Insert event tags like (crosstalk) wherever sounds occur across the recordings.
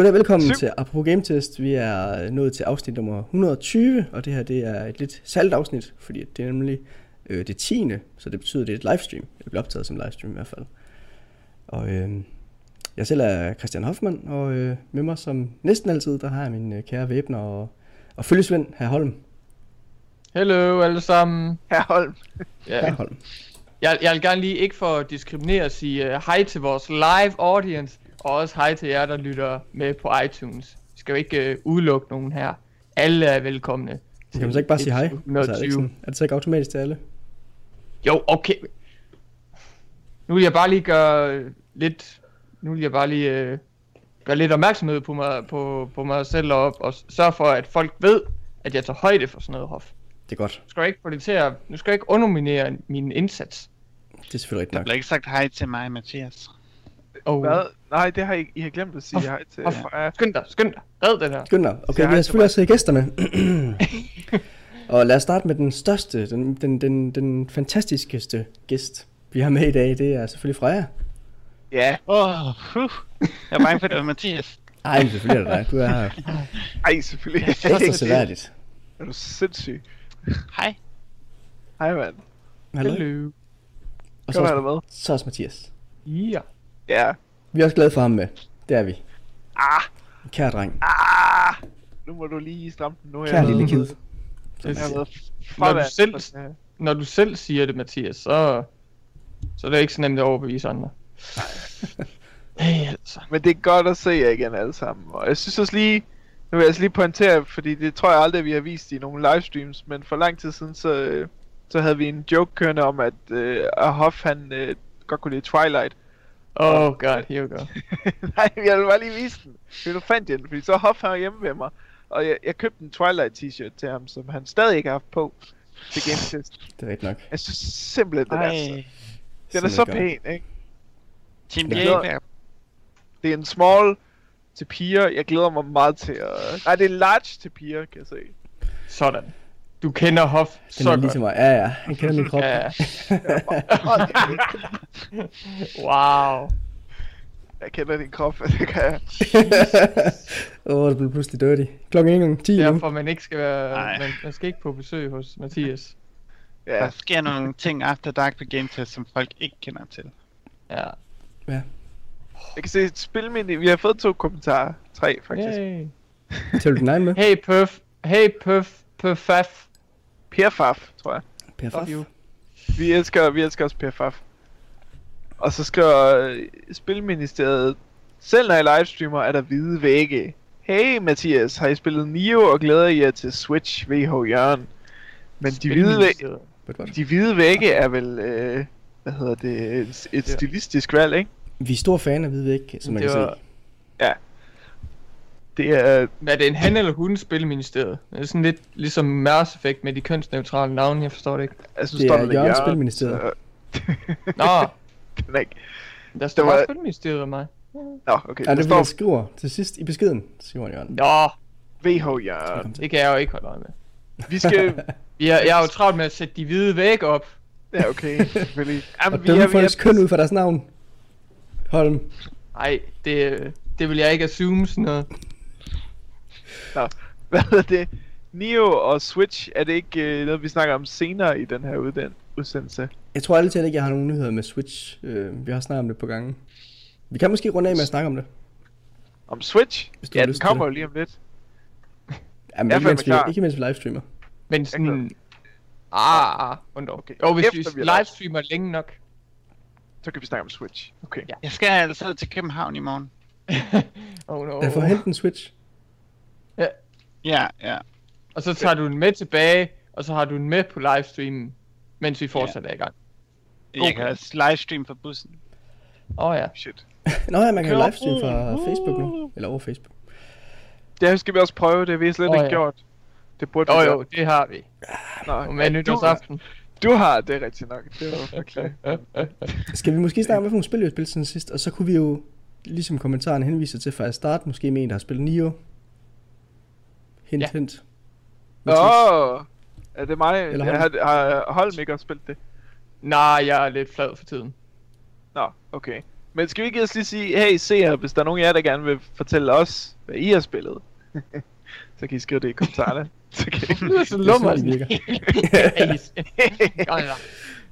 Goddag, velkommen Syv. til Apropos Game Test. Vi er nået til afsnit nummer 120, og det her det er et lidt salt afsnit, fordi det er nemlig øh, det 10. Så det betyder, at det er et livestream. Det bliver optaget som livestream i hvert fald. Og øh, jeg selv er Christian Hoffmann, og øh, med mig som næsten altid, der har jeg min øh, kære væbner og, og følgesvend, herr Holm. Hello alle sammen. Herr Holm. Ja. Herr Holm. Jeg, jeg vil gerne lige ikke for at diskriminere sige uh, hej til vores live audience, og også hej til jer, der lytter med på iTunes. Vi skal jo ikke uh, udelukke nogen her. Alle er velkomne. Kan man så ikke bare sige hej? Altså, er, det 120. ikke sådan, er det så ikke automatisk til alle? Jo, okay. Nu vil jeg bare lige gøre lidt... Nu vil jeg bare lige uh, gøre lidt opmærksomhed på mig, på, på mig selv op, og sørge for, at folk ved, at jeg tager højde for sådan noget, Hof. Det er godt. Nu skal jeg ikke at... Nu skal jeg ikke underminere min indsats. Det er selvfølgelig rigtigt Der nok. bliver ikke sagt hej til mig, Mathias. Og, Hvad? Nej, det har I, I har glemt at sige Hof, hej til. Hof, Ja. Skynd dig, skynd dig. Red den her. Skynd dig. Okay, vi har selvfølgelig også gæster med. (clears throat) og lad os starte med den største, den, den, den, den fantastiskeste gæst, vi har med i dag. Det er selvfølgelig Freja. ja. Åh, oh. Jeg er bange for, at det var Mathias. Ej, selvfølgelig er det dig. Du er her. Ej, selvfølgelig. Det er så (laughs) seværdigt. Er du sindssyg? Hej. Hej, mand. Hallo. Hello. Og så også, med. så også Mathias. Ja. Ja. Vi er også glade for ham med. Det er vi. Ah, Kære dreng. ah. Nu må du lige stramme den. Nu har Kære lille kid. Når du selv- her. Når du selv siger det, Mathias, så, så er det ikke så nemt at overbevise andre. (laughs) Hey, altså. Men det er godt at se jer igen alle sammen. Og jeg synes også lige, nu vil jeg altså lige pointere, fordi det tror jeg aldrig, vi har vist i nogle livestreams, men for lang tid siden, så, øh, så havde vi en joke kørende om, at øh, at Hoff, han øh, godt kunne lide Twilight. Oh god, here we go. (laughs) Nej, jeg vil bare lige vise den. Fordi nu fandt jeg den, fordi så Hoff han var hjemme ved mig. Og jeg, jeg købte en Twilight t-shirt til ham, som han stadig ikke har haft på til Game Test. (laughs) Det er rigtigt nok. Jeg synes simpelthen, den er, så, den er så Simpelthen pæn, ikke? Team. Jager. Det er en small til piger. Jeg glæder mig meget til at... Nej, det er en large til piger, kan jeg se. Sådan. Du kender Hoff Den så er godt. ligesom mig. Ja, ja. Han kender min krop. Ja. (laughs) wow. Jeg kender din krop, (laughs) det kan jeg. Åh, oh, det blev pludselig dirty. Klokken er ikke engang 10 nu. Derfor man ikke skal være, Nej. man, man skal ikke på besøg hos Mathias. Ja, Der sker nogle ting after dark på Game Test, som folk ikke kender til. Ja. Ja. jeg kan se et spilmini. Vi har fået to kommentarer. Tre, faktisk. Yay. Tæller du den med? Hey Puff. Hey Puff. Puffaf. Per Faf, tror jeg. Per you. Vi elsker, vi elsker også Per Faf. Og så skriver øh, Spilministeriet, selv når jeg livestreamer, er der hvide vægge. Hey Mathias, har I spillet Nio og glæder jer til Switch VH Jørgen? Men de hvide, vægge, de hvide vægge er vel, øh, hvad hedder det, et, et Ja. stilistisk valg, ikke? Vi er store fan af Hvidvæg, som man Det kan var- se. Det er, Er det en han eller hun spilministeriet? Det er sådan lidt ligesom Mass Effect med de kønsneutrale navne, jeg forstår det ikke. altså, Det står er Jørgens Jørgen, Spilministeriet. Nå, (laughs) Den er ikke. der står var- spilministeriet af mig. Nå, okay. Der det står bliver skriver til sidst i beskeden, Simon Jørgen. Nå, VH Jørgen. det kan jeg jo ikke holde øje med. Vi skal... (laughs) Jeg, jeg er jo travlt med at sætte de hvide væg op. ja, okay, selvfølgelig. (laughs) Og Jamen, vi dømme er, folks er, køn ud fra deres navn. Holm. Nej, det, det vil jeg ikke assume sådan noget. (laughs) Hvad hedder det? Neo og Switch, er det ikke øh, noget, vi snakker om senere i den her udden- udsendelse? Jeg tror altid ikke, jeg har nogen nyheder med Switch. Øh, vi har snakket om det på gange. Vi kan måske runde af med at snakke om det. Om Switch? Hvis du Ja, har den lyst til kommer jo det. lige om lidt. (laughs) Ja, men Jeg er ikke, mens vi, ikke mens vi livestreamer. Men sådan... Ah, ah, undår. Okay. Jo, hvis Efter vi livestreamer længe nok. Så kan vi snakke om Switch. Okay. Ja. Jeg skal altså til København i morgen. (laughs) oh no. Jeg får hentet en Switch. Ja, ja. Og så tager du den med tilbage, og så har du den med på livestreamen, mens vi fortsat er i gang. Jeg Okay. kan også livestream fra bussen. Åh oh, ja. Shit. Nå ja, man kan jo livestream fra på. Facebook nu. Eller over Facebook. Det skal vi også prøve, det har vi slet Åh, ikke ja. gjort. Det burde Jo vi jo, det har vi. Nå, Og med ja, nytårsaften. Du, du har det er rigtigt nok. Det var virkelig. (laughs) Skal vi måske snakke om, hvad for nogle spil vi har spillet siden sidst? Og så kunne vi jo, ligesom kommentaren henviser til fra at starte, måske med en, der har spillet Nio. Hint, Ja. hint. Åh, oh, er det mig? Eller Jeg Holm? har, har Holm ikke også spillet det? Nej, jeg er lidt flad for tiden. Nå, okay. Men skal vi ikke også lige sige, hey seere, hvis der er nogen af jer, der gerne vil fortælle os, hvad I har spillet, (laughs) så kan I skrive det i kommentarerne. (laughs) så kan I... Du er så Det er lummer. det virker. (laughs)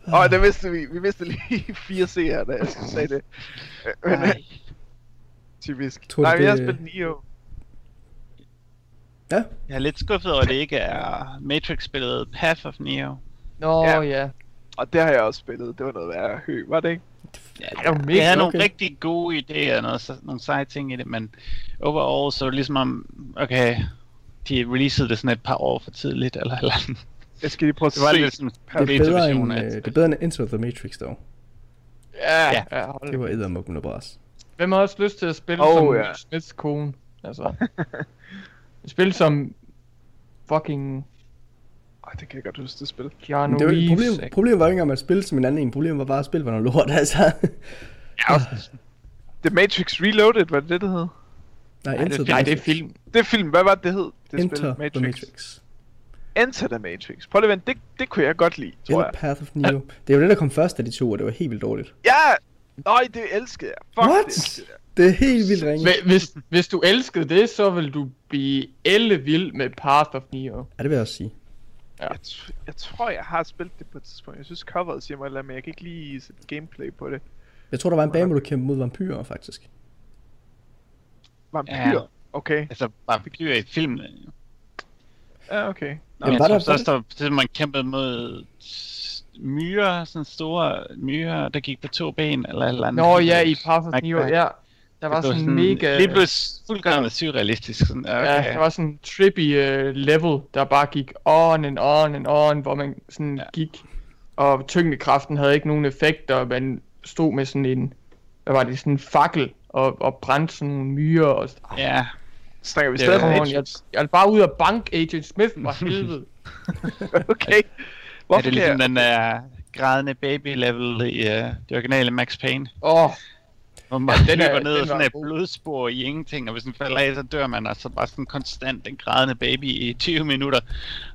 Åh, oh, det vidste vi. Vi vidste lige fire seere, da jeg sagde det. Men, typisk. Tror Nej, vi har det- spillet Nio. Ja, Jeg er lidt skuffet over, at det ikke er Matrix-spillet Path of Neo. Nå Ja. ja. Og det har jeg også spillet. Det var noget værre hø, var det ikke? Ja, det var det mega havde nogle okay. rigtig gode idéer, noget, så- nogle seje ting i det, men overall så det ligesom om, okay, de releasede det sådan et par år for tidligt, eller eller andet. Jeg skal lige prøve at Det var se. lidt sådan det er, bedre end, af øh, et det er bedre end Into the Matrix, dog. Ja, Ja. ja. hold. Det var eddermuk med bras. Hvem har også lyst til at spille Oh, som ja. Smiths kone? Altså. (laughs) spille som fucking Ej, det kan jeg godt huske, det spil. Keanu Men det var, Reeves. problem, ikke? problemet var ikke engang, at spille som en anden en. Problemet var bare at spille, var noget lort, (laughs) altså. Ja, også, The Matrix Reloaded, var det det, det hed? Nej, det er the film. Nej, det er Matrix. film. Det film, hvad var det, det hed? Det Enter the Matrix. Enter the Matrix. Prøv lige at det, det kunne jeg godt lide, tror jeg. Path of Neo. Det er jo det, der kom først af de to, og det var helt vildt dårligt. Ja! Nej, det elskede jeg. Fuck, What? det elskede jeg. Det er helt vildt ringe. Hvi- Hvis, hvis du elskede det, så vil du blive elle vild med Path of Neo. Ja, det vil jeg også sige. Jeg, t- jeg tror, jeg har spillet det på et tidspunkt. Jeg synes, coveret siger mig eller men jeg kan ikke lige sætte gameplay på det. Jeg tror, der var en bane, hvor du kæmpede mod vampyrer, faktisk. Vampyr? Ja. Okay. altså bare dyr i filmen. Ja, okay. Nå, Jamen, jeg var tror der- så der, var- man kæmpede mod myrer, sådan store myrer, der gik på to ben, eller et eller andet. Nå ja, i Path of. Neo, ja. Der var Det blev sådan mega... Det blev fuldkommen surrealistisk. Sådan, okay. Ja, der var sådan en trippy uh, level, der bare gik on and on and on, hvor man sådan Ja. gik, og tyngdekraften havde ikke nogen effekt, og man stod med sådan en, hvad var det, sådan en fakkel, og, og brændte sådan nogle myrer, og ja. Snakker vi Det er stadig om jeg, jeg vil bare ud og bank Agent Smith for (laughs) helvede. (laughs) Okay. Er Hvorfor det kan ligesom jeg... den der grædende baby level i uh, det originale Max Payne? Åh, oh, Hvor man Ja, den er- løber ned den og sådan et blodspor i ingenting, og hvis den falder af, så dør man altså bare sådan konstant en grædende baby i 20 minutter.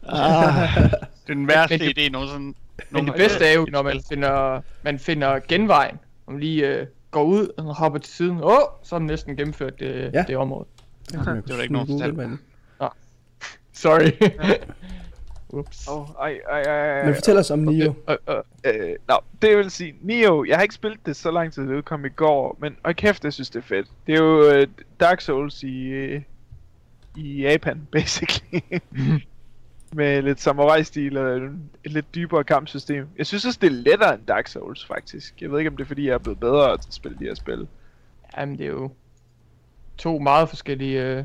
Ah, det er den værste Men idé nogensinde. men det bedste er jo, når man finder, man finder genvejen, og man lige uh, går ud og hopper til siden. Åh, oh, så er man næsten gennemført det, Ja. ja. det område. Man Det var der ikke nogen, med. (laughs) Sorry. Ups. Åh, ej, ej, ej, Men fortæl os om Neo. Øh, øh, Øh, nå, det vil sige, Neo, jeg har ikke spillet det så lang tid, det udkom i går, men hold kæft, jeg synes, det er fedt. Det er jo øh, Dark Souls i, øh, i Japan, (laughs) basically. Med lidt samurai-stil og et lidt dybere kampsystem. Jeg synes også, det er lettere end Dark Souls, faktisk. Jeg ved ikke, om det er, fordi jeg er blevet bedre til at spille de her spil. Jamen, det er jo to meget forskellige øh,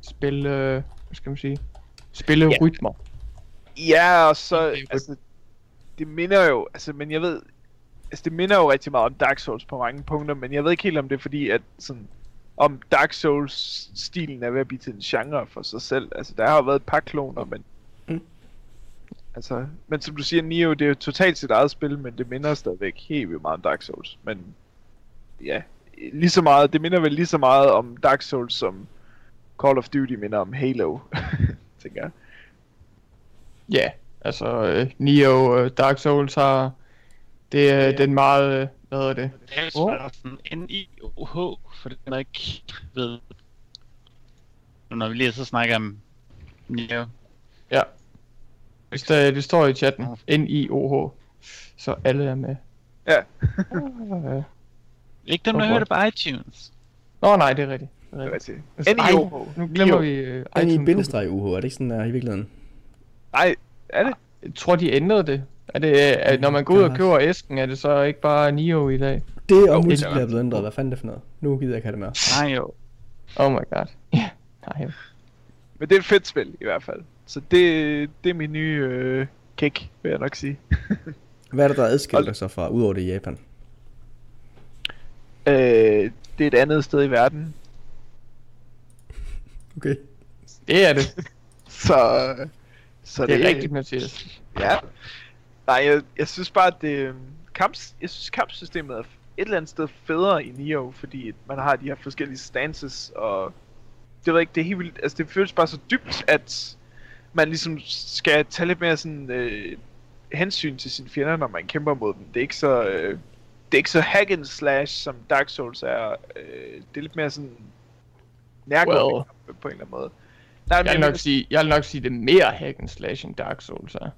spil, øh, hvad skal man sige, spillerytmer. Ja, og så, altså, det minder jo, altså, men jeg ved, altså, det minder jo rigtig meget om Dark Souls på mange punkter, men jeg ved ikke helt om det er fordi, at sådan, om Dark Souls-stilen er ved at blive til en genre for sig selv. Altså, der har jo været et par kloner, men... Mm. Altså, men som du siger, Neo, det er jo totalt sit eget spil, men det minder stadigvæk helt vildt meget om Dark Souls. Men ja, lige så meget, det minder vel lige så meget om Dark Souls, som Call of Duty minder om Halo, (laughs) tænker jeg. Ja, altså øh, Neo øh, Dark Souls har, det er Ja. den meget, øh, hvad hedder det? Det er jo svært sådan N-I-O-H, for det er ikke ved. Nu når vi lige så snakker om Neo. Ja. Hvis der, det står i chatten, N-I-O-H, så alle er med. Ja. (laughs) Øh, Ikke dem, der det på iTunes. Nå nej, det er rigtigt. Det er rigtigt. Altså, N-I-O-H. ej, Nu glemmer vi øh, Er i iTunes. bindestreg UH, er det ikke sådan der i virkeligheden? Nej, er det? Jeg tror, de ændrede det. Er det, er, når man går ud og køber æsken, er det så ikke bare Neo i dag? Det og Jo, multiplayer er er blevet ændret. Hvad fanden er det for noget? Nu gider jeg ikke have det mere. Nej jo. Oh my god. Ja, nej. Men det er et fedt spil i hvert fald. Så det, det er min nye øh, kick, vil jeg nok sige. (laughs) Hvad er det, der adskiller sig fra, udover det i Japan? Øh, det er et andet sted i verden. Okay. Det er det. (laughs) Så, så Det er rigtigt, Mathias. Ja. Nej, jeg, jeg synes bare, at det, øhm, kamps, jeg synes kampsystemet er et eller andet sted federe i Nioh, fordi man har de her forskellige stances, og det ved ikke, det er helt vildt, altså det føles bare så dybt, at man ligesom skal tage lidt mere sådan øh, hensyn til sine fjender, når man kæmper mod dem. Det er ikke så, øh, det er ikke så hack and slash, som Dark Souls er. Øh, det er lidt mere sådan nærgående Well. på en eller anden måde. Nej, men Jeg vil jeg, nok sige, jeg vil nok sige det er mere hack and slash end Dark Souls er.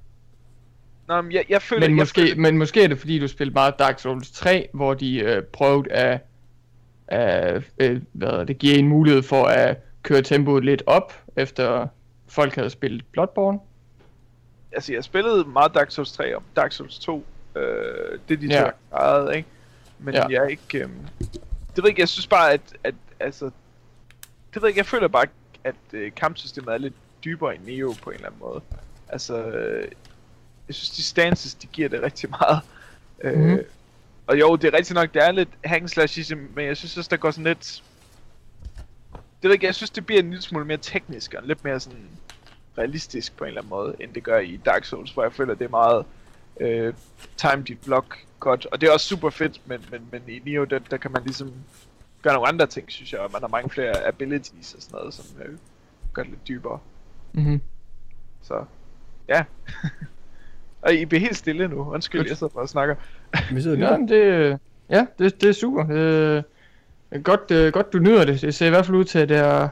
Nå, men jeg, jeg føler, Men jeg måske, føler, men måske er det fordi, du spillede meget Dark Souls 3, hvor de øh, prøvede at, at øh, hvad det giver en mulighed for at køre tempoet lidt op, efter folk havde spillet Bloodborne. altså, jeg spillede meget Dark Souls 3 og Dark Souls 2. Øh, det er de to, Ja. jeg har ejet, ikke? Men Ja. jeg er ikke... Øh, det ved jeg ikke, jeg synes bare, at, at altså... Det ved jeg ikke, jeg føler bare, at øh, kampsystemet er lidt dybere i Neo på en eller anden måde. Altså, øh, jeg synes, de stances, de giver det rigtig meget. Øh, Mhm. og jo, det er rigtigt nok, det er lidt and slash men jeg synes også, der går sådan lidt... Det ved jeg ikke, jeg synes, det bliver en lille smule mere teknisk, og lidt mere sådan realistisk på en eller anden måde, end det gør i Dark Souls, hvor jeg føler, det er meget øh, time dit block godt, og det er også super fedt, men, men, men i Neo, der, der kan man ligesom gøre nogle andre ting, synes jeg, og man har mange flere abilities og sådan noget, som øh, gør det lidt dybere. Mm-hmm. Så, ja. (laughs) og I bliver helt stille nu. Undskyld, Godt. jeg sidder bare og snakker. (laughs) Vi sidder Ja, det, ja, det, det er super. Øh, godt, øh, godt du nyder det. Det ser i hvert fald ud til, at det har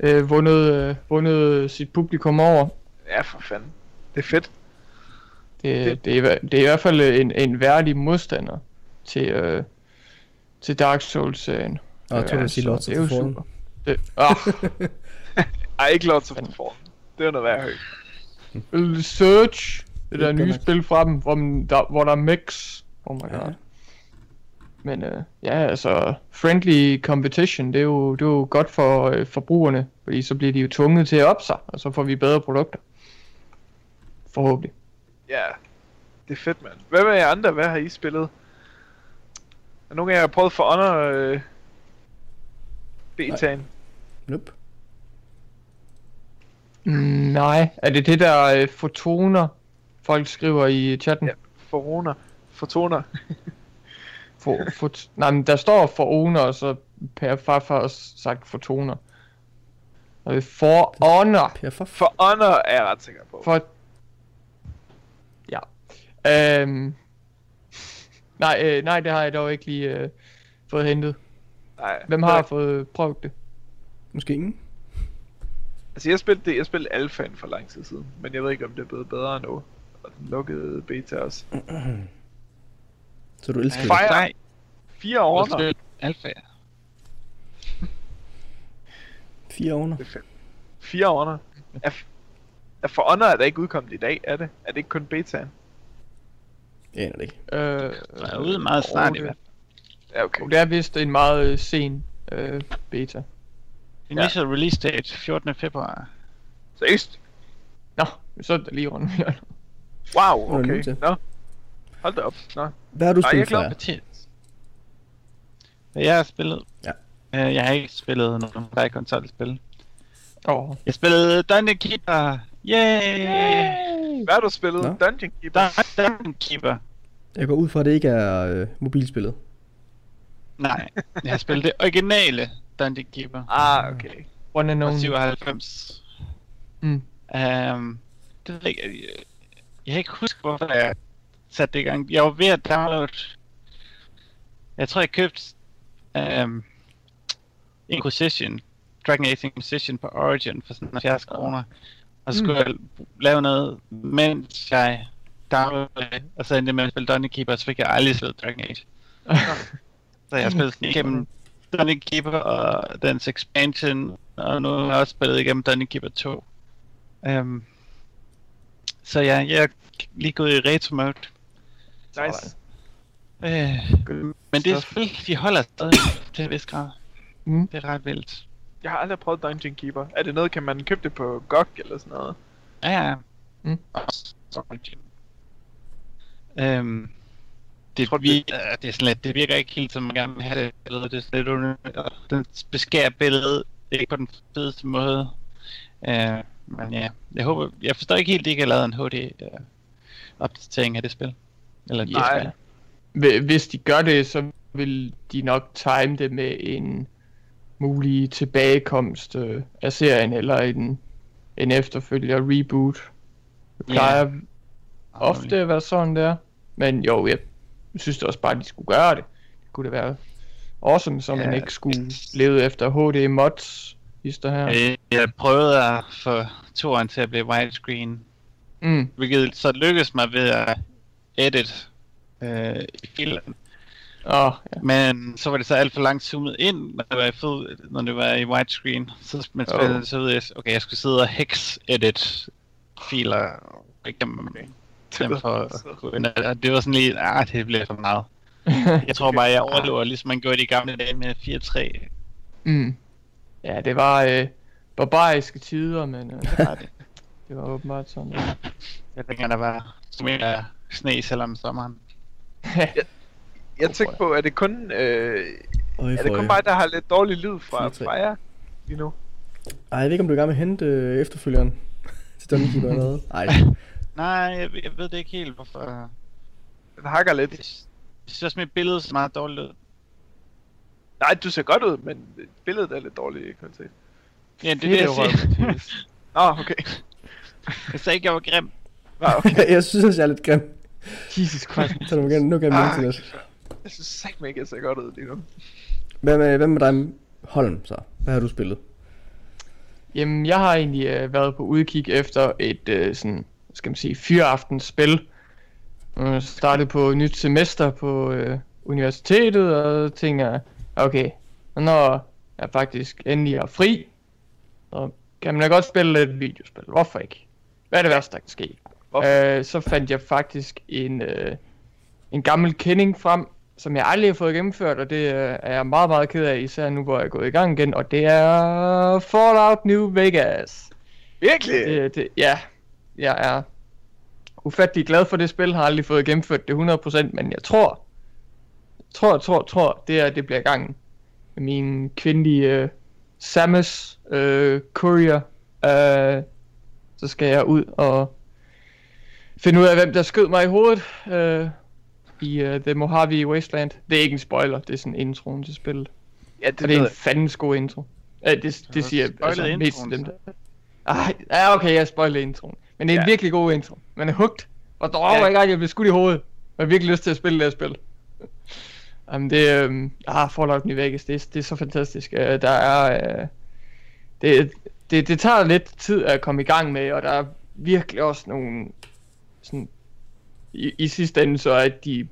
øh, vundet, øh, vundet sit publikum over. Ja, for fanden. Det er fedt. Det, det, er, i hver- det er i hvert fald en, en værdig modstander til, øh, til Dark Souls-serien. Og jeg tror, jeg sige så Lords of det er jo the Fallen. super. Det, ah, (laughs) Ej, ikke Lords of the Fallen. Det er noget værd at høre. Search, det der er nye spil fra dem, hvor, man- der, hvor der er mix. Oh my Ja. god. Men øh, ja, altså, friendly competition, det er jo, det er jo godt for øh, forbrugerne, fordi så bliver de jo tvunget til at op sig, og så får vi bedre produkter. Forhåbentlig. Ja, det er fedt, mand. Hvad med jer andre? Hvad har I spillet? Er nogen af jer har prøvet For Honor øh, betaen? Nope. Mm, nej, er det det der øh, fotoner, folk skriver i chatten? Ja. Forona? Fortoner? (laughs) For, for, nej, men der står for owner, og så Per Farfar har sagt fotoner. Og det er for honor. Per for For Honor er jeg ret sikker på. For... Ja. Øhm... Nej, øh, nej, det har jeg dog ikke lige øh, fået hentet. Nej, Hvem har ikke- fået prøvet det? Måske ingen. Altså, jeg spillede det. Jeg spillede alfaen for lang tid siden. Men jeg ved ikke, om det er blevet bedre nu. Og den lukkede beta også. Så du elsker Fire. det. Nej, Fire år. spil alfa. Fire er fedt. Fire år. Er, er For Honor er der ikke udkommet i dag, er det? Er det ikke kun betaen? Jeg aner det ikke. Øh, Der er ude meget snart i hvert fald. Ja, okay. Det er vist en meget øh, sen øh, beta. Initial release date 14. februar. Seriøst? Nå, så er det lige rundt. (laughs) Wow, er det okay. Nå. Hold da op. Nå. Hvad har du spillet er. Hvad jeg har spillet? Ja. Øh, jeg har ikke spillet nogen konsolspil. Åh. Oh. Jeg spillede Dungeon Keeper. Yay! Hvad har du spillet? Nå. Dungeon Keeper? Dun- Dungeon Keeper. Jeg går ud fra, at det ikke er øh, mobilspillet. Nej, jeg har spillet det originale Dungeon Keeper. Ah, okay. One and Fra only. 97. Mm. Um, det ved jeg ikke. Jeg, jeg kan ikke huske, hvorfor jeg satte det i gang. Jeg var ved at downloade... Jeg tror, jeg købte... Um, Inquisition. Dragon Age Inquisition på Origin for sådan 70 kroner. Og så skulle jeg lave noget, mens jeg downloadede, og så endte jeg med at spille Dungeon Keeper, så fik jeg aldrig spillet Dragon Age. (laughs) Så jeg har spillet sådan igennem Dungeon Keeper og dens expansion, og nu har jeg også spillet igennem Dungeon Keeper 2. Um, så ja, jeg er lige gået i retro mode. Nice. Øh, men det er spil, de holder stadig til en vis grad. Mm. Det er ret vildt. Jeg har aldrig prøvet Dungeon Keeper. Er det noget, kan man købe det på GOG eller sådan noget? Ja, ja. Mm. Øhm, det, Tror vi, øh, det er sådan lidt, det virker ikke helt som man gerne vil have det billede. Det er sådan lidt under, og den beskærer billedet ikke på den fedeste måde. Øh, men ja, jeg håber, jeg forstår ikke helt, at de ikke har lavet en HD øh, opdatering af det spil. Eller de Nej. spil. Hvi- Hvis de gør det, så vil de nok time det med en mulig tilbagekomst øh, af serien, eller en, en efterfølger reboot. Det plejer ofte at være sådan der. Men jo, jeg, synes det også bare, at de skulle gøre det. Det kunne det være awesome, så man Ja. ikke skulle leve efter HD mods, hister her. Øh, Jeg prøvede at få toren til at blive widescreen, Mm. hvilket så lykkedes mig ved at edit øh, i filmen. Åh, ja. Men så var det så alt for langt zoomet ind, når det var i, fed, når det var i widescreen. Så man Oh. spillede så ud af, okay, jeg skulle sidde og hex edit filer igennem dem for at kunne ændre det. Og det var sådan lige, ah, det bliver for meget. (laughs) Jeg tror bare, jeg overlever, ligesom man gjorde i de gamle dage med 4-3. mm. Ja, det var øh, barbariske tider, men øh, Det var det. (laughs) det var åbenbart sådan. Ja. Jeg tænker, der var mere sne selv om sommeren. (laughs) Jeg tænkte på, er det kun, øh, Øj, er det kun mig, der har lidt dårlig lyd fra, fra jer lige nu? Ej, jeg ved ikke, om du er i gang med at hente øh, efterfølgeren (laughs) til Dungeon Keeper eller noget. Ej, (laughs) Nej, jeg, jeg ved det ikke helt, hvorfor. Den hakker lidt. Jeg synes også, mit billede så meget dårligt ud. Nej, du ser godt ud, men billedet er lidt dårligt i kvalitet. Ja, det er det, jeg siger. (laughs) Nå, okay. Jeg sagde ikke, jeg var grim. Nå, okay. jeg synes også, jeg er lidt grim. Jesus Christ. Så du må gerne, nu kan jeg Ah, ah, internet. (laughs) Jeg synes sagt ikke, jeg ser godt ud lige nu. Hvad med, hvad med dig, Holm, så? Hvad har du spillet? Jamen, jeg har egentlig øh, været på udkig efter et øh, sådan, skal man sige, fyraftens spil. Jeg startede på et nyt semester på øh, universitetet, og tænker, okay, når jeg faktisk endelig er fri, så kan man da godt spille lidt videospil. Hvorfor ikke? Hvad er det værste, der kan ske? Hvorfor? Øh, så fandt jeg faktisk en, øh, en gammel kending frem, som jeg aldrig har fået gennemført, og det øh, er jeg meget, meget ked af, især nu hvor jeg er gået i gang igen, og det er Fallout New Vegas. Virkelig? Det, det, ja, jeg er ufattelig glad for det spil, har aldrig fået gennemført det 100%, men jeg tror, tror, tror, tror, det er, det bliver gangen. Med min kvindelige uh, Samus uh, courier, uh, så skal jeg ud og finde ud af, hvem der skød mig i hovedet uh, i uh, The Mojave Wasteland. Det er ikke en spoiler, det er sådan introen til spillet. Ja, det, Og det er en fandens god intro. Ja, det, det, det siger altså, mest introen, dem så. der. Ej, ja, okay, jeg spoilede introen. Men det er en Ja. virkelig god intro. Man er hooked. Og der var Ja. ikke engang, jeg blev skudt i hovedet. Jeg har virkelig lyst til at spille det her spil. Jamen det, øhm, ah, Fallout New Vegas, det, er- det er så fantastisk. Uh, der er, uh, det, det, det tager lidt tid at komme i gang med, og der er virkelig også nogle, sådan, i, i sidste ende så er de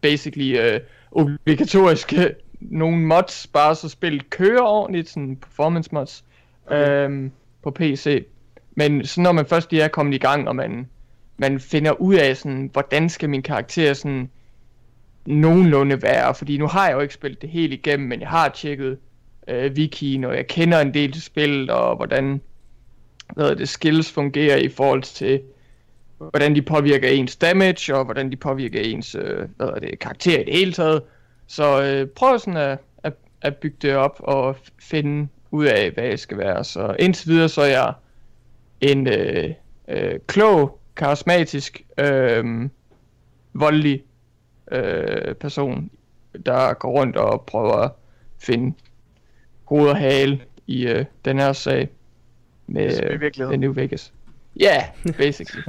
basically uh, obligatoriske nogle mods, bare så spillet kører ordentligt, sådan performance mods, okay. øhm, på PC. Men så når man først lige er kommet i gang, og man, man finder ud af sådan, hvordan skal min karakter sådan nogenlunde være, fordi nu har jeg jo ikke spillet det helt igennem, men jeg har tjekket øh, wikien, og jeg kender en del til spillet, og hvordan hvad det, skills fungerer i forhold til, hvordan de påvirker ens damage, og hvordan de påvirker ens øh, hvad hedder det, karakter i det hele taget. Så øh, prøv sådan at, at, at bygge det op og finde ud af, hvad jeg skal være. Så indtil videre så er jeg en øh, øh, klog, karismatisk, øh, voldelig øh, person, der går rundt og prøver at finde hoved og hale i øh, den her sag med i øh. New Vegas. Ja, yeah, basically.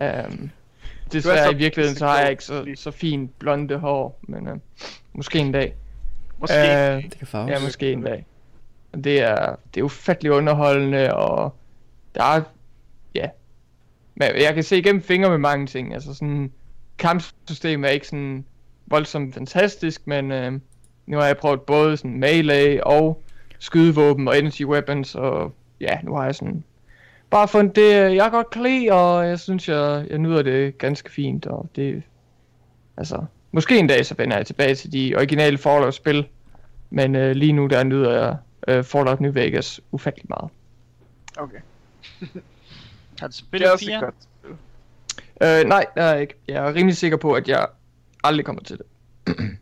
um, desværre så i virkeligheden, så har jeg ikke så, så fint blonde hår, men øh, måske en dag. Måske. Øh, Det kan farves. Ja, måske en dag. Og Det er, det er ufattelig underholdende, og der er, ja. Men jeg kan se igennem fingre med mange ting. Altså sådan, kampsystemet er ikke sådan voldsomt fantastisk, men øh, nu har jeg prøvet både sådan melee og skydevåben og energy weapons, og ja, nu har jeg sådan bare fundet det, jeg godt kan lide, og jeg synes, jeg, jeg nyder det ganske fint, og det, altså, måske en dag så vender jeg tilbage til de originale Fallout-spil, men øh, lige nu der nyder jeg øh, Fallout New Vegas ufattelig meget. Okay. (laughs) Har du Det spillet er også et 4? godt. Øh, nej, det er ikke. Jeg er rimelig sikker på, at jeg aldrig kommer til det. (clears throat)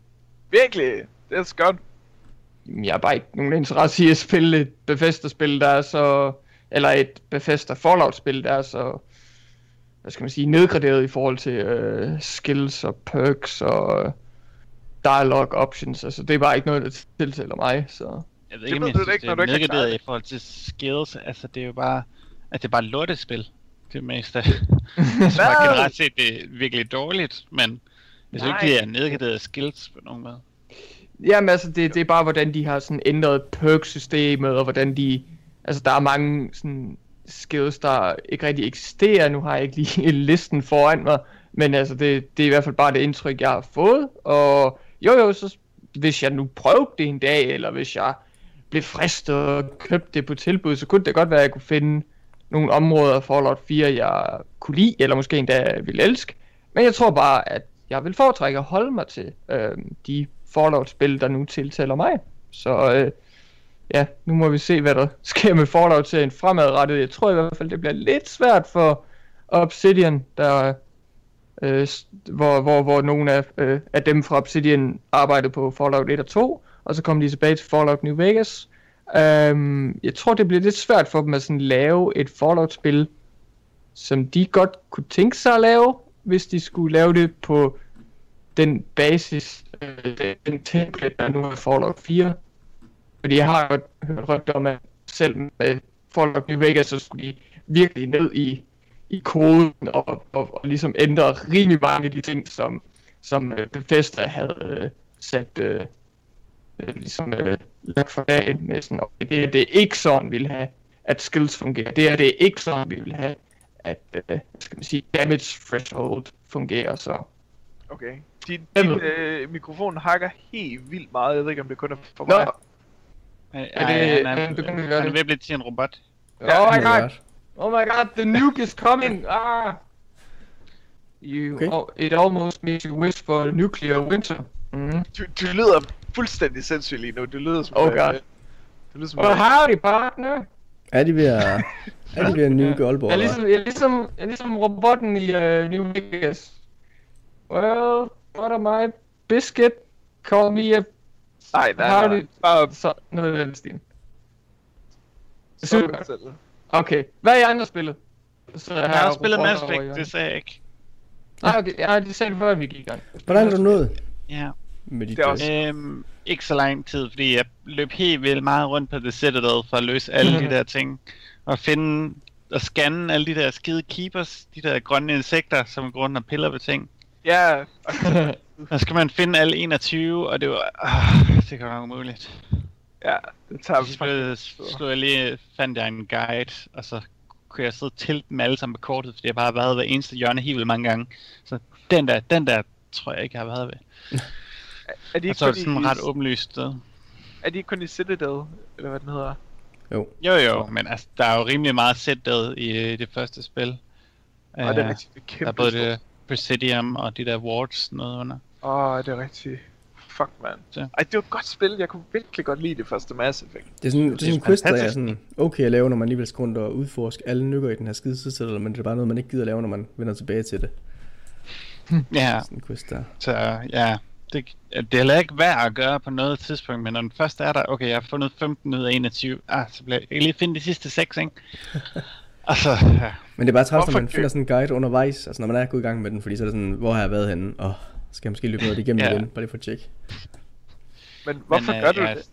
Virkelig? Det er. Jamen, Jeg har bare ikke nogen interesse i at spille et Bethesda-spil, der er så... Eller et Bethesda Fallout-spil, der er så... Hvad skal man sige? Nedgraderet i forhold til øh, skills og perks og dialogue options. Altså, det er bare ikke noget, der tiltaler mig, så... Jeg ved Det ikke, om ved du da ikke, det når er du ikke nedgraderet det. i forhold til skills. Altså, det er jo bare... At det er bare lortespil. Det meste. (laughs) Hvad? Så generelt set, det er virkelig dårligt, men... Jeg synes ikke, det er nedgraderet skills på nogen måde. Jamen altså, det, det er bare, hvordan de har sådan ændret perk-systemet, og hvordan de... Altså, der er mange sådan skills, der ikke rigtig eksisterer. Nu har jeg ikke lige (laughs) listen foran mig, men altså, det, det er i hvert fald bare det indtryk, jeg har fået. Og jo jo, så hvis jeg nu prøvede det en dag, eller hvis jeg blev fristet og købte det på tilbud, så kunne det godt være, at jeg kunne finde nogle områder af Fallout 4, jeg kunne lide, eller måske endda ville elske. Men jeg tror bare, at jeg vil foretrække at holde mig til øh, de Fallout-spil, der nu tiltaler mig. Så øh, ja, nu må vi se, hvad der (laughs) sker med Fallout-serien fremadrettet. Jeg tror i hvert fald, det bliver lidt svært for Obsidian, der, øh, hvor, hvor, hvor nogle af, øh, af dem fra Obsidian arbejdede på Fallout 1 og 2, og så kom de tilbage til Fallout New Vegas. Um, jeg tror, det bliver lidt svært for dem at sådan lave et Fallout-spil, som de godt kunne tænke sig at lave, hvis de skulle lave det på den basis, øh, den template, der nu er Fallout 4. Fordi jeg har hørt rygter om, at selv med Fallout New Vegas, så skulle de virkelig ned i, i koden og, og, og ligesom ændre rimelig mange af de ting, som, som øh, Bethesda havde øh, sat øh, øh, ligesom øh, lagt for dagen med sådan, okay, det, er- det er ikke sådan, vi vil have, at skills fungerer. Det er det er ikke sådan, vi vil have, at øh, skal man sige, damage threshold fungerer. Så Okay. Din, din øh, mikrofon hakker helt vildt meget. Jeg ved ikke, om det kun er for Nå, Ej, det- ej, han, han er, begynder at gøre han er ved at blive til en robot. Ja, oh my god, oh my god, the nuke is coming! Ah! You, Okay. oh, it almost makes you wish for a nuclear winter. Mm. Du, du lyder fuldstændig sindssyg lige nu. Du lyder som... Oh øh, god. Du lyder som... Oh, howdy, partner! Er de ved at, (laughs) er de ved at nuke Aalborg? Jeg er ligesom, jeg er ligesom, jeg er ligesom robotten i uh, New Vegas. Well, what am I? Biscuit? Call me a... Nej, nej, Har nej. du- Bare Så, noget af den stil. så Super. Okay, hvad er I andre spillet? Så Jeg har også spillet Mass Effect, det sagde jeg ikke. Nej, okay, ja, det sagde du før, vi gik i gang. Hvordan er du nået Ja. med dit Det er også- Øhm, ikke så lang tid, fordi jeg løb helt vildt meget rundt på The Citadel for at løse alle de der ting. Og finde og scanne alle de der skide keepers, de der grønne insekter, som går rundt og piller ved ting. Ja, Og (laughs) så skal man finde alle 21, og det var... Øh, det kan være umuligt. ja, det tager vi Så faktisk. slog jeg lige, fandt jeg en guide, og så kunne jeg sidde til dem alle sammen på kortet, fordi jeg bare har været ved eneste hjørne helt vildt mange gange. Så den der, den der tror jeg ikke, jeg har været ved. Er de Og ikke så er det sådan i, ret åbenlyst sted. er de ikke kun i Citadel, eller hvad den hedder? Jo. Jo jo, men altså, der er jo rimelig meget sæt i øh, det første spil. Og det er rigtig det er der kæmpe er både stort. det Presidium og de der wards noget under. Åh, oh, det er rigtigt. Fuck, man. Så. Ej, det var et godt spil. Jeg kunne virkelig godt lide det første Mass Effect. Det er sådan, det er sådan en quiz, der er sådan okay at lave, når man alligevel skal rundt og udforske alle nykker i den her skide sidesætter, men det er bare noget, man ikke gider at lave, når man vender tilbage til det. (laughs) Ja, Sådan en quiz der. så ja, det, det er heller ikke værd at gøre på noget tidspunkt, men når den første er der, okay, jeg har fundet 15 ud af 21, ah, så bliver jeg, jeg kan lige finde de sidste 6, ikke? (laughs) Og så, ja, Men det er bare træls, når man finder sådan en guide undervejs, altså når man er gået i gang med den, fordi så er det sådan, hvor har jeg været henne, og skal jeg måske løbe noget igennem Ja. igen, bare lige for at tjekke. Men hvorfor men, gør øh, du jeg, det?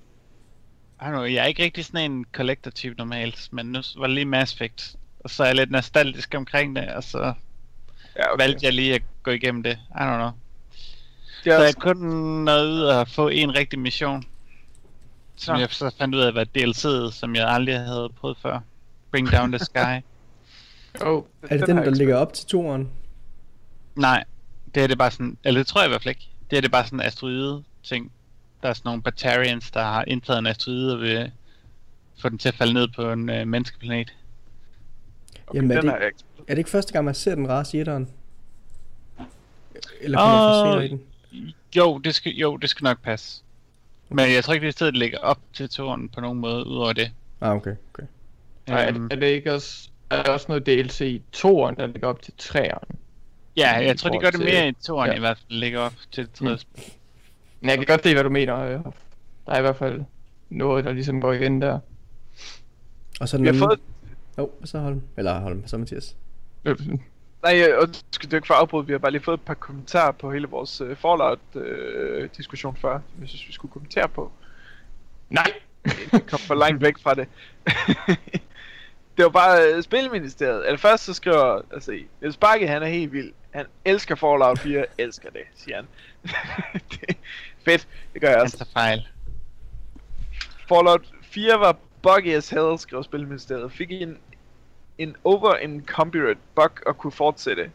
I don't know, jeg er ikke rigtig sådan en collector-type normalt, men nu var det lige Mass Effect, og så er jeg lidt nostalgisk omkring det, og så Ja, okay. valgte jeg lige at gå igennem det. I don't know. Det er Så jeg kun nåede ud at få en rigtig mission. Som Nå. jeg så fandt ud af var DLC'et, som jeg aldrig havde prøvet før. Bring Down the Sky. (laughs) Oh, Er det den, har der ligger op til toeren? Nej, det er det bare sådan, eller det tror jeg i hvert fald ikke. Det er det bare sådan en asteroide ting. Der er sådan nogle Batarians, der har indtaget en asteroide og vil få den til at falde ned på en øh, menneskeplanet. okay, Jamen, er den det- jeg ikke. Er det ikke første gang, man ser den race i etteren? Eller kommer man for Åh, senere i den? Jo, det skal, jo, det skal nok passe. Men jeg tror ikke, det er stedet, ligger op til toren på nogen måde, udover det. Ah, okay, okay. Nej, Øhm, er, er det ikke også, er der også noget DLC i toeren, der ligger op til treeren? ja, i jeg tror, de gør det til- mere i toren ja. i hvert fald, ligger op til det tredje spil. Men jeg kan godt se, hvad du mener. øh. Der er i hvert fald noget, der ligesom går igen der. Og så den Vi har fået... Jo, oh, så Holm. Eller Holm, så Mathias. Nej, undskyld, det er ikke for afbrudt. Vi har bare lige fået et par kommentarer på hele vores uh, Fallout-diskussion før. Jeg synes, vi skulle kommentere på. Nej! Vi kom for langt væk fra det. (laughs) det var bare uh, Spilministeriet. Eller først så skriver... Altså, Niels Bakke, han er helt vild. Han elsker Fallout 4, elsker det, siger han. (laughs) det fedt, det gør jeg også. tager fejl. Fallout 4 var buggy as hell, skrev Spilministeriet. Fik en, en over-encumbered bug og kunne fortsætte.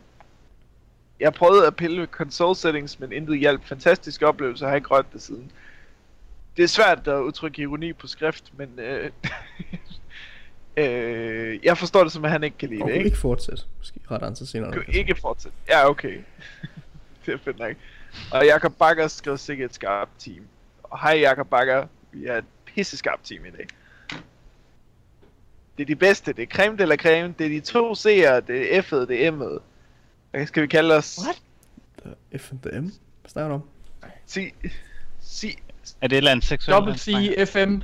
Jeg prøvede at pille ved console settings, men intet hjalp. Fantastisk oplevelse, har ikke rørt det siden. Det er svært at udtrykke ironi på skrift, men øh, (laughs) øh, jeg forstår det som, at han ikke kan lide Og det, ikke? ikke fortsætte. Måske retter han sig senere. Kunne ikke fortsætte. Ja, okay. (laughs) det er fedt nok. Og Jakob Bakker skrev sikkert et skarpt team. Og hej Jakob Bakker, vi er et pisse skarpt team i dag. Det er de bedste, det er creme la creme, det er de to C'er, det er F'et, det er M'et. Hvad skal vi kalde os? What? The F and the M. Hvad snakker du om? Sig, sig, Er det et eller andet seksuelt? Double? C FM.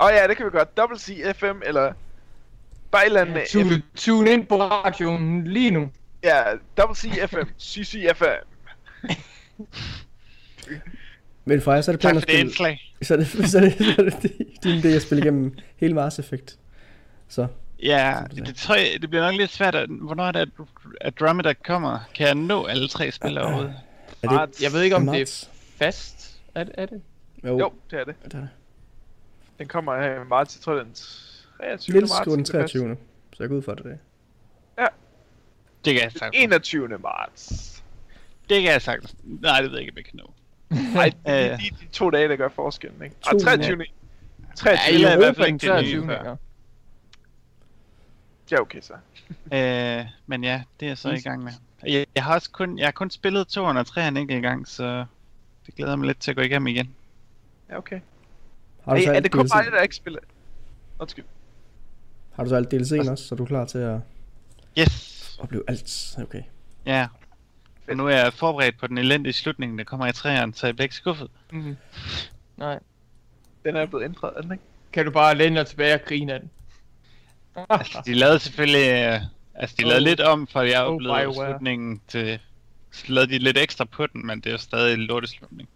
Åh oh, ja, det kan vi godt. Double C FM, eller bare et eller andet. Tune, tune ind på radioen lige nu. Ja, Double C FM, CC FM. Men for jer, så er det planen at det spille... indslag. (laughs) Så er det, så er det, så er det din idé at spille igennem hele Mars Effect. Så, Ja, det tror jeg, det bliver nok lidt svært, at, hvornår er det, at, at Dromedar kommer? Kan jeg nå alle tre spil overhovedet? er det... Marts. Jeg ved ikke, om det er fast. Er, er det? Jo, Jo, det er det. det er det. Den kommer her i marts, jeg tror den 23. Niels marts. den det passe. 23. Så jeg går ud for det. det. Det kan jeg Den sagt. 21. marts. Det kan jeg sagt. Nej, det ved jeg ikke, om jeg kan nå. (laughs) Nej, det er Øh. de, de to dage, der gør forskellen, ikke? Og 23. Ja, 23. i Eller i hvert Europa fald ikke det nye 23. før. ja. Ja, okay så. (laughs) Øh, men ja, det er jeg så i gang med. Jeg, jeg har også kun, jeg har kun spillet 203 en enkelt gang, så det glæder mig lidt til at gå igennem igen. Ja, okay. Har du så Ej, er det kun mig, der ikke spiller? Undskyld. Har du så alt DLC'en også, så er du klar til at Yes! opleve alt? Okay. Ja. Og nu er jeg forberedt på den elendige slutning, der kommer i træerne, så jeg bliver ikke skuffet. Mhm. Nej. Den er blevet ændret, er den ikke? Kan du bare læne dig tilbage og grine af den? Altså, de lavede selvfølgelig... øh, Altså, de lavede Oh. lidt om, for jeg Oh, oplevede BioWare. slutningen til... Så lavede de lidt ekstra på den, men det er jo stadig en lorteslutning.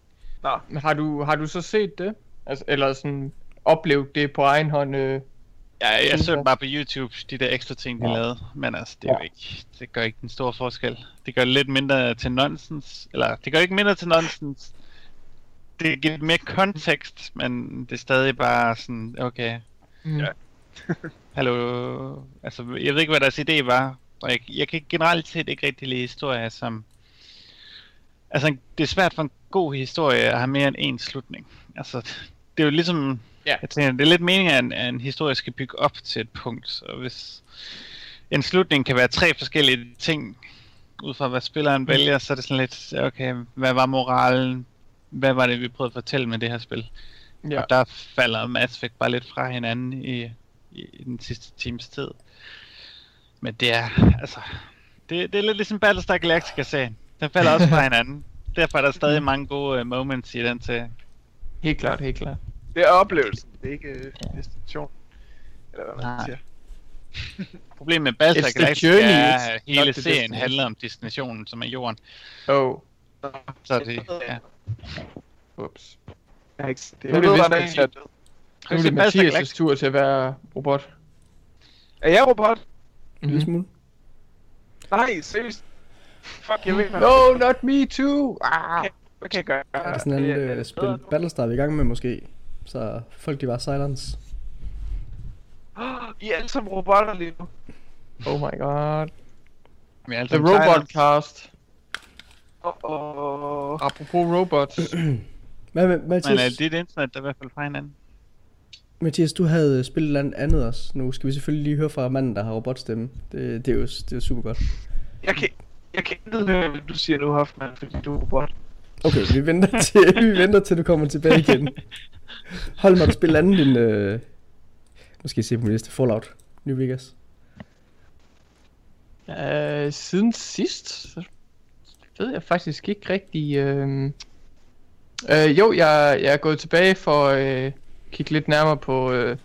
Nå, Men har du, har du så set det? Altså, eller sådan oplevet det på egen hånd? Øh? Ja, jeg så bare på YouTube, de der ekstra ting, de Ja. lavede. Men altså, det er jo Ja. ikke, det gør ikke den store forskel. Det gør lidt mindre til nonsens. Eller, det gør ikke mindre til nonsens. Det giver mere kontekst, men det er stadig bare sådan, okay, Mm. Ja. (laughs) hallo. Altså, jeg ved ikke, hvad deres idé var. Og jeg, jeg kan generelt set ikke rigtig lide historier, som... Altså, det er svært for en god historie at have mere end én slutning. Altså, det er jo ligesom... Ja. Jeg tænker, det er lidt meningen, at en, at en historie skal bygge op til et punkt. Og hvis en slutning kan være tre forskellige ting, ud fra hvad spilleren vælger, så er det sådan lidt, okay, hvad var moralen? Hvad var det, vi prøvede at fortælle med det her spil? Ja. Og der falder Mass Effect bare lidt fra hinanden i, i, den sidste times tid. Men det er, altså, det, det er lidt ligesom Battlestar Galactica-serien. Den falder også fra (laughs) hinanden. Derfor er der stadig mange gode uh, moments i den til. Helt klart, helt klart. Det er oplevelsen, det er ikke øh, destination. Eller hvad man Nej. siger. (laughs) Problemet med the Galactica er, at hele serien handler om destinationen, som er jorden. Oh, Så er det, ja. ups. Jeg har ikke, det er det hvordan ikke- jeg er. Nu er det Mathias' tur til at være robot. Er jeg robot? En lille smule. Nej, seriøst. Fuck, jeg ved ikke, No, not me too! Ah. Hvad kan jeg gøre? Er det sådan en uh, spil Battlestar, vi er i gang med måske? Så folk de var silence. (gasps) I er alle sammen robotter lige nu. Oh my god. Vi er alle The sammen Robot silence. Cast. Åh, oh, oh. Apropos robots. (clears throat) Hvad med Men er Mathias? dit internet der i hvert fald fra hinanden? Mathias, du havde spillet et eller andet andet også. Nu skal vi selvfølgelig lige høre fra manden, der har robotstemme. Det, det, er, jo, det er super godt. Jeg kan, jeg kan ikke høre, hvad du siger nu, Hoffman, fordi du er robot. Okay, vi venter til, vi venter til du kommer tilbage igen. (laughs) Hold mig, du spiller andet end... Øh, måske se på min liste. Fallout. New Vegas. Uh, siden sidst, så ved jeg faktisk ikke rigtig... Uh... Uh, jo, jeg, jeg er gået tilbage for at uh, kigge lidt nærmere på uh,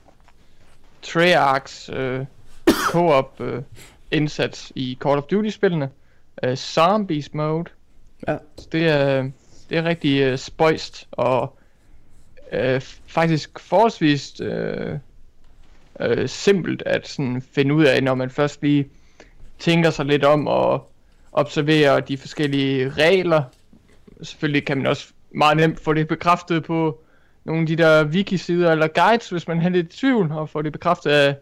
Treyarch's uh, co-op uh, indsats i Call of Duty-spillene. Uh, Zombies mode. Ja. Så det er, det er rigtig uh, spøjst og øh, faktisk forholdsvis øh, øh, simpelt at sådan finde ud af, når man først lige tænker sig lidt om og, observere de forskellige regler. Selvfølgelig kan man også meget nemt få det bekræftet på nogle af de der wiki-sider eller guides, hvis man har lidt i tvivl, og få det bekræftet af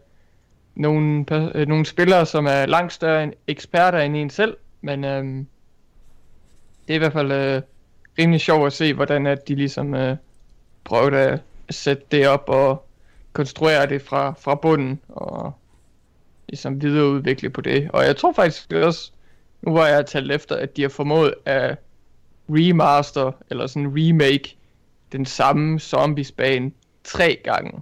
nogle, øh, nogle spillere, som er langt større end eksperter end en selv. Men øh, det er i hvert fald øh, rimelig sjovt at se, hvordan at de ligesom øh, prøver at sætte det op og konstruere det fra, fra bunden og ligesom videreudvikle på det. Og jeg tror faktisk også, nu hvor jeg har talt efter, at de har formået at remaster eller sådan remake den samme zombies bane tre gange.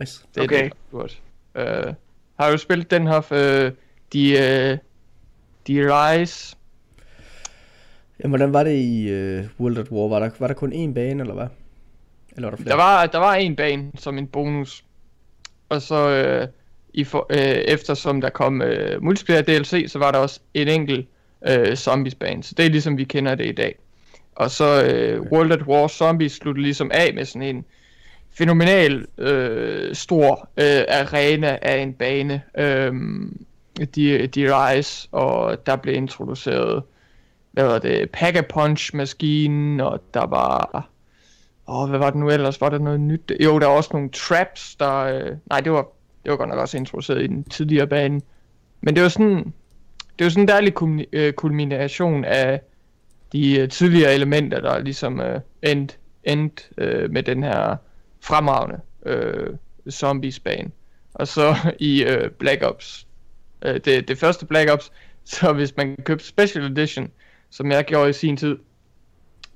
Nice. Det er Okay. det, godt. Uh, har du spillet den her, uh, de, uh, de Rise? Jamen, hvordan var det i uh, World at War? Var der, var der kun én bane, eller hvad? Eller var der flere? Der var, der var en bane som en bonus. Og så uh, i for, uh, eftersom der kom uh, multiplayer DLC, så var der også en enkelt uh, zombies bane. Så det er ligesom vi kender det i dag. Og så uh, World at War Zombies sluttede ligesom af med sådan en fænomenal øh, stor øh, arena af en bane. Øh, de, de Rise, og der blev introduceret, hvad var det, Pack-a-Punch-maskinen, og der var, åh, hvad var det nu ellers, var der noget nyt? Jo, der var også nogle traps, der, øh, nej, det var, det var godt nok også introduceret i den tidligere bane. Men det var sådan, det var sådan en dejlig øh, kulmination af de øh, tidligere elementer, der ligesom øh, endte end, øh, med den her fremragende øh, zombies bane. Og så (laughs) i øh, Black Ops, øh, det, det første Black Ops, (laughs) så hvis man købte Special Edition, som jeg gjorde i sin tid,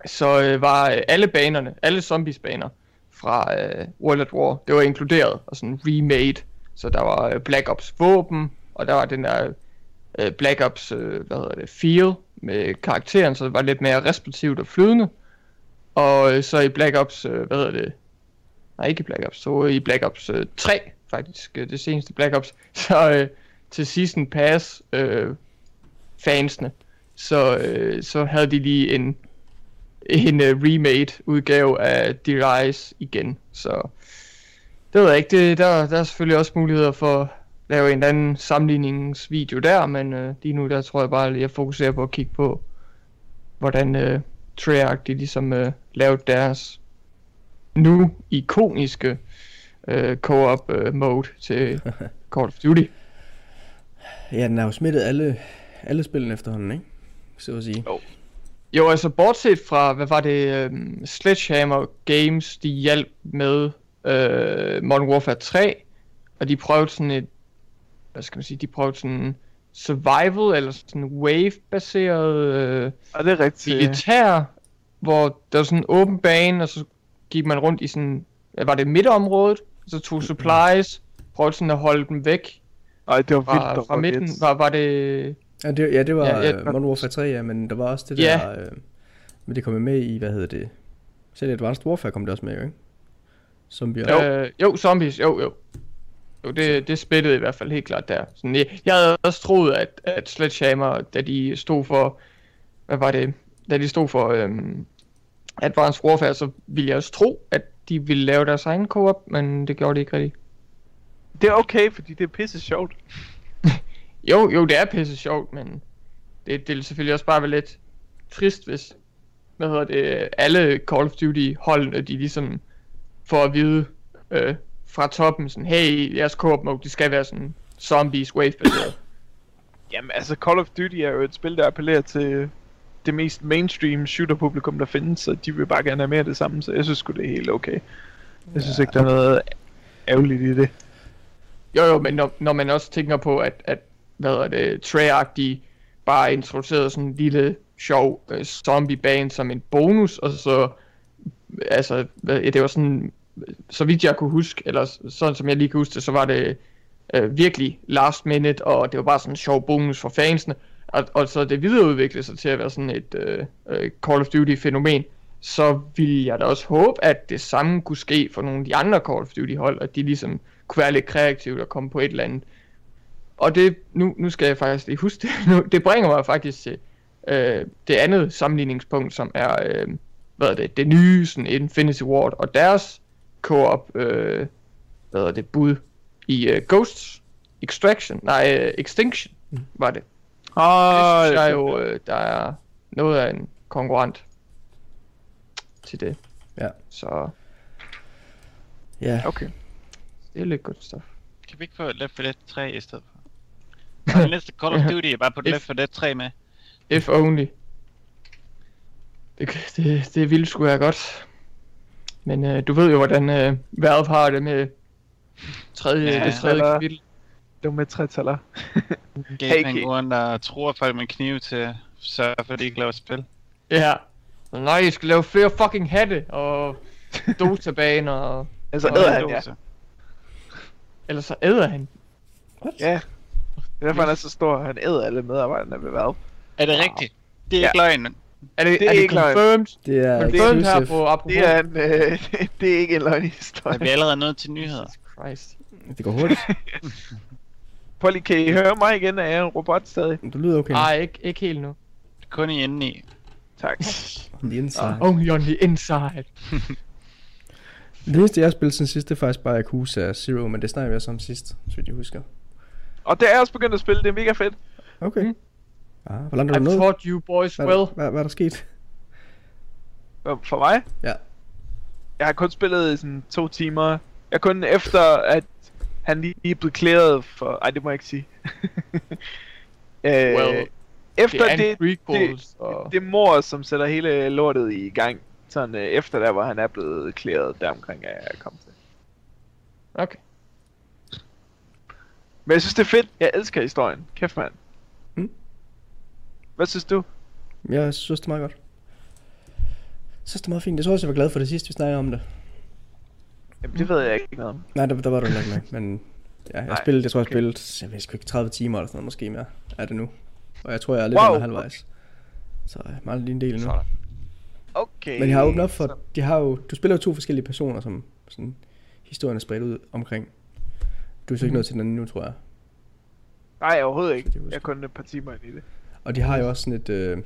så øh, var øh, alle banerne, alle zombies baner fra øh, World at War, det var inkluderet og sådan remade. Så der var øh, Black Ops våben, og der var den der øh, Black Ops, øh, hvad hedder det, feel med karakteren, så det var lidt mere respektivt og flydende. Og øh, så i Black Ops, øh, hvad hedder det, nej ikke i Black Ops, så i Black Ops øh, 3 faktisk, øh, det seneste Black Ops, (laughs) så øh, til Season Pass øh, fansene, så, øh, så havde de lige en, en uh, remade udgave af The Rise igen, så det ved jeg ikke, det, der, der er selvfølgelig også muligheder for at lave en anden sammenligningsvideo der, men øh, lige nu der tror jeg bare, at jeg fokuserer på at kigge på, hvordan øh, Treyarch de ligesom øh, lavede deres nu ikoniske øh, co-op øh, mode til (laughs) Call of Duty. Ja, den har jo smittet alle, alle spillene efterhånden, ikke? Så at sige. Jo, altså bortset fra, hvad var det, um, Sledgehammer Games, de hjalp med uh, Modern Warfare 3, og de prøvede sådan et, hvad skal man sige, de prøvede sådan survival, eller sådan wave-baseret uh, Og det er rigtigt. militær, hvor der var sådan en åben bane, og så gik man rundt i sådan, hvad var det, midterområdet, og så tog supplies, prøvede sådan at holde dem væk Ej, det var vildt. fra, der fra midten. Var, var det, Ja, det, ja, det var Ja, ja, ja, Modern Warfare 3, ja, men der var også det Ja. der... Øh, men det kom med i, hvad hedder det? Selv Advanced Warfare kom det også med, jo, ikke? Zombier. Jo. Øh, jo, zombies, jo, jo. Jo, det, det spættede i hvert fald helt klart der. Sådan, jeg, jeg havde også troet, at, at Sledgehammer, da de stod for, hvad var det, da de stod for øhm, Advanced Warfare, så ville jeg også tro, at de ville lave deres egen co-op, men det gjorde de ikke rigtigt. Det er okay, fordi det er pisse sjovt. Jo, jo, det er pisse sjovt, men det, det ville selvfølgelig også bare være lidt trist, hvis, hvad hedder det, alle Call of Duty holdene, de ligesom får at vide øh, fra toppen, sådan, hey, jeres co-op mode, det skal være sådan zombies wave baseret. Jamen altså, Call of Duty er jo et spil, der appellerer til det mest mainstream shooter-publikum, der findes, så de vil bare gerne have mere af det samme, så jeg synes sgu, det er helt okay. Jeg synes ikke, der er noget ærgerligt i det. Jo, jo, men når, når man også tænker på, at, at hvad er det, Treyarch, bare introducerede sådan en lille sjov øh, zombie bane som en bonus, og så, altså, hvad, ja, det var sådan, så vidt jeg kunne huske, eller sådan som jeg lige kan huske det, så var det øh, virkelig last minute, og det var bare sådan en sjov bonus for fansene, og, og så det videreudviklede sig til at være sådan et øh, øh, Call of Duty fænomen, så ville jeg da også håbe, at det samme kunne ske for nogle af de andre Call of Duty hold, at de ligesom kunne være lidt kreative og komme på et eller andet. Og det, nu, nu skal jeg faktisk lige huske det, nu, det bringer mig faktisk til øh, det andet sammenligningspunkt, som er, øh, hvad er det, det nye sådan Infinity Ward, og deres co-op, øh, hvad er det, bud i øh, Ghosts Extraction, nej, øh, Extinction var det. Åh, det synes jeg jo, øh, der er noget af en konkurrent til det. Ja. Så Ja, Okay. det er lidt godt stof. Kan vi ikke få Left 4 Dead 3 i stedet for? Og det (laughs) næste Call of Duty er bare på Left 4 Dead 3 med. If only. Det, det, det ville sgu være godt. Men øh, du ved jo, hvordan øh, Valve har det med tredje, Ja, det tredje eller- kapitel. Dumme trætaller. Gaming der truer folk med knive til at sørge for, at de ikke laver spil. Ja. Nej, jeg skal lave flere fucking hatte og dotabaner og... (laughs) Altså, æder han, ja. Dose. Ellers så æder han. Ja. Det er derfor, han er så stor. Han æder alle medarbejderne ved Valve. Er det rigtigt? Det er Ja. ikke løgn. Er det, Det er er det ikke løgn. confirmed? det er Confirmed her på apropos. Det er, en, øh, (laughs) det er ikke en løgnhistorie. Er vi allerede nået til nyheder? Jesus Christ. Det går hurtigt. (laughs) Polly, kan I høre mig igen? Er jeg en robot stadig? Du lyder okay. Nej, ikke, ikke helt nu. Kun i enden i. Tak. (laughs) On the inside. Only on the inside. Det eneste, jeg har spillet siden sidst, det er faktisk bare Yakuza Zero, men det snakker vi også om sidst, så vidt jeg husker. Og det er jeg også begyndt at spille. Det er mega fedt. Okay. Mm. Ah, hvor langt er I du nået? taught you boys Hvad, well. hvad, hvad er der sket? For mig? Ja. Jeg har kun spillet i sådan to timer. Jeg er kun efter, at han lige blevet klæret for... Ej, det må jeg ikke sige. (laughs) øh, Well, efter det er det, en prequel, så... det er mor, som sætter hele lortet i gang. Sådan øh, efter der, hvor han er blevet klæret, der omkring er jeg kommet til. Okay. Men jeg synes, det er fedt. Jeg elsker historien. Kæft, mand. Mm. Hvad synes du? Jeg synes, det er meget godt. Jeg synes, det er meget fint. Jeg tror også, jeg var glad for det sidste, vi snakkede om det. Jamen, det ved jeg ikke noget om. Nej, der, der var du ikke med, men ja, jeg Nej, spillede, jeg tror, jeg okay. spillede, jeg ved sgu ikke, 30 timer eller sådan noget, måske mere, er det nu. Og jeg tror, jeg er lidt Wow. under halvvejs. Så jeg mangler lige en del nu. Sådan. Okay. Men jeg har åbnet op for, de har jo, du spiller jo to forskellige personer, som sådan, historien er spredt ud omkring. Du er så ikke nået til den anden nu, tror jeg. Nej, overhovedet ikke. Jeg er kun et par timer inde i det. Og de har jo også sådan et, øh,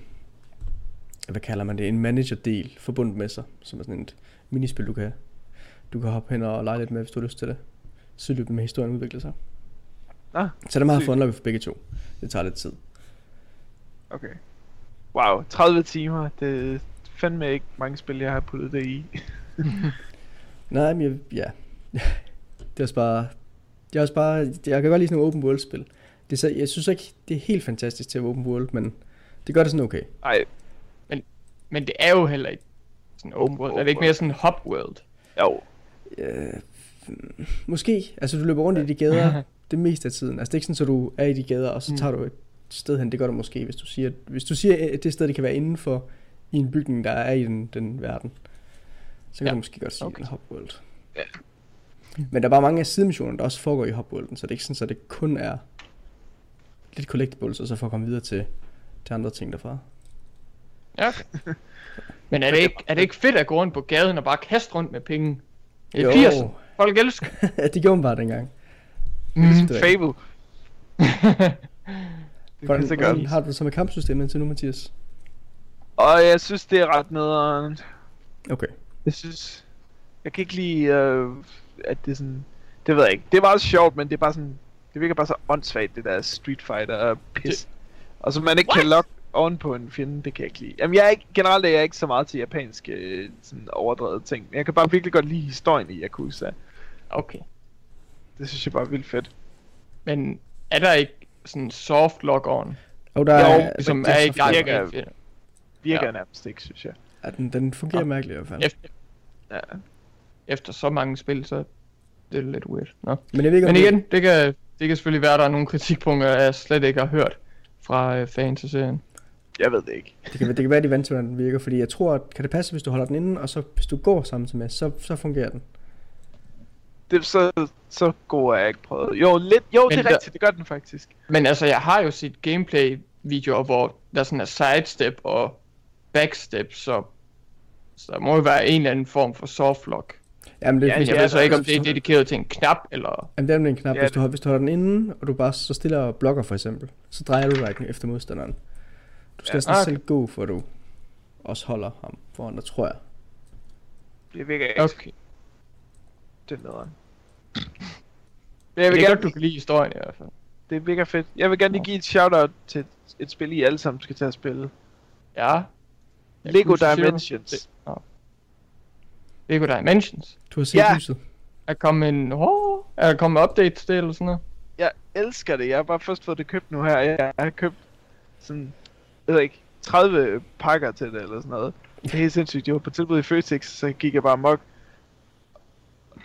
hvad kalder man det, en manager-del forbundet med sig, som er sådan et minispil, du kan, du kan hoppe hen og lege lidt med, hvis du har lyst til det. Sideløbende med historien udvikler sig. Nå, Så det er meget sygt. forunderligt for begge to. Det tager lidt tid. okay. Wow, 30 timer. Det er fandme ikke mange spil, jeg har puttet det i. (laughs) Nej, men jeg, ja. (laughs) det er også bare, jeg er også bare, jeg kan godt lide sådan nogle open world spil. Det er så, jeg synes ikke, det er helt fantastisk til at være open world, men det gør det sådan okay. Nej, Men det er jo heller ikke sådan open world. Er det ikke mere sådan hub world? jo. Øh, måske, altså du løber rundt i de gader (laughs) det meste af tiden. Altså det er ikke sådan, at du er i de gader, og så Mm. tager du et sted hen. Det gør du måske, hvis du siger, hvis du siger at det sted, det kan være inden for i en bygning, der er i den, den verden. Så kan Ja. du måske godt sige Okay. en hubworld. Ja. Men der er bare mange af sidemissionerne, der også foregår i hubworlden, så det er ikke sådan, at det kun er lidt collectibles, og så for at komme videre til, til andre ting derfra. Ja. (laughs) Men er det, ikke, er det ikke fedt at gå rundt på gaden og bare kaste rundt med penge? I 80'erne. Folk elsker. (laughs) Det gjorde man bare dengang. Mm. Det er Fable. (laughs) Det Hvordan, er så hvordan godt. har du det så med kampsystemet indtil nu, Mathias? Og jeg synes, det er ret nederen. Okay. Jeg synes... Jeg kan ikke lide, øh, at det er sådan... Det ved jeg ikke. Det er meget sjovt, men det er bare sådan... Det virker bare så åndssvagt, det der Street Fighter pis. Og så man ikke kan What? lokke oven på en fjende, det kan jeg ikke lide. Jamen, jeg er ikke, generelt er jeg ikke så meget til japanske øh, sådan overdrevet ting. Men jeg kan bare virkelig godt lide historien i Yakuza. Okay. Det synes jeg bare er vildt fedt. Men er der ikke sådan soft lock on, Og der Jo, er, som det er i så gang virker- Virker Ja. ja. nærmest ikke, synes jeg. ja, den, den fungerer Nå. mærkeligt i hvert fald. Ja. Efter så mange spil, så det er lidt weird. Nå. Men jeg ved ikke, Men igen, det kan, det kan selvfølgelig være, at der er nogle kritikpunkter, jeg slet ikke har hørt fra øh, fans af serien. Jeg ved det ikke. Det kan, det kan være, at de vant til, hvordan den virker, fordi jeg tror, at kan det passe, hvis du holder den inde, og så hvis du går samtidig med, så, så fungerer den. Det, så, så god er jeg ikke prøvet. Jo, lidt, jo Men det er der- rigtigt, det gør den faktisk. Men altså, jeg har jo set gameplay-videoer, hvor der sådan er sidestep og backstep, så, så der må jo være en eller anden form for soft lock. Jamen, det, Ja, Men det jeg er ved så ikke, om det er dedikeret til en knap, eller... Jamen, det er en knap. Ja, hvis, du, har, hvis du holder den inde, og du bare så stiller og blokker for eksempel, så drejer du dig efter modstanderen. Du skal Ja. sådan Ah, okay. selv gå, for at du også holder ham foran dig, tror jeg. Det virker ikke Okay. det nederen. Men Jeg jeg vil det er gerne... godt, du kan lide historien i hvert fald. Det er mega fedt. Jeg vil gerne lige give et shout-out til et, spil, I alle sammen skal til at spille. Ja. Lego. Dimensions. Det- nå. Lego Dimensions. Du har set Ja. lyset. Er kommet en... Oh, er der kommet updates til det eller sådan noget? Jeg elsker det. Jeg har bare først fået det købt nu her. Jeg har købt sådan, jeg ved ikke, 30 pakker til det eller sådan noget. Det er helt sindssygt. Det var på tilbud i Føtex, så gik jeg bare mok.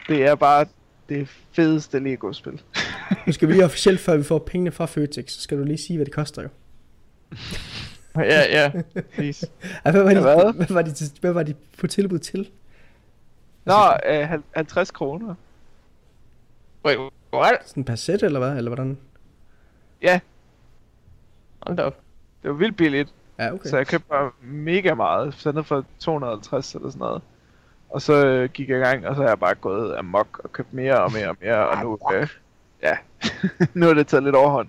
Det er bare det fedeste Lego-spil. (laughs) Nu skal vi lige officielt, før vi får pengene fra Føtex, så skal du lige sige, hvad det koster jo. Ja, ja. (laughs) Please. Hvad, var de, hvad? var de, hvad var de på tilbud til? Nå, øh, hal- 50 kroner. Wait, what? Sådan per sæt, eller hvad? Eller hvordan? Ja, Hold da op. det var vildt billigt. Ja, okay. Så jeg købte bare mega meget. Sendet for 250 eller sådan noget. Og så øh, gik jeg i gang, og så er jeg bare gået amok og købt mere og mere og mere, og nu, øh, ja, (laughs) nu er det taget lidt overhånd.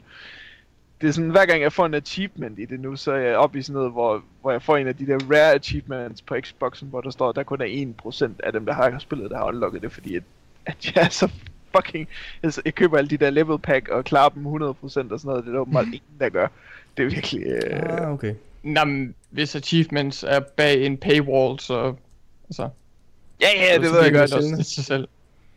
Det er sådan, hver gang jeg får en achievement i det nu, så er jeg oppe i sådan noget, hvor, hvor jeg får en af de der rare achievements på Xboxen, hvor der står, at der kun er 1% af dem, der har spillet, der har unlocket det, fordi at, at jeg er så fucking... Altså, jeg køber alle de der level pack og klarer dem 100% og sådan noget, det er der åbenbart (laughs) ingen, der gør. Det er virkelig... Øh, Ah, okay. Nå, men hvis achievements er bag en paywall, så... Altså, ja, ja, det så ved jeg gør godt. det til sig selv.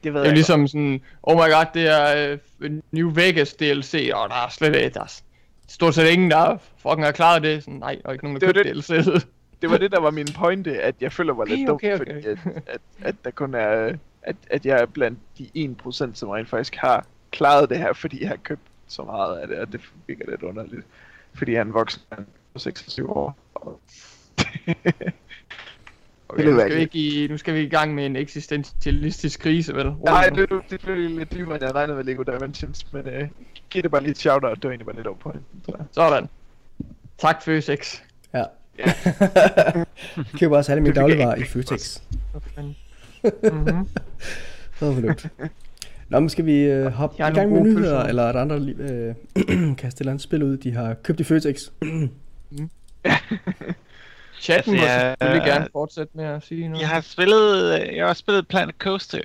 Det ved Det er jeg ligesom sådan, oh my god, det er uh, New Vegas DLC, og der er slet ikke, der er stort set ingen, der fucking har klaret det. Sådan, nej, og ikke nogen, der Det købte det. DLC. (laughs) det var det, der var min pointe, at jeg føler mig lidt Okay, okay, okay. fordi at, at, at der kun er, at, at jeg er blandt de 1%, som rent faktisk har klaret det her, fordi jeg har købt så meget af det, og det virker lidt underligt. Fordi er voksen mand på 26 år. Og- (laughs) Okay, Det nu, skal vi ikke- i, nu skal vi i gang med en eksistentialistisk krise, vel? Rolig Nej, nu. det er selvfølgelig lidt dybere, end jeg regnede med Lego Dimensions, men øh, giv det bare lige et shout-out, det var egentlig bare lidt over på hende. Sådan. Tak, Føsex. Ja. Ja. (laughs) Køber også alle mine Det dagligvarer i Føtex. mm-hmm. Så er det Nå, men skal vi øh, hoppe Jeg i gang med nyheder, eller er der andre, øh, (clears throat) kan stille andet spil ud, de har købt i Føtex? (laughs) (laughs) Chatten må Altså, jeg- selvfølgelig gerne fortsætte med at sige noget. Jeg har spillet, øh, jeg har spillet Planet Coaster,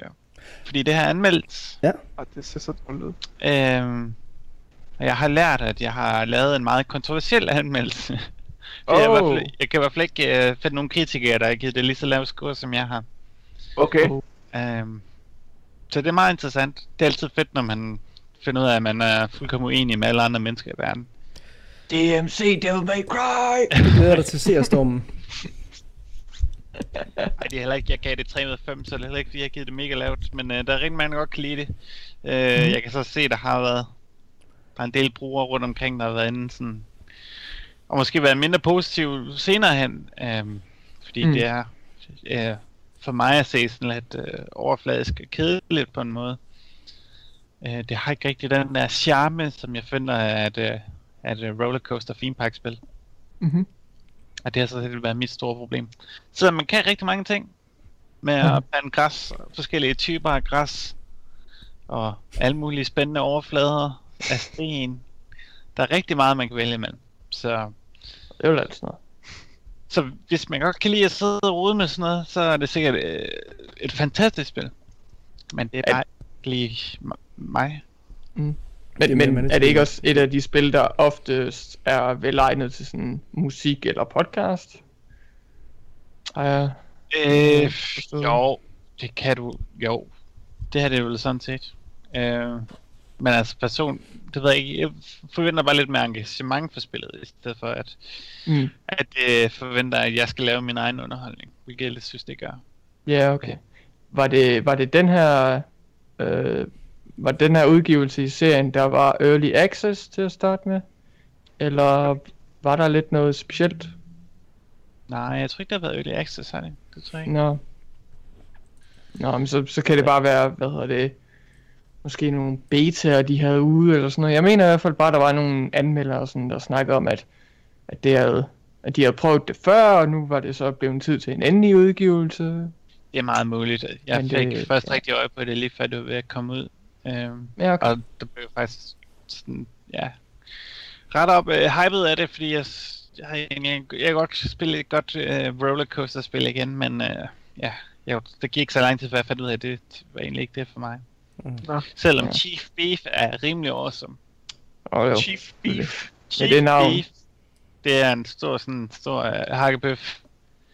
fordi det har anmeldt. Og det ser så dårligt ud. Øhm, og jeg har lært, at jeg har lavet en meget kontroversiel anmeldelse. (laughs) oh. jeg, i hvert fald, jeg kan i hvert fald ikke uh, finde nogen kritikere, der har givet det lige så lav score, som jeg har. Okay. Øhm, så det er meget interessant. Det er altid fedt, når man finder ud af, at man er fuldkommen uenig med alle andre mennesker i verden. DMC Devil May Cry! (laughs) Jeg glæder dig til at se jer stormen. Ej, det er heller ikke, jeg gav det 3 ud af 5, så det er heller ikke, fordi jeg har givet det mega lavt. Men øh, der er rigtig mange, der godt kan lide det. Øh, Mhm. Jeg kan så se, der har været der er en del brugere rundt omkring, der har været inde sådan... Og måske været mindre positiv senere hen. Øh, fordi Mm. det er øh, for mig at se sådan lidt øh, overfladisk og kedeligt på en måde. Øh, det har ikke rigtig den der charme, som jeg finder, at, øh, at øh, rollercoaster theme park spil. Mm-hmm. Og det har så set været mit store problem. Så man kan rigtig mange ting. Med at plante græs, forskellige typer af græs. Og alle mulige spændende overflader af sten. Der er rigtig meget, man kan vælge imellem. Så, Det er jo altid noget. så hvis man godt kan lide at sidde og rode med sådan noget, så er det sikkert øh, et fantastisk spil. Men det er bare ikke lige mig. Men, er men er det ikke også et af de spil, der oftest er velegnet til sådan musik eller podcast? Uh, Øh, forstået. jo, det kan du, jo. Det her det er vel sådan set. Øh, men altså person, det ved jeg ikke, jeg forventer bare lidt mere engagement for spillet, i stedet for at, mm. at øh, forventer, at jeg skal lave min egen underholdning, hvilket jeg synes, det gør. Ja, okay. Var det, var det den her... Øh, var den her udgivelse i serien, der var early access til at starte med? Eller var der lidt noget specielt? Nej, jeg tror ikke, der har været early access, har det? Det tror jeg ikke. Nå. Nå, men så, så kan det bare være, hvad hedder det, måske nogle betaer, de havde ude eller sådan noget. Jeg mener i hvert fald bare, der var nogle anmeldere, sådan, der snakkede om, at, at, det havde, at de havde prøvet det før, og nu var det så blevet tid til en endelig udgivelse. Det er meget muligt. Jeg Men fik det- først ja. rigtig øje på det, lige før det var ved at komme ud. Øhm, Ja, okay. Og det blev faktisk sådan, ja, ret op øh, hypet af det, fordi jeg, jeg, har egentlig- jeg, kan godt spille et godt øh, rollercoaster spil igen, men øh, ja, jeg, det gik ikke så lang tid, før jeg fandt ud af, at det var egentlig ikke det for mig. Mm. Nå. Selvom Ja. Chief Beef er rimelig awesome. Og jo. Chief Beef. Chief det navn. Beef, det er en stor, sådan, stor uh, hakkebøf.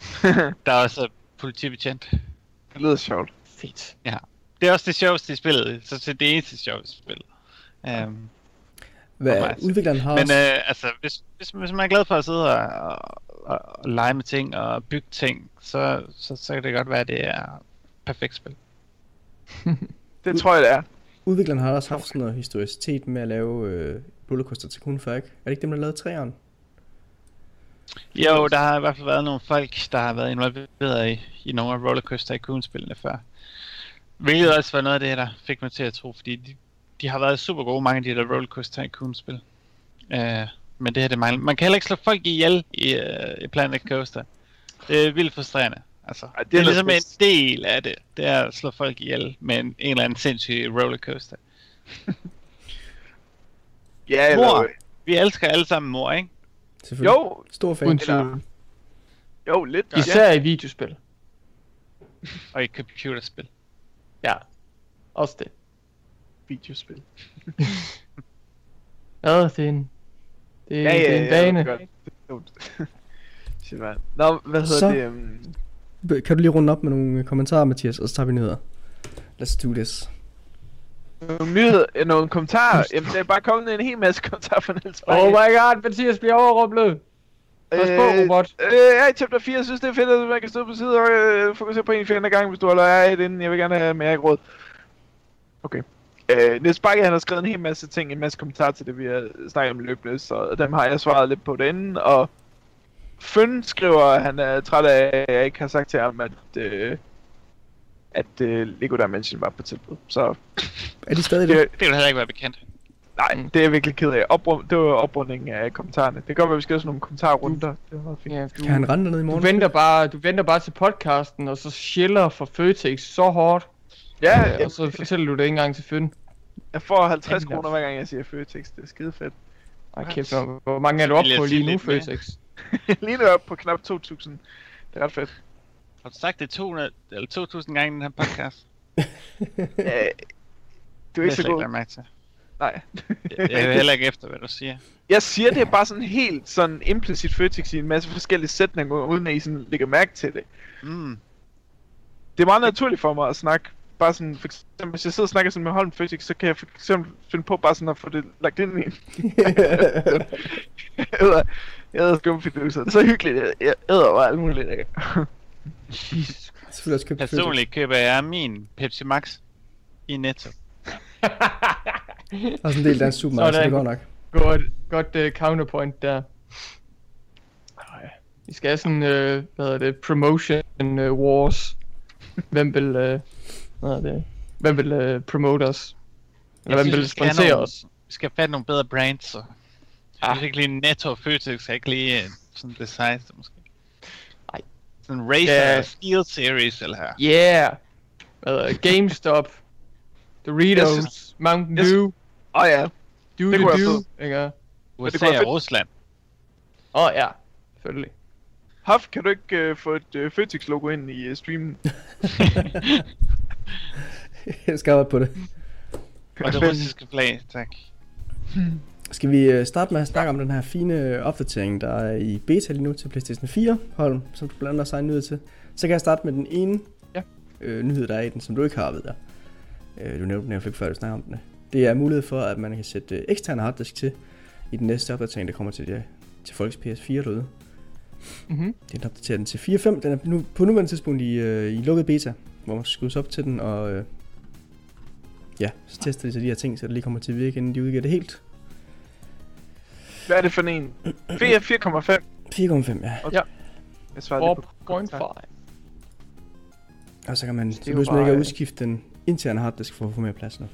(laughs) der er også politibetjent. det lyder sjovt. Fedt. Det er også det sjoveste i spillet, så det er det eneste sjoveste i spillet. Um, Hvad Alright. udvikleren har men også... øh, altså, hvis, hvis, hvis man er glad for at sidde og, og, og lege med ting og bygge ting, så, så, så kan det godt være, at det er perfekt spil. (laughs) Det tror jeg, det er. Udvikleren har også haft sådan noget historicitet med at lave øh, Rollercoaster Tycoon før, ikke? Er det ikke dem, der lavede træeren? Jo, der har i hvert fald været nogle folk, der har været involveret i, i nogle af Rollercoaster Tycoon-spillene før. Hvilket også var noget af det, der fik mig til at tro, fordi de, de har været super gode, mange af de der Rollercoaster Tycoon-spil. Uh, men det her, det mangler. Man kan heller ikke slå folk ihjel i, uh, i Planet Coaster. Det er vildt frustrerende. Altså, Ej, det, det er ligesom en del af det. Det er at slå folk ihjel med en, en eller anden sindssyg rollercoaster. (laughs) Ja, eller... Mor. Vi elsker alle sammen mor, ikke? Selvfølgelig. Jo, Stor fan. Eller- jo, lidt. Ja. Især i videospil. Og i computerspil. Ja. Også det. Videospil. (laughs) Ja, det er en... Det, Ja, ja, det er en ja, bane. det er godt. Det. (laughs) Shit. Nå, hvad hedder Så- det? Um... Kan du lige runde op med nogle kommentarer, Mathias, og så tager vi nyheder. Let's do this. Nogle nyheder, øh, nogle kommentarer. Jamen, det er bare kommet en hel masse kommentarer fra Niels Oh my god, Mathias bliver overrumplet. Pas på, robot. Øh, jeg er i chapter 4, jeg synes det er fedt, at man kan stå på side og øh, fokusere på en fjende ad gangen, hvis du holder af et inden. Jeg vil gerne have mere råd. Okay. Øh, Niels Bakke, han har skrevet en hel masse ting, en masse kommentarer til det, vi har snakket om løbende, så dem har jeg svaret lidt på derinde, og Føn skriver, at han er træt af, at jeg ikke har sagt til ham, at, øh, at øh, Lego Dimension var på tilbud. Så Er de stadig det? det, Det ville heller ikke være bekendt. Nej, Mm. det er jeg virkelig ked af. Oprund, det var oprundingen af kommentarerne. Det kan godt være, at vi skal have sådan nogle kommentarrunder. Det var fint. Ja, du, Kan han rende derned i du, morgen? venter bare, du venter bare til podcasten, og så chiller for Føtex så hårdt. Ja, Ja, og så fortæller du det ikke engang til Føn. Jeg får 50 Endelig. kroner hver gang jeg siger Føtex. Det er skide fedt. Ej kæft, hvor, hvor mange er du op på lige nu? Føtex? (laughs) Lige nu er oppe på knap 2000. Det er ret fedt. Har du sagt det 200, eller 2000 gange i den her podcast? (laughs) Øh, du er ikke så god. Nej. Jeg, jeg heller ikke efter, hvad du siger. Jeg siger det er bare sådan helt sådan implicit Føtex i en masse forskellige sætninger, uden at I sådan lægger mærke til det. Mm. Det er meget naturligt for mig at snakke. Bare sådan, for eksempel, hvis jeg sidder og snakker sådan med Holm Føtex, så kan jeg for eksempel finde på bare sådan at få det lagt ind i en. (laughs) jeg æder skumfiduser. Det er så hyggeligt. Jeg, æder bare alt muligt. Personligt køber jeg min Pepsi Max i Netto. (laughs) Der er sådan en del dansk supermarked, så det Sådan. går nok. Godt, godt uh, counterpoint der. Vi skal have sådan, uh, hvad hedder det, promotion uh, wars. Hvem vil, uh, hvad hedder det, hvem vil uh, promote os? Eller Jeg hvem synes, vil vi skal have sponsere nogle- os? Vi skal have nogle bedre brands, så. Jeg Ah. ikke lige Netto og Føtex er ikke lige øh, sådan det sejeste, måske. Ej. Sådan Razer yeah. Steel Series, eller her. Yeah! Hvad det, GameStop, Doritos, synes- Mountain Dew, Åh oh, ja. Do det kunne fedt. ikke? Åh USA og Rusland. oh, ja, selvfølgelig. Hoff, kan du ikke uh, få et uh, Føtex-logo ind i uh, streamen? (laughs) Jeg skal arbejde på det. Og det russiske flag, tak. Skal vi øh, starte med at snakke om den her fine øh, opdatering, der er i beta lige nu til PlayStation 4, Holm, som du blandt andet også har en nyhed til. Så kan jeg starte med den ene Ja. øh, nyhed, der er i den, som du ikke har, ved jeg. Øh, du nævnte den ikke før, du snakker om den. Det er mulighed for, at man kan sætte øh, eksterne harddisk til i den næste opdatering, der kommer til, ja, til folks PS4 derude. Mhm. Den opdaterer den til 4.5. Den er nu, på nuværende tidspunkt i, øh, i lukket beta, hvor man skal skrives op til den, og øh, ja, så tester de så de her ting, så det lige kommer til at virke, inden de udgiver det helt. Hvad er det for en? 4 4,5. 4.5, ja. Jeg svarede lige på 4.5. Og så kan man, så behøver man ikke at øh, udskifte den interne harddisk for at få mere plads nu.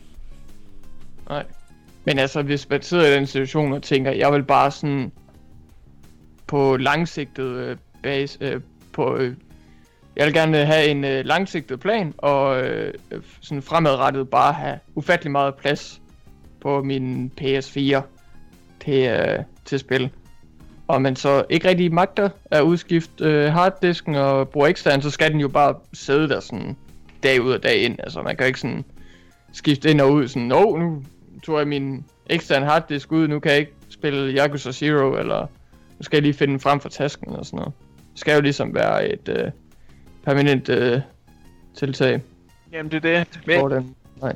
Nej. Men altså, hvis man sidder i den situation og tænker, jeg vil bare sådan på langsigtet øh, base, øh, på, øh, jeg vil gerne øh, have en øh, langsigtet plan, og øh, sådan fremadrettet bare have ufattelig meget plads på min PS4 til, øh, til spil. Og man så ikke rigtig magter at udskifte øh, harddisken og bruge ekstern, så skal den jo bare sidde der sådan dag ud og dag ind. Altså man kan ikke sådan skifte ind og ud sådan, Nå, nu tog jeg min eksterne harddisk ud, nu kan jeg ikke spille Yakuza Zero, eller nu skal jeg lige finde den frem for tasken og sådan noget. Det skal jo ligesom være et øh, permanent øh, tiltag. Jamen, det er det. Men den. Nej.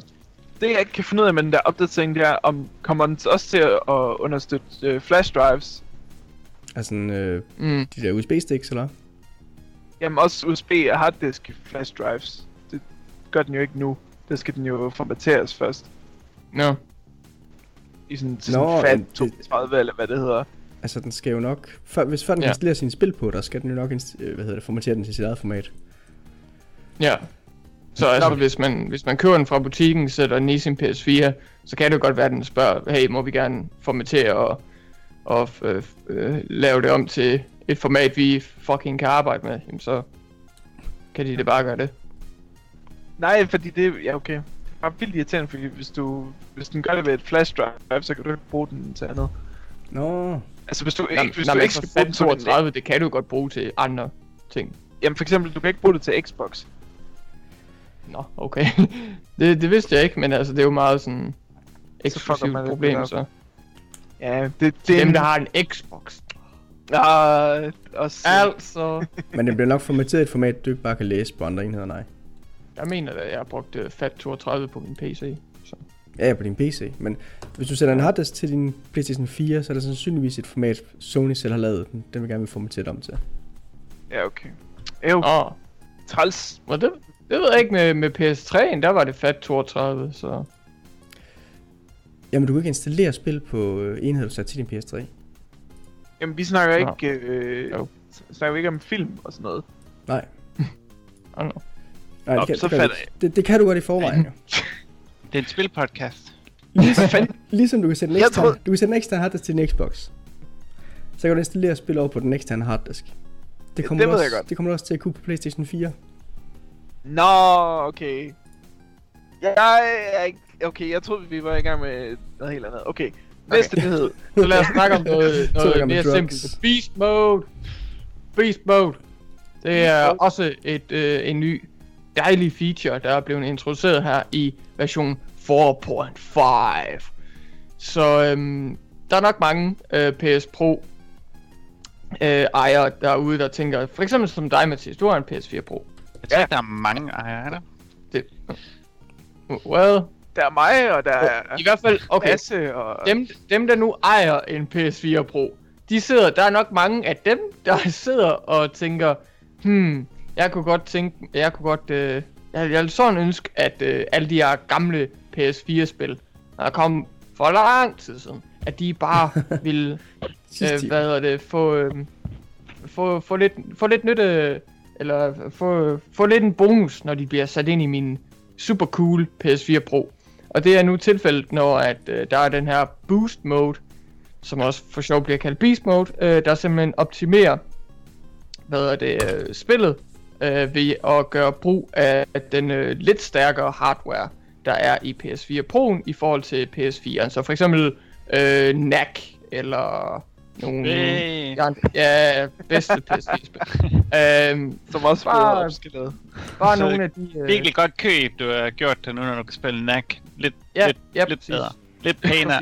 det, jeg ikke kan finde ud af med den der opdatering, det er, om kommer den også til at understøtte øh, flash drives? Altså øh, Mm. de der USB-sticks, eller? Jamen, også USB og harddisk flash drives. Gør den jo ikke nu. Det skal den jo formateres først. No. I sådan, til Nå, sådan fat men det- 32, eller hvad det hedder. Altså, den skal jo nok... Før, hvis før den Ja. installerer sine spil på, der skal den jo nok øh, hvad hedder det, formatere den til sit eget format. Ja. Så altså, Nå. hvis man, hvis man køber den fra butikken, sætter den i sin PS4, så kan det jo godt være, at den spørger, hey, må vi gerne formatere og, og øh, øh, lave det om til et format, vi fucking kan arbejde med, jamen så kan de det bare gøre det. Nej, fordi det... Ja, okay. Det er bare vildt irriterende, fordi hvis du... Hvis den gør det ved et flash drive, så kan du ikke bruge den til andet. Nå, Altså, hvis du, ikke, hvis nå, du ikke så skal bruge den som en... 32, det kan du godt bruge til andre ting. Jamen, for eksempel, du kan ikke bruge det til Xbox. Nå, okay. (laughs) det, det vidste jeg ikke, men altså, det er jo meget sådan Så eksklusivt lidt problem, det så. Ja, det, det er Dem, en- der har en Xbox. Ah, også... Altså, men det bliver nok formateret i et format, du ikke bare kan læse på andre enheder, nej. Jeg mener da, jeg har brugt uh, FAT32 på min PC. Så. Ja, på din PC, men hvis du sætter en harddisk til din PlayStation 4, så er der sandsynligvis et format, Sony selv har lavet den. Den vil gerne vil formatere om til. Ja, okay. Ew, Åh, træls. og det, det ved jeg ikke, med, med PS3'en, der var det FAT32, så... Jamen, du kan ikke installere spil på øh, enheder, du sat til din PS3. Jamen, vi snakker ikke... Øh, Jo. snakker vi ikke om film og sådan noget. Nej. (laughs) Oh, no. Nej, det, kan, så det, kan fatter det, det kan du godt i forvejen, jo. (laughs) Det er en spilpodcast. Ligesom, ligesom du kan sætte en ekstern, troede- du kan sætte en ekstern harddisk til en Xbox. Så kan du installere spil over på den eksterne harddisk. Det kommer, det du også, godt. det kommer du også til at kunne på PlayStation 4. Nå, okay. Jeg er ikke... Okay, jeg troede, vi var i gang med noget helt andet. Okay, næste nyhed. (laughs) Så lad os snakke om noget, noget mere simpelt. Beast Mode! Beast Mode! Det er også et, øh, en ny dejlig feature, der er blevet introduceret her i version 4.5. Så øhm, der er nok mange øh, PS Pro øh, ejere derude, der tænker, for eksempel som dig, Mathias, du har en PS4 Pro. Jeg tror Ja. der er mange ejere det. Det, well, Der er mig, og der er i hvert fald, okay, Lasse, og... dem, dem der nu ejer en PS4 Pro, de sidder, der er nok mange af dem, der (laughs) sidder og tænker, hmm, jeg kunne godt tænke, jeg kunne godt, øh, jeg, jeg sådan ønske, at øh, alle de her gamle PS4-spil, der kom for lang tid siden, at de bare (laughs) ville, øh, hvad hedder det, få, øh, få, få, lidt, få lidt nytte, eller få, få lidt en bonus, når de bliver sat ind i min super cool PS4 Pro. Og det er nu tilfældet, når at, øh, der er den her boost mode, som også for sjov bliver kaldt beast mode, øh, der simpelthen optimerer hvad er det, øh, spillet øh, ved at gøre brug af den øh, lidt stærkere hardware, der er i PS4 Pro'en i forhold til PS4'en. Så for eksempel øh, NAC eller nogle... Hey. Ja, ja, bedste PS4-spil. (laughs) øhm, Som også Bare- opskillet. bare Så nogle af de... Øh, Virkelig godt køb, du har gjort det nu, når du kan spille NAC. Lidt, Ja, lidt, ja, lidt præcis. bedre. Lidt pænere.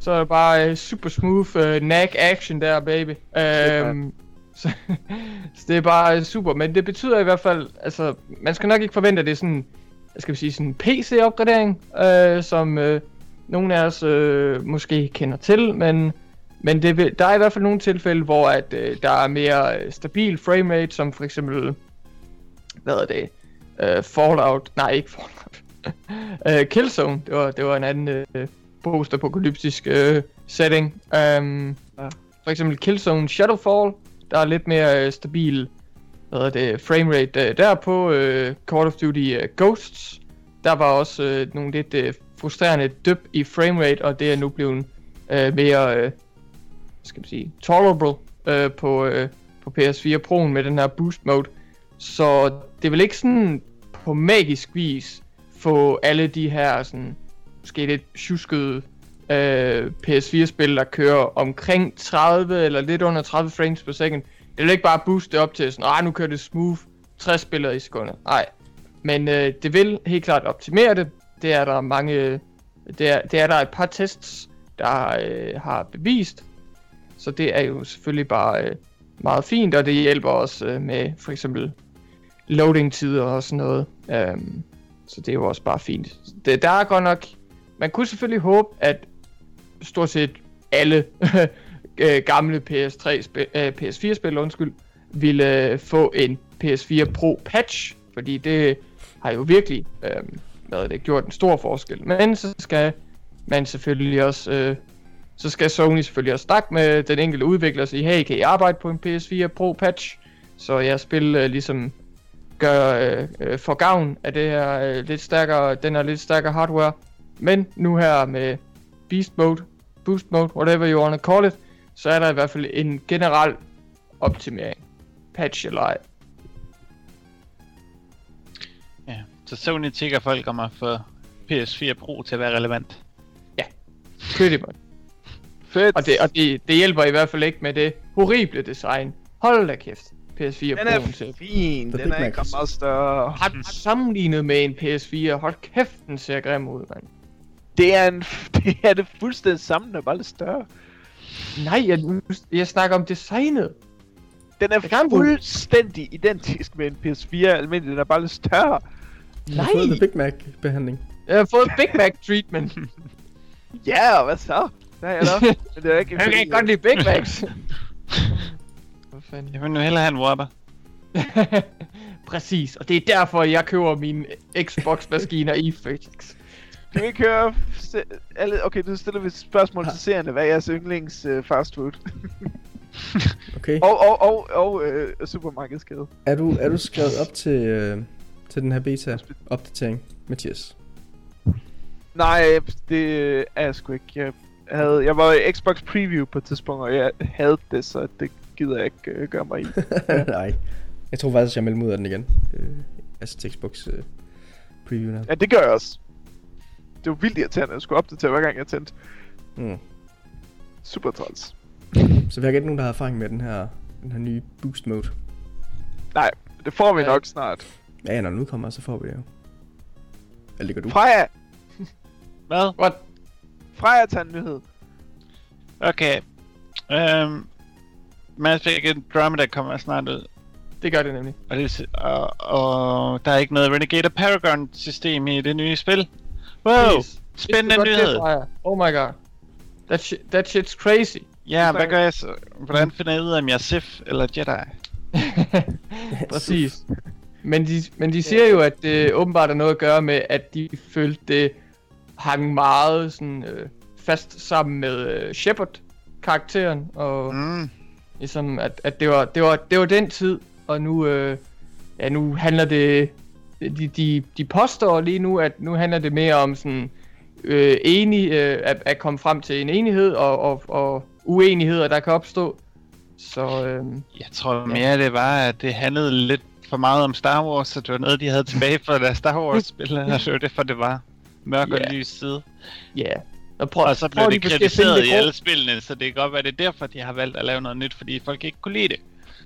Så er det bare uh, super smooth uh, nag action der, baby. Um, så, så det er bare øh, super, men det betyder i hvert fald, altså, man skal nok ikke forvente, at det er sådan, skal vi sige, sådan en PC-opgradering, uh, som uh, nogle af os uh, måske kender til, men, men det vil, der er i hvert fald nogle tilfælde, hvor at, uh, der er mere uh, stabil framerate, som for eksempel, hvad er det, uh, Fallout, nej ikke Fallout, uh, (laughs) Killzone, det var, det var en anden uh, post-apokalyptisk uh, setting. Um, Ja. For eksempel Killzone Shadowfall, der er lidt mere øh, stabil hvad er det, framerate øh, der på øh, Call of Duty øh, Ghosts. Der var også øh, nogle lidt øh, frustrerende dyb i framerate, og det er nu blevet øh, mere, øh, skal man sige, tolerable øh, på, øh, på PS4 Pro'en med den her boost mode. Så det vil ikke sådan på magisk vis få alle de her sådan måske lidt tjuskede øh, PS4-spil, der kører omkring 30 eller lidt under 30 frames per second. Det vil ikke bare booste det op til sådan, ah, nu kører det smooth 60 billeder i sekundet. Nej. Men øh, det vil helt klart optimere det. Det er der mange Det er, det er der et par tests, der øh, har bevist. Så det er jo selvfølgelig bare øh, meget fint, og det hjælper også øh, med for eksempel loading-tider og sådan noget. Øhm, så det er jo også bare fint. Det, der er godt nok... Man kunne selvfølgelig håbe, at stort set alle (laughs) øh, gamle PS3 øh, PS4-spil, undskyld, ville øh, få en PS4 Pro patch, fordi det har jo virkelig øh, hvad det, gjort en stor forskel. Men så skal man selvfølgelig også, øh, så skal Sony selvfølgelig også snakke med den enkelte udvikler og sige, hey, kan I arbejde på en PS4 Pro patch? Så jeg spil øh, ligesom gør øh, øh, for gavn af det her øh, lidt stærkere, den er lidt stærkere hardware. Men nu her med Beast Mode, Boost Mode, whatever you wanna call it, så er der i hvert fald en generel optimering. Patch eller ej. Ja, så Sony tigger folk om at få PS4 Pro til at være relevant. Pretty much. Fedt. Og, det, og det, det hjælper i hvert fald ikke med det horrible design. Hold da kæft. PS4 Den er Pro'en til. fin. Den Big er ikke meget større. Har du sammenlignet med en PS4? Hold kæft, den ser grim ud, mand. Det er, en, (laughs) det er det fuldstændig samme, den er bare lidt større. Nej, jeg, jeg snakker om designet. Den er Jeg kan fuldstændig identisk med en PS4 almindelig, den er bare lidt større. Jeg har fået Nej. The Big Mac behandling. Jeg har fået Big Mac treatment. (laughs) Ja, og hvad så? Jeg da. (laughs) Men det er ikke Jeg kan godt lide Big Macs. Hvad fanden? Jeg vil nu hellere have en Whopper. Præcis, og det er derfor, jeg køber mine Xbox-maskiner i Føtex. Kan vi ikke høre... Alle, okay, nu stiller vi et spørgsmål til seerne. Hvad er jeres yndlings uh, fast food? (laughs) Okay. og og, og, og uh, supermarkedskæde. Er du, er du skrevet op til, øh, til den her beta-opdatering, Mathias? Nej, det er jeg sgu ikke. Jeg, havde, jeg var i Xbox Preview på et tidspunkt, og jeg havde det, så det gider jeg ikke uh, gøre mig i. (laughs) Nej. Jeg tror faktisk, jeg melder mig ud af den igen. Øh, altså til Xbox øh, preview. Ja, det gør jeg også. Det var vildt irriterende, at jeg skulle opdatere hver gang jeg tændte. Mm. Super træls. Så vi har ikke nogen, der har erfaring med den her, den her nye boost mode. Nej, det får vi Ja. nok snart. Ja, når den udkommer, så får vi det jo. Eller ligger du? Freja! (laughs) Hvad? What? Freja tager en nyhed. Okay. Øhm... Mass Effect Andromeda kommer snart ud. Det gør det nemlig. Og, det, og, og der er ikke noget Renegade og Paragon system i det nye spil. Wow! Please. Spændende det, nyhed. Freja? Oh my god. That, shi- that shit's crazy. Ja, hvad snakker- gør jeg så? Hvordan finder jeg ud af, om jeg er Sith eller Jedi? (laughs) Præcis. Men de, men de siger jo, at det åbenbart er noget at gøre med, at de følte, det hang meget sådan, øh, fast sammen med øh, Shepard-karakteren, og Mm. ligesom, at, at det, var, det, var, det var den tid, og nu, øh, ja, nu handler det, de, de, de påstår lige nu, at nu handler det mere om sådan, øh, enig, øh, at, at komme frem til en enighed, og, og, og uenigheder, der kan opstå. Så, øh, Jeg tror mere, det var, at det handlede lidt for meget om Star Wars, så det var noget, de havde tilbage fra deres Star Wars-spil, og det var derfor, det var mørk og Ja. lys side. ja. Yeah. Og, prøv, Og så blev prøver det de kritiseret det i alle spillene, så det kan godt være, det er derfor, de har valgt at lave noget nyt, fordi folk ikke kunne lide det.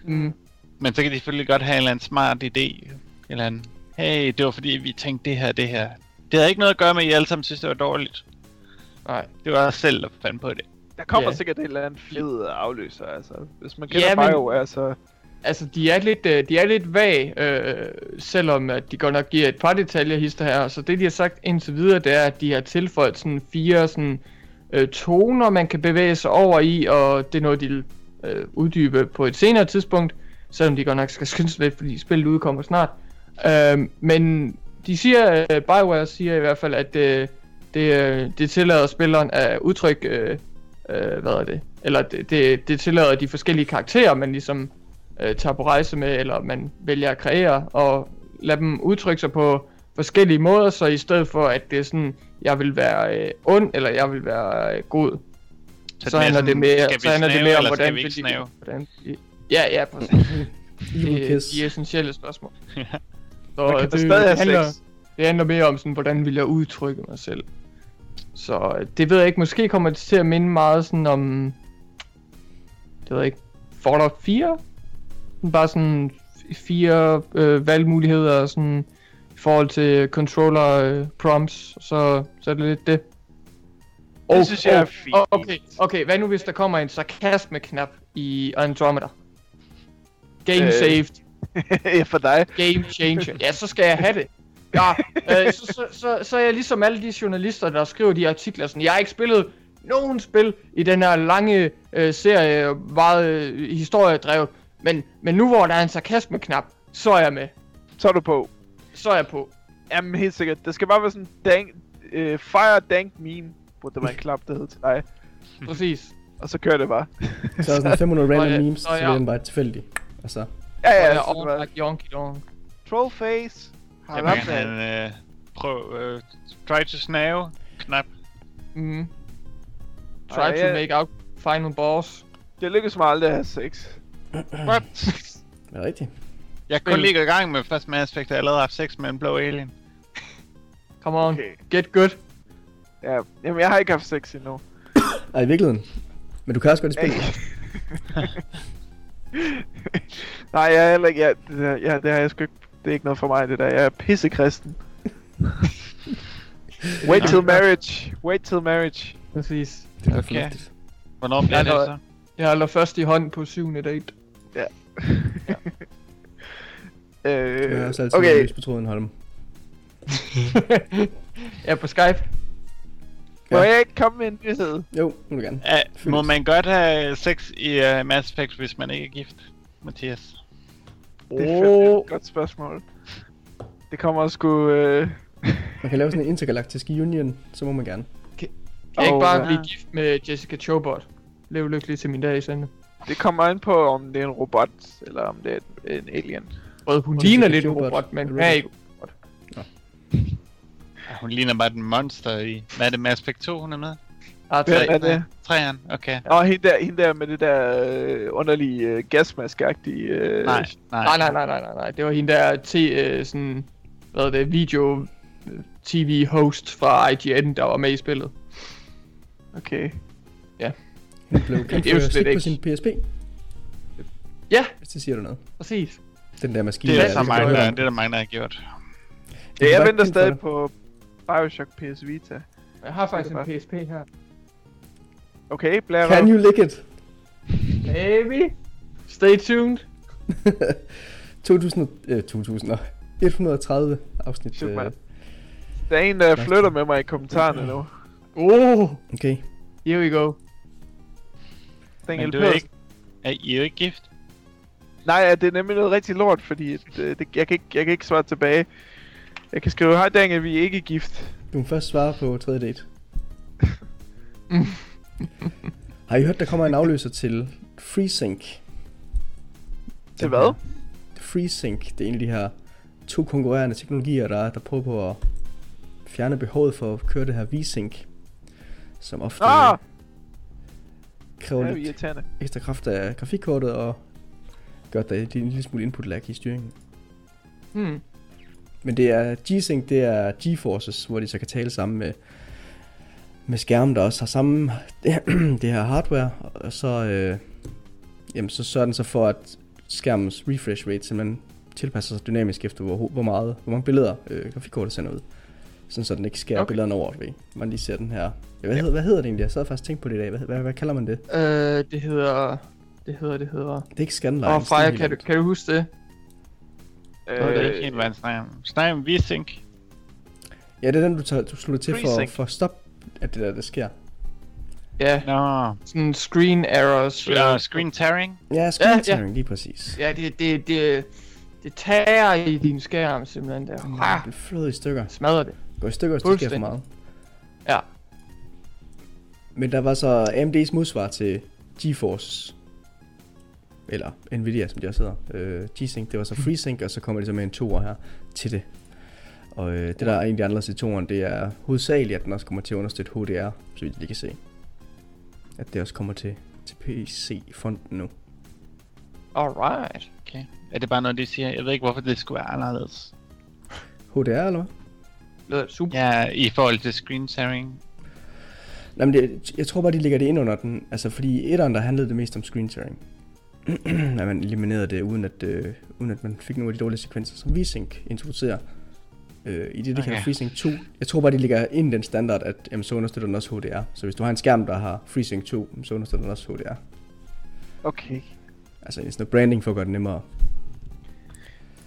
Mm, Men så kan de selvfølgelig godt have en eller anden smart idé. Eller en, hey, det var fordi, vi tænkte det her, det her. Det havde ikke noget at gøre med, at I alle sammen synes, det var dårligt. nej. Det var os selv, der fandt på det. Der kommer Ja. sikkert et eller andet fed afløser, altså. Hvis man kender Ja, men- BioWare, så... Altså, de er lidt, øh, de er lidt vag, øh, selvom at de godt nok giver et par detaljer hister her. Så det, de har sagt indtil videre, det er, at de har tilføjet sådan fire sådan, øh, toner, man kan bevæge sig over i, og det er noget, de vil øh, uddybe på et senere tidspunkt, selvom de godt nok skal skynde sig lidt, fordi spillet udkommer snart. Øh, men de siger, øh, BioWare siger i hvert fald, at øh, det, øh, det tillader spilleren at udtrykke, øh, øh, hvad er det, eller det, det, det tillader de forskellige karakterer, man ligesom øh, tager på rejse med, eller man vælger at kreere, og lade dem udtrykke sig på forskellige måder, så i stedet for, at det er sådan, jeg vil være øh, ond, eller jeg vil være øh, god, så, så det er handler det mere, så handler det mere om, hvordan vi hvordan de- Ja, ja, præcis. Evil (laughs) det er essentielle spørgsmål. (laughs) Kan da det, stadig det, handler, sex. det handler mere om sådan, hvordan vil jeg udtrykke mig selv. Så øh, det ved jeg ikke, måske kommer det til at minde meget sådan om, det ved jeg ikke, Fallout 4? Sådan Bare sådan fire øh, valgmuligheder sådan, i forhold til controller øh, prompts, så, så er det lidt det. Det synes jeg er fint. Okay, okay, hvad nu hvis der kommer en sarkasme-knap i Andromeda? Game Øh. saved, (laughs) ja, for dig. game changer. Ja, så skal jeg have det. Ja, øh, så, så, så, så er jeg ligesom alle de journalister, der skriver de artikler sådan, jeg har ikke spillet nogen spil i den her lange øh, serie, meget øh, historiedrevet, men, men nu hvor der er en sarkasme-knap, så er jeg med. Så er du på. Så er jeg på. Jamen, helt sikkert. Det skal bare være sådan dank, øh, fire dank meme, burde der være en knap, der hedder til dig. Præcis. Og så kører det bare. Så er der sådan (laughs) 500 random ja, memes, så ja. bliver den bare tilfældig. Og så, Ja, Ja, ja, er så jeg Yonky Dong. Trollface. Har Jamen, han det? øh, prøv, øh, try to snave, knap. Mm. Try Ej, to jeg- make out final boss. Det lykkedes mig aldrig at have sex. (clears throat) What? (laughs) er det rigtigt? Jeg kunne lige gå i gang med først Mass Effect, og jeg allerede haft sex med en blå alien. (laughs) Come on, Okay. get good. Ja, jamen jeg har ikke haft sex endnu. Nej, i virkeligheden. Men du kan også godt spille. (laughs) (laughs) Nej, jeg er heller ikke... Ja, det, der, ja, det har jeg sgu ikke... Det er ikke noget for mig, det der. Jeg er pissekristen. (laughs) Wait till marriage. Wait till marriage. Præcis. Det er Okay. fornuftigt. Hvornår bliver det Ja, så? Jeg holder først i hånden på syvende date. Du (laughs) er øh, også altid okay, på tråden, Holm. ja, på Skype. Må Ja. jeg ikke komme med en nyhed? Jo, må du gerne. Uh, må man godt have sex i uh, Mass Effect, hvis man ikke er gift, Mathias? Det er fandme et godt spørgsmål. Det kommer sgu... Øh... (laughs) Man kan lave sådan en intergalaktisk union, så må man gerne. Kan jeg ikke bare ja. blive gift med Jessica Chobot? Lev lykkelig til min dag i sende. Det kommer an på, om det er en robot, eller om det er en, en alien. Rød, hun ligner er lidt en robot, men Er hun er ikke. Ja, hun ligner bare den monster i... Hvad er det, Mass Effect 2, hun er med? Ah, Hvem tre. er det? Træeren, okay. Nå, hende der, hende der med det der øh, underlige øh, gasmaskagtige... Øh, Nej, nej. Nej, nej, nej, nej, nej, nej. Det var hende der t, øh, sådan, hvad er det, video øh, tv host fra IGN, der var med i spillet. Okay. Hun blev (laughs) det er kendt jo for slik på sin PSP, Ja, hvis det siger du noget. præcis. Den der maskine. Det er, der, kan mange, der, det er der mange, der har gjort. Ja, jeg venter stadig på Bioshock PS Vita. Jeg har faktisk Det en PSP her. Okay, Blair. Can you lick it? Maybe. Stay tuned. (laughs) 2000, øh, 2000 og 130 afsnit. Shit, Øh. Der er en, der flytter med mig i kommentarerne nu. Oh, okay. here we go. Daniel Men du er ikke... Er I jo ikke gift? Nej, det er nemlig noget rigtig lort, fordi at, øh, det, jeg, kan ikke, jeg kan ikke svare tilbage. Jeg kan skrive, hej Daniel, vi er ikke gift. Du må først svare på tredje date. (laughs) Har I hørt, der kommer en afløser til FreeSync? Til hvad? FreeSync, det er en af de her to konkurrerende teknologier, der, er, der prøver på at fjerne behovet for at køre det her V-Sync, som ofte Ah! kræver Det er lidt ekstra kraft af grafikkortet og gør, er en lille smule input lag i styringen. Hmm. Men det er G-Sync, det er GeForces, hvor de så kan tale sammen med, med skærmen, der også har samme (clears throat) (clears throat) det her hardware, og så, øh, jamen, så sørger den så for, at skærmens refresh rate simpelthen tilpasser sig dynamisk efter, hvor, hvor, meget, hvor mange billeder øh, grafikkortet sender ud. Sådan så den ikke skærer Okay. billederne over, ved man lige ser den her. Ja, hvad, hedder, hvad hedder det egentlig? Jeg sad faktisk og tænkte på det i dag. Hvad, hvad, hvad kalder man det? Øh, det hedder... Det hedder, det hedder... Det er ikke scanline. Åh, oh, Freja, kan du, kan du huske det? Det er ikke Øh, helt, hvad han snakker om. Snakker om V-Sync. Ja, det er den, du, tager, du slutter til for, for at stoppe, at det der, der sker. Ja, Nå, sådan screen errors. uh, screen tearing. Ja, screen ja. tearing, lige præcis. Ja, det, det, det, det tager i din skærm simpelthen der. Ah, Det flød i stykker. smadrer det. Går i stykker, hvis det sker for meget. Ja. Men der var så AMD's modsvar til GeForce. Eller Nvidia, som de også hedder. Øh, G-Sync, det var så FreeSync, og så kommer de så med en toer her til det. Og øh, det der er egentlig anderledes i toeren, det er hovedsageligt, at den også kommer til at understøtte HDR, så vidt lige kan se. At det også kommer til, til PC-fonden nu. Alright. Okay. Er det bare noget, de siger? Jeg ved ikke, hvorfor det skulle være anderledes. HDR, eller hvad? Super. Ja, i forhold til screen tearing. Nej, men det, jeg tror bare, de lægger det ind under den. Altså, fordi i etteren, der handlede det mest om screen tearing. (clears throat) at man eliminerede det, uden at, øh, uden at man fik nogle af de dårlige sekvenser, som V-Sync introducerer. Øh, I det, de okay. kalder Okay. FreeSync 2. Jeg tror bare, de ligger ind i den standard, at jamen, så understøtter den også HDR. Så hvis du har en skærm, der har FreeSync 2, så understøtter den også HDR. Okay. Altså sådan noget branding for at gøre det nemmere,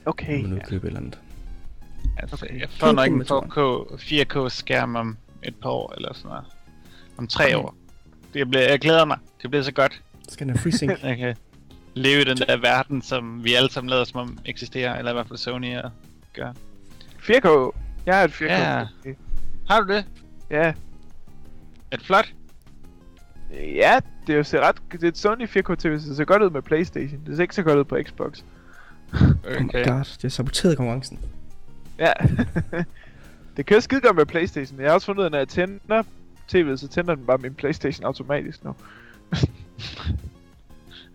Okay. når man nu Ja. købe et eller andet. Altså, Okay. jeg får nok en 2,2. 4K, 4K skærm om et par år, eller sådan noget. Om tre år. Det bliver, jeg glæder mig. Det bliver så godt. Skal den have FreeSync. (laughs) Kan leve i den der verden, som vi alle sammen lader som om eksisterer, eller i hvert fald Sony og gør. 4K. Jeg har et 4K. Ja. Okay. Har du det? Ja. Er det flot? Ja, det er jo ser ret... Det er et Sony 4K TV, så det ser godt ud med Playstation. Det ser ikke så godt ud på Xbox. Oh my god, det har saboteret konkurrencen. Ja. (laughs) det kører skide godt med Playstation. Jeg har også fundet ud af, når jeg tænder tv'et, så tænder den bare min Playstation automatisk nu. (laughs)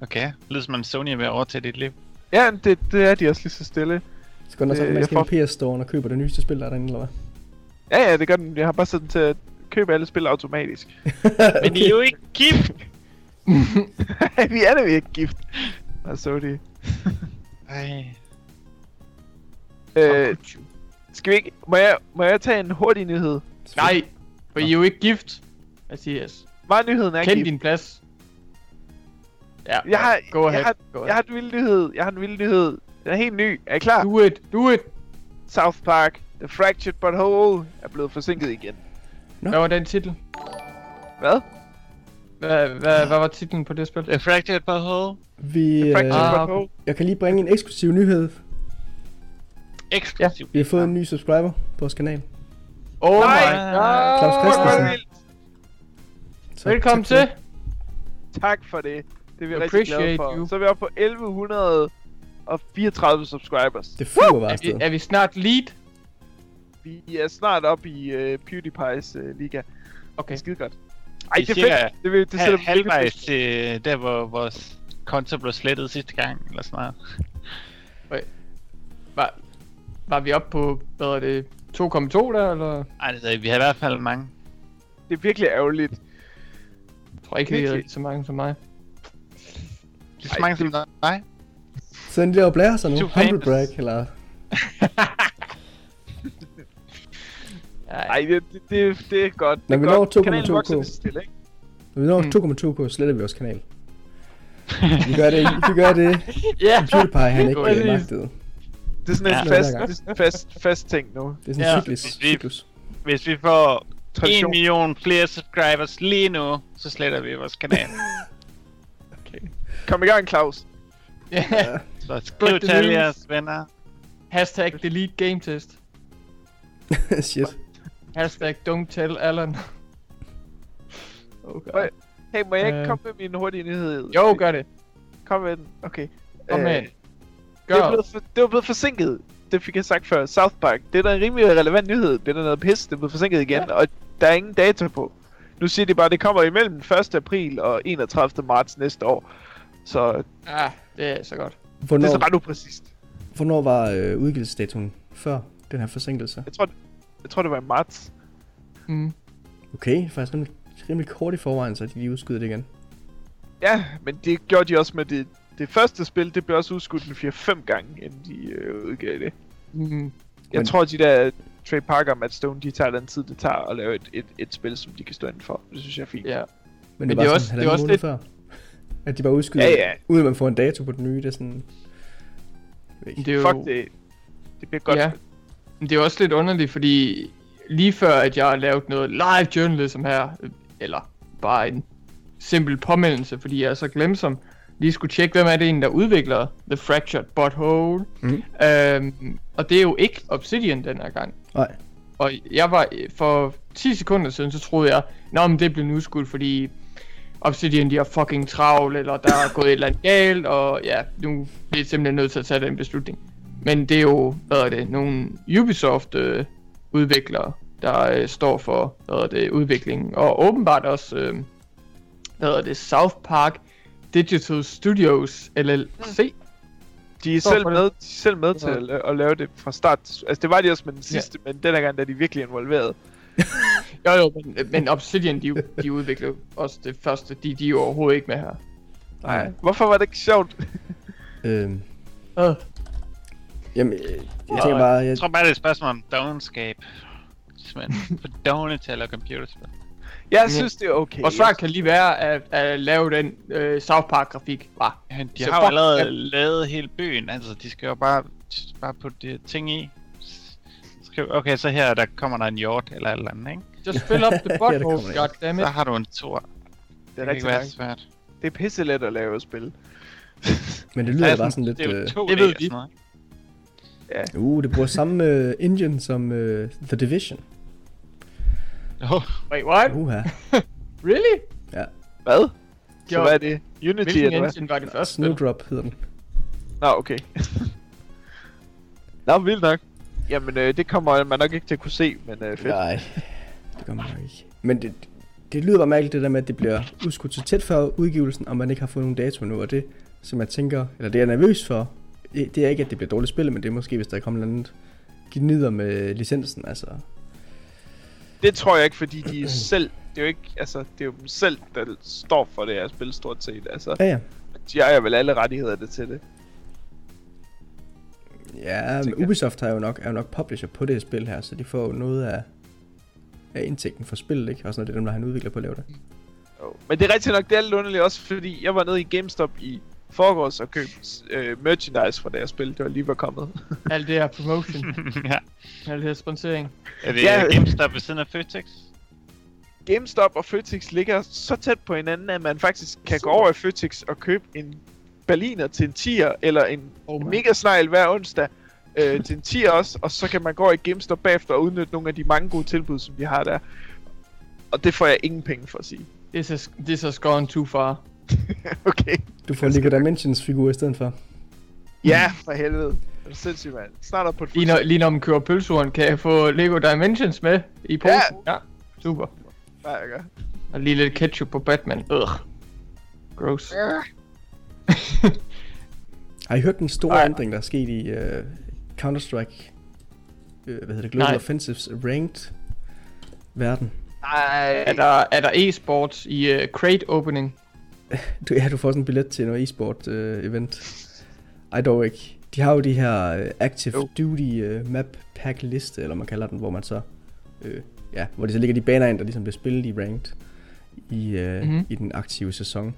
Okay. Det lyder som om Sony er ved at overtage dit liv. Ja, det, det er de også lige så stille. Så går den også Øh, op, man skal får- i PS-storen og køber det nyeste spil, der er derinde, eller hvad? Ja, ja, det gør den. Jeg har bare sat den til at købe alle spil automatisk. (laughs) Men de er jo ikke gift! (laughs) vi er da vi er ikke gift. Og så det. Ej. Øh, skal vi ikke... Må jeg, må jeg tage en hurtig nyhed? Nej, for I er jo ikke gift, Mathias. Meget nyheden er Kend gift. din plads. Ja, Jeg har, go ahead. jeg, har, go jeg har en vild nyhed. Jeg har en vild nyhed. Den er helt ny. Er I klar? Do it, do it. South Park, The Fractured But Whole, er blevet forsinket igen. Hvad var den titel? Hvad? Hvad, hvad, hvad var titlen på det spil? The Fractured by Hole. Vi, The Fractured Ah, øh, But. Whole. jeg kan lige bringe en eksklusiv nyhed. Eksklusiv. Vi har fået en ny subscriber på vores kanal. Oh Nej! my god. Claus Christensen. Så Velkommen tak til. Tak for det. Det er vi rigtig glade Appreciate for. you. Så er vi oppe på 1134 subscribers. Det flyver bare Er vi, er vi snart lead? Vi er snart oppe i uh, PewDiePie's uh, liga. Okay. Skide godt. Ej, det er fedt. Det, vil, det sætter vi virkelig halvvejs til der, hvor vores konto blev slettet sidste gang, eller sådan noget. Var, var vi oppe på, hvad er det, 2,2 der, eller? Ej, det er, vi har i hvert fald mange. Det er virkelig ærgerligt. Jeg tror ikke, det er Virkelig. så mange som mig. Det er så Ej, mange som dig. Så den lige blære sig nu. Humble brag, eller... Ej, det, det, det, det er godt. Når det vi er når godt. 2,2 Kanalen vokser på. lige så stille, ikke? Når vi når Mm. 2,2 på, sletter vi vores kanal. Vi gør det, vi gør det. (laughs) Ja! PewDiePie, han er ikke magtet. Det er sådan en Ja. fast, det er sådan en fast, fast ting nu. Det er sådan en Ja. cyklus. Vi- cyklus. Hvis vi får 1 Tradition. million flere subscribers lige nu, så sletter vi vores kanal. (laughs) Kom i gang, Claus. Ja. Så skriv til alle jeres venner. Hashtag delete game test. (laughs) Shit. Hashtag don't tell Alan. Oh god. Oj. Hey, må jeg ikke Øh. komme med min hurtige nyhed? Jo, gør det. Kom med den. Okay. Kom Øh, med. Det, er Gør. blevet for, det var blevet forsinket. Det fik jeg sagt før. South Park. Det er da en rimelig relevant nyhed. Det er da noget pis. Det er blevet forsinket igen. Ja. Og der er ingen data på. Nu siger de bare, at det kommer imellem 1. april og 31. marts næste år. Så Ah, det er så godt. det er så Hvornår, ret upræcist. hvornår var øh, udgivelsesdatoen før den her forsinkelse? Jeg tror, jeg tror det var i marts. Mm. Okay, faktisk rimelig, rimelig kort i forvejen, så de lige udskyder det igen. Ja, men det gjorde de også med det, det første spil. Det blev også udskudt en 4-5 gange, inden de øh, udgav det. Mm. Jeg Men- tror, de der Trey Parker og Matt Stone, de tager den tid, det tager at lave et, et, et spil, som de kan stå inden for. Det synes jeg er fint. Ja. Men, Men det det er var også- det er også lidt- før. At de bare udskyder, Ja, ja. uden at man får en dato på den nye, det er sådan... Det er jo... Fuck det. Det bliver godt. Ja. Men det er også lidt underligt, fordi lige før at jeg har lavet noget live journalism her, eller bare en simpel påmeldelse, fordi jeg er så glemsom, lige skulle tjekke, hvem er det en, der udvikler The Fractured Butthole. Mhm. Øhm, og det er jo ikke Obsidian den her gang. Nej, Og jeg var for 10 sekunder siden, så troede jeg, Nå, men det blev nu skudt, fordi Obsidian de har fucking travlt, eller der er gået et eller andet galt, og ja, nu bliver jeg simpelthen nødt til at tage den beslutning. Men det er jo, hvad er det, nogle Ubisoft øh, udviklere, der øh, står for, hvad er det, udviklingen. Og åbenbart også, øh, hvad er det, South Park Digital Studios, LLC. De er Står selv med, de er selv med til Ja. at, at lave det fra start. Altså det var de også med den sidste, men den her gang der er de virkelig involveret. Jo jo, men, men Obsidian, de, de udvikler også det første, de, de er jo overhovedet ikke med her. Nej. Hvorfor var det ikke sjovt? øhm, Uh. Jamen, øh, jeg tænker bare, jeg, Jeg tror bare, det er et spørgsmål om dogenskab. Simpelthen for dogne til at lave computerspil. Jeg synes, det er okay. Hvor svært kan det lige være at, at lave den øh, South Park-grafik? Var. Ja, De Så har jo allerede ja. lavet hele byen, altså de skal jo bare, bare putte de ting i. Okay, så her der kommer der en hjort eller et eller andet, ikke? Just fill up the Ja, butthole, der. goddammit. Så har du en tor. det Det er rigtig være langt. svært. Det er pisse let at lave et spil. men det lyder bare sådan lidt... Det er jo Øh, 2 det ved vi. uh, det bruger samme øh, engine som øh, The Division. Oh, Wait, what? Uha. (laughs) Really? Hvad? Så Jo. hvad er det? Unity Hvilken eller hvad? engine var det første? Snowdrop hedder den. Nå, okay. (laughs) Nå, vildt nok. Jamen, øh, det kommer man nok ikke til at kunne se, men øh, fedt. Nej, det gør man nok ikke. Men det, det lyder bare mærkeligt det der med, at det bliver udskudt så tæt før udgivelsen, og man ikke har fået nogen dato nu, og det, som jeg tænker, eller det jeg er nervøs for, det er ikke, at det bliver dårligt spil, men det er måske, hvis der kommer noget andet gnider med licensen, altså. Det tror jeg ikke, fordi de (clears throat) selv... Det er jo ikke... Altså, det er jo dem selv, der står for det her spil, stort set. Altså, Ja, ja. de ejer vel alle rettigheder til det. Ja, men. Ubisoft har jo nok, er jo nok publisher på det her spil her, så de får jo noget af, af indtægten for spillet, ikke? Også når det er dem, der har en udvikler på at lave det. Jo. Men det er rigtigt nok, det er lidt underligt også, fordi jeg var nede i GameStop i forgårs og købte øh, merchandise fra det her spil, det var lige var kommet. (laughs) Alt det her promotion. (laughs) ja. Alt det her sponsering. Er det Ja. GameStop ved siden af Føtex? GameStop og Føtex ligger så tæt på hinanden, at man faktisk kan gå over i Føtex og købe en Berliner til en 10'er, eller en Oh mega snegl hver onsdag øh, til en 10'er også, og så kan man gå i GameStop bagefter og udnytte nogle af de mange gode tilbud, som de har der. Og det får jeg ingen penge for at sige. This has, this has gone too far. (laughs) okay. Du får Lego Dimensions figur i stedet for. Ja, for helvede. Det er sindssygt, mand. Snart op på et Lige når, lige når man kører pølseuren, kan jeg få Lego Dimensions med i posen. Ja. ja. Super. Nej, jeg gør. Og lige lidt ketchup på Batman. Ugh. Gross. (laughs) Har I hørt den store Ej. ændring, der er sket i uh, Counter-Strike, uh, hvad hedder det, Global Nej. Offensives Ranked verden? Nej. Er der, er der e-sports i uh, crate opening? (laughs) Du, ja, du får sådan en billet til noget e-sport uh, event. Ej, dog ikke. De har jo de her uh, Active Jo. Duty uh, Map Pack liste, eller man kalder den, hvor man så, uh, ja, hvor de så ligger de baner ind, der ligesom bliver spillet i Ranked i, uh, Mhm. mm-hmm. i den aktive sæson.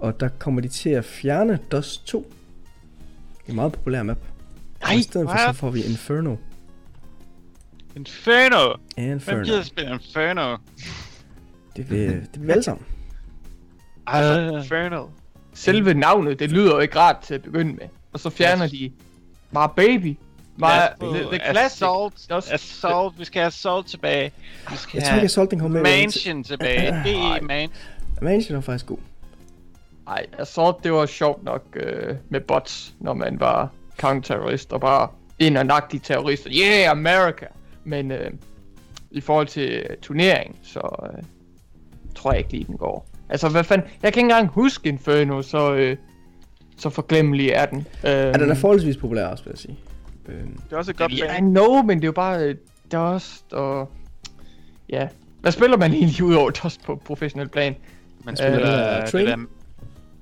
Og der kommer de til at fjerne Dust 2. Det er en meget populær map. Og I stedet for så får vi Inferno. Inferno! Hvem Inferno. gider spille Inferno? Det vil, det vil vi alle sammen. Uh, Infernal. Selve navnet, det lyder jo ikke rart til at begynde med. Og så fjerner de bare baby. Bare the, the classic. Assault, Det er også- Assault, vi skal have Assault tilbage. Vi skal Jeg tror ikke, have Assaulting kommer med. Mansion tilbage. (laughs) Nej. DE Man. Mansion er faktisk god. Ej, Assault, det var sjovt nok øh, med bots, når man var counterterrorist og bare ind og nakke de terrorister. Yeah, America! Men øh, i forhold til turnering, så øh, tror jeg ikke lige, den går. Altså, hvad fanden? Jeg kan ikke engang huske Inferno, så, øh, så forglemmelig er den. Øh, Ja, den er forholdsvis populær også, vil jeg sige. Øhm, Det er også et godt Ja, I know, men det er jo bare øh, Dust og... Ja. Hvad spiller man egentlig ud over Dust på professionel plan? Man spiller Øh, det Train. der,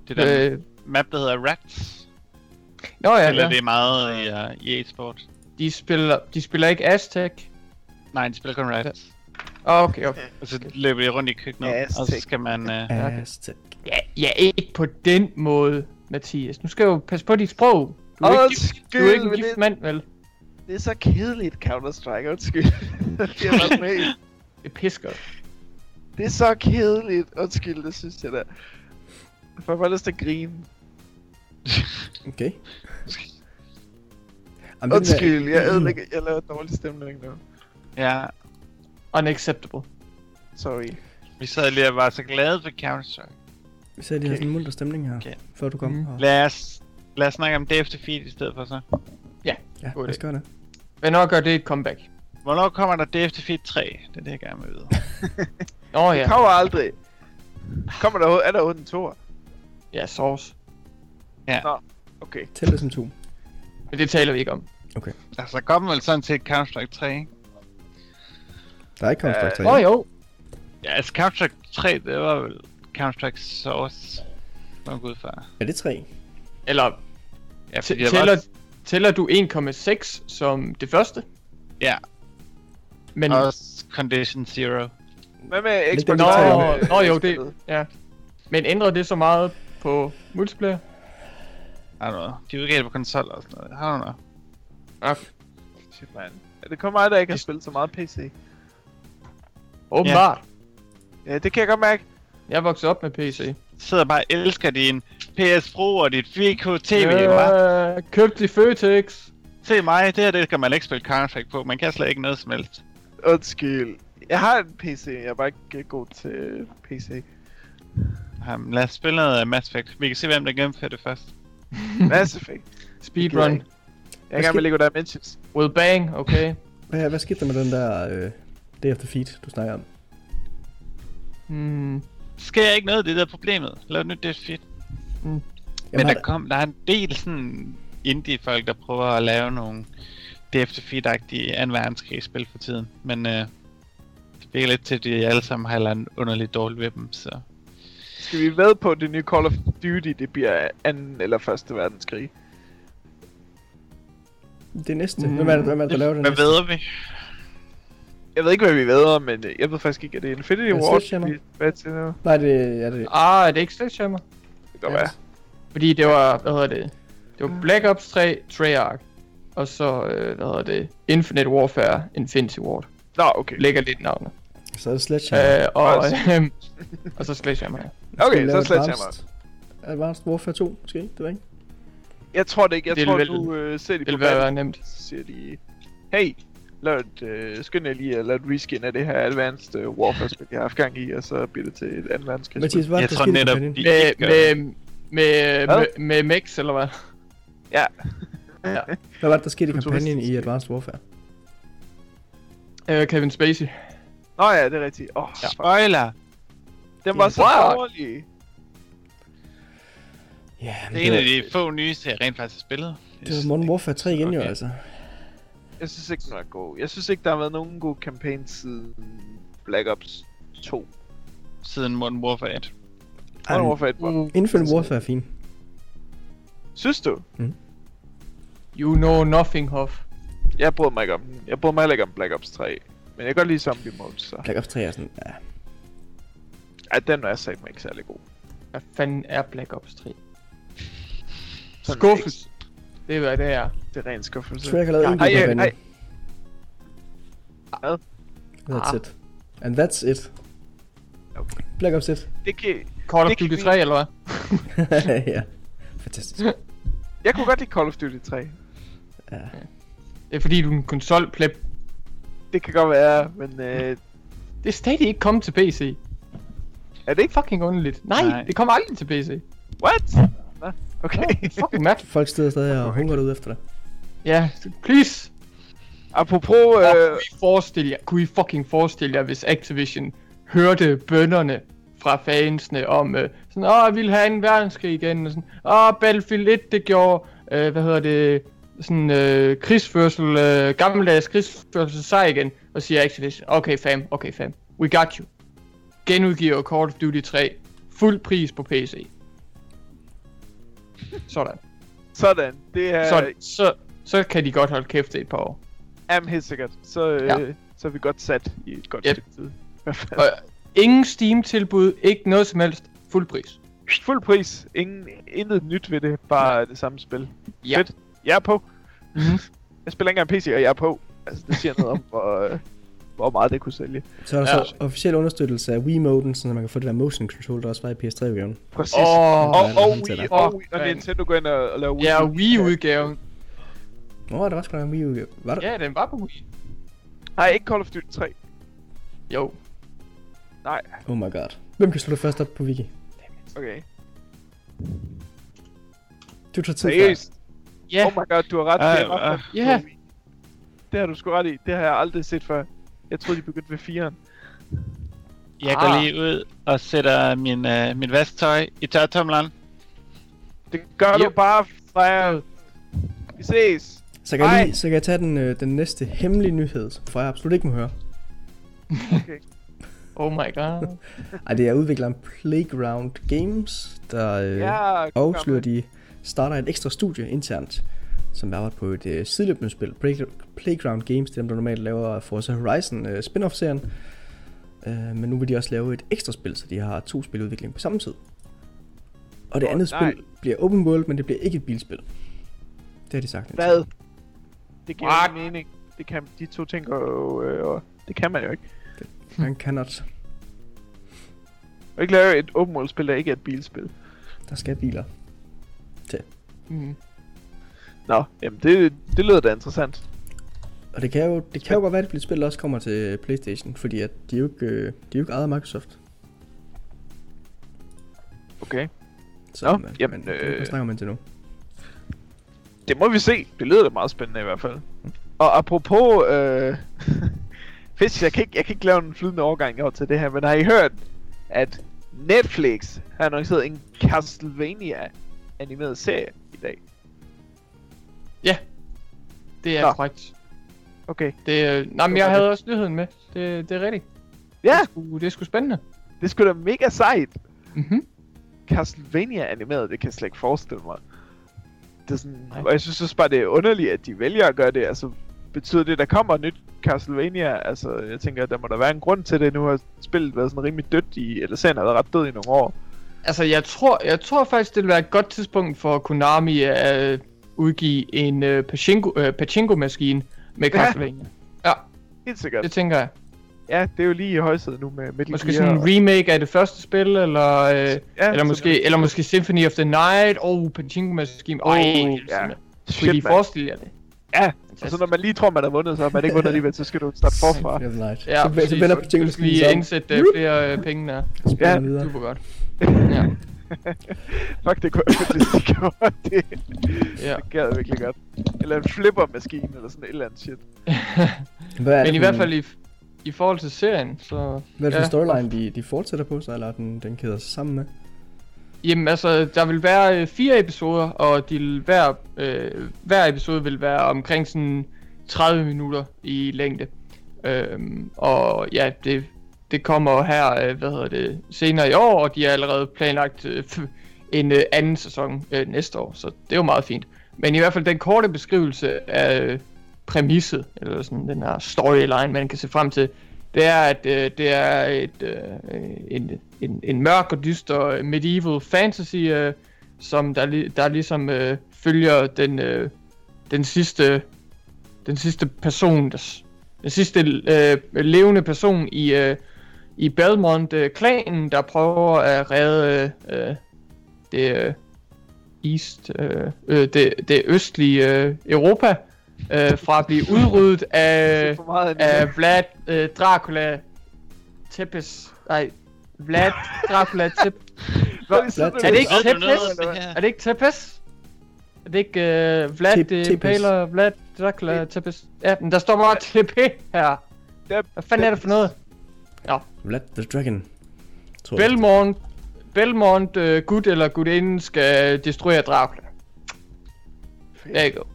det der Øh, map, der hedder Rats. nå ja, Eller ja. det er meget i, uh, i e-sport. De, spiller, de spiller ikke Aztec. Nej, de spiller kun Rats. Oh, okay, okay. Og så løber de rundt i køkkenet, og så Aztec. skal man... Uh, Aztec. Ja, ja, ikke på den måde, Mathias. Nu skal jeg jo passe på dit sprog. Du er, ikke, gift, du er ikke en gift det- mand, vel? Det er så kedeligt, Counter-Strike. Undskyld. (laughs) det, er (laughs) med. Det pisker. det er så kedeligt. Undskyld, det synes jeg da. Lyst til at grine. Okay. (laughs) Jamen, den der- Undskyld, jeg, ødelægger, jeg laver dårlig stemning nu. ja, Unacceptable. Sorry. vi sad lige og var så glade for Counter-Strike. Vi sagde, de havde sådan en munter stemning her, Okay. før du kom. Mhm. Og... Lad os, lad os snakke om Dave Defeat i stedet for så. Ja, God lad os gøre det. Hvornår gør det et comeback? Hvornår kommer der Dave Defeat 3? Det er det, jeg gerne vil vide. (laughs) Nå oh, Det ja. kommer aldrig. Kommer der er der overhovedet en tor? Ja, Source. Okay. Tæl det som to. Men det taler vi ikke om. altså, der kommer vel sådan til Counter-Strike 3, ikke? Der er ikke Counter-Strike Øh, 3. Åh oh, jo. Ja, altså Counter-Strike 3, det var vel Counter-Strike Source. Må jeg gå ud fra. Er det 3? Eller Ja, fordi t- der var tæller, tæller du 1,6 som det første? Ja, Men, også Condition Zero. Hvad med Xbox. Nå, nå jo, det, ja. Men ændrer det så meget på multiplayer? I don't know. De udgav det på konsol og sådan noget. I don't know. Okay. Shit, man. Er det kun mig, der ikke har spillet så meget PC? Åbenbart. Ja, det kan jeg godt mærke. Jeg er vokset op med PC. sidder bare og elsker din PS Pro og dit 4K TV, ja. Øh, købt i Føtex. Se mig, det her det kan man ikke spille Counter-Strike på. Man kan slet ikke noget som helst. Undskyld. Jeg har en PC, jeg er bare ikke god til PC. Um, lad os spille noget af Mass Effect. Vi kan se, hvem der gennemfører det først. (laughs) Mass Effect. Speedrun. Jeg er i gang med Lego Dimensions. With bang, okay. Hvad, hvad skete der med den der øh, Day of the Feed, du snakker om? Hmm. Sker ikke noget det der problemet. Lav nyt det er fedt. Men Jamen, der, kom, der er en del sådan indie-folk, der prøver at lave nogle DFT feed-agtige 2. verdenskrigsspil for tiden. Men øh, det virker lidt til, at de alle sammen har andet underligt dårligt ved dem, så... Skal vi ved på, at det nye Call of Duty, det bliver 2. eller 1. verdenskrig? Det næste. Mm. Hvem er det, hvem er det der laver det Hvad næste? ved vi? Jeg ved ikke, hvad vi ved, men jeg ved faktisk ikke, at det er Infinity Er det vi- Hvad til nu? Nej, det er det. Ah, er det ikke Sledgehammer? Det kan godt være. Fordi det var, hvad hedder det? Det var Black Ops 3 Treyarch. Og så, øh, hvad hedder det? Infinite Warfare Infinity Ward. Nå, okay. Lægger lidt navnet. Så er det Sledgehammer. Øh, og, øh, (laughs) og så Sledgehammer. ja. Okay, så Sledgehammer. Advanced- Warfare 2, måske? Det ved jeg ikke. Jeg tror det ikke. Jeg Det tror, vil- du øh, ser de Det på vil være nemt. så siger de... Hey, lav et, øh, skynd jer lige at lave et reskin af det her Advanced øh, Warfare-spil, jeg har haft gang i, og så bliver det til et andet verdenskrig. Mathias, hvad er Jeg det, der tror netop, Med, det. med, med, med, med Mex, eller hvad? Ja. ja. Hvad var det, der skete i kampagnen i Advanced Warfare? Øh, Kevin Spacey. Nå ja, det er rigtigt. Åh, oh, Spoiler! den var så What? dårlig. Ja, men Det er en af de få nye, jeg rent faktisk har spillet. det var Modern Warfare 3 igen jo, Okay. altså. Jeg synes ikke, den var god. Jeg synes ikke, der har været nogen god kampagne siden Black Ops 2. Siden Modern Warfare 1. Modern Ej, Warfare 1 var... Infinite Warfare er fin. Synes du? You know nothing, Hoff. Jeg bryder mig ikke om. Jeg bryder mig heller ikke om Black Ops 3. Men jeg kan godt lide zombie mode, så... Black Ops 3 er sådan, ja. Ej, den er sagt mig ikke særlig god. Hvad fanden er Black Ops 3? Sådan Skuffes. Det er, hvad det er. Det er ren skuffelse. Treyarch har lavet en Ej, ej, kampagne. ej. That's Ah. it. And that's it. Okay. Black Ops 1. Det kan... Call of kan Duty vi- 3, eller hvad? (laughs) ja. Fantastisk. Jeg kunne godt lide Call of Duty 3. Ja. Det er fordi, du er en konsolpleb. Det kan godt være, men... Øh, Det er stadig ikke kommet til PC. er det ikke... Fucking underligt. Nej, Nej. Det kommer aldrig til PC. What? Nå, okay. Ja, fucking mærkeligt. (laughs) Folk sidder stadig og hungrer ud efter det. Ja, please. Apropos... Øh... Kunne I forestille jer, kunne I fucking forestille jer, hvis Activision hørte bønderne fra fansene om, øh, sådan, åh, jeg ville have en verdenskrig igen, og sådan, åh, Battlefield 1, det gjorde, øh, hvad hedder det, sådan, øh, krigsførsel, øh, gammeldags krigsførsel sej igen, og siger Activision, okay fam, okay fam, we got you. Genudgiver Call of Duty 3, fuld pris på PC. Sådan. sådan. Det er... Så, så, så kan de godt holde kæft i et par år. Jamen, helt sikkert. Så, øh, Ja. så er vi godt sat i et godt Yep. stykke tid. Og ingen Steam-tilbud, ikke noget som helst, fuld pris. Fuld pris. Ingen, intet nyt ved det. Bare det samme spil. Ja. Fedt. Jeg er på. Mhm. (laughs) Jeg spiller ikke engang PC, og jeg er på. Altså, det siger noget om, hvor, øh, hvor meget det kunne sælge. Så er der Ja. så officiel understøttelse af Wii-moden, så man kan få det der motion control, der også var i PS3-udgaven. Præcis. Åh, og, og, og. Wii, og, Wii, og Åh, Nintendo går ind og, og laver Wii. Ja. Wii-udgaven. Nå, der var sgu da en Wii-udgave. Var der? Ja, den var på Wii. Nej, ikke Call of Duty 3. Jo. Nej, Oh my god. Hvem kan slå det først op på Wiki? okay. Du tager tid. Seriøst? Ja, Oh my god, du har ret. Er ret øh. Ja. det har du sgu ret i. Det har jeg aldrig set før. Jeg troede, de begyndte ved 4'eren. Jeg går Ah. lige ud og sætter min, uh, mit vasktøj i tørretumleren. Det gør du Yep. bare, Freja. Vi ses. Så kan, jeg lige, så kan jeg tage den, øh, den næste hemmelige nyhed, som jeg absolut ikke må høre. Okay. (laughs) oh my god. Ej, det er udvikleren Playground Games, der øh, Ja, afslører, de starter et ekstra studie internt, som været på et øh, sideløbende spil, Play- Playground Games, det er dem, der normalt laver Forza Horizon øh, spin-off-serien. Øh, men nu vil de også lave et ekstra spil, så de har to spil i udvikling på samme tid. Og det Åh, andet nej. spil bliver open world, men det bliver ikke et bilspil. Det har de sagt. Hvad? Det giver What? ingen mening. Det kan, de to ting går jo... Øh, og det kan man jo ikke. Man cannot. (laughs) Og ikke lave et open world spil, der ikke er et bilspil. Der skal biler. Mm. Nå, jamen det, det lyder da interessant. Og det kan jo, det kan jo godt være, at det spil også kommer til Playstation, fordi at de er jo ikke, øh, de er jo ikke ejet af Microsoft. Okay. Så, Nå, men, jamen, men, øh, øh... snakker man til nu. Det må vi se. Det lyder da meget spændende i hvert fald. Og apropos... Øh, (laughs) Fisk, jeg kan, ikke, jeg kan ikke lave en flydende overgang over til det her, men har I hørt, at Netflix har annonceret en Castlevania animeret serie i dag? Det er Nå. korrekt. Okay. Det, øh, nej, men jeg havde også nyheden med. Det, det er rigtigt. Ja, Det er sgu, det er sgu spændende. det skulle da mega sejt. Mhm. Castlevania animeret, det kan jeg slet ikke forestille mig. Det er sådan, Nej. og jeg synes også bare, det er underligt, at de vælger at gøre det. Altså, betyder det, at der kommer et nyt Castlevania? Altså, jeg tænker, at der må der være en grund til det. Nu har spillet været sådan rimelig dødt i, eller serien har været ret død i nogle år. Altså, jeg tror, jeg tror faktisk, det vil være et godt tidspunkt for Konami at udgive en uh, pachinko, uh, pachinko-maskine med Ja. Castlevania. Ja, Helt sikkert. det tænker jeg. Ja, det er jo lige i højsædet nu med Metal Måske Gear. sådan en og- remake af det første spil, eller, øh, ja, eller, måske, eller måske Symphony of the Night. Oh, pachinko-maskine. Oh, Ej, ja. ja. Kunne Shit, I mand. forestille jer det? Ja, og så når man lige tror, man har vundet, så har man ikke vundet alligevel, så skal du starte (laughs) forfra. Symphony of the Night. Ja, så, så vender så tingene skal vi indsætte uh, flere uh, penge der. Ja, Ja. Super godt. Ja, (laughs) Fuck, det kunne jeg hvis de gjorde det. ja. Det gad jeg virkelig godt. Eller en flipper-maskine, eller sådan et eller andet shit. (laughs) Hvad Men i hvert fald i, i forhold til serien, så... Hvad er det for ja. storyline, de, de fortsætter på, så, eller den, den kæder sig sammen med? Jamen altså, der vil være øh, fire episoder, og de vil hver, øh, hver episode vil være omkring sådan 30 minutter i længde. Øhm, og ja, det, det kommer her, øh, hvad hedder det, senere i år, og de har allerede planlagt øh, (laughs) en øh, anden sæson øh, næste år, så det er jo meget fint. Men i hvert fald den korte beskrivelse af øh, præmisset, eller sådan den her storyline, man kan se frem til, det er, at øh, det er et, øh, en, en, en mørk og dyster øh, medieval fantasy, øh, som der, der ligesom øh, følger den, øh, den sidste den sidste person, der, den sidste øh, levende person i, øh, i Belmont-klanen, der prøver at redde øh, det øh, East, øh, øh, det, det østlige øh, Europa øh, fra at blive udryddet af, (laughs) af Vlad øh, Dracula Tepes. Nej, Vlad Dracula Tep. (laughs) Er det ikke Tepes? Er det ikke Tepes? Er det ikke øh, Vlad Tep-. Paler Vlad Dracula Tepes? Ja, men der står bare TP her. Hvad fanden er det for noget? Vlad the Dragon. Tror. Belmont, Belmont øh, gud eller gudinden skal destruere Dracula. There you go.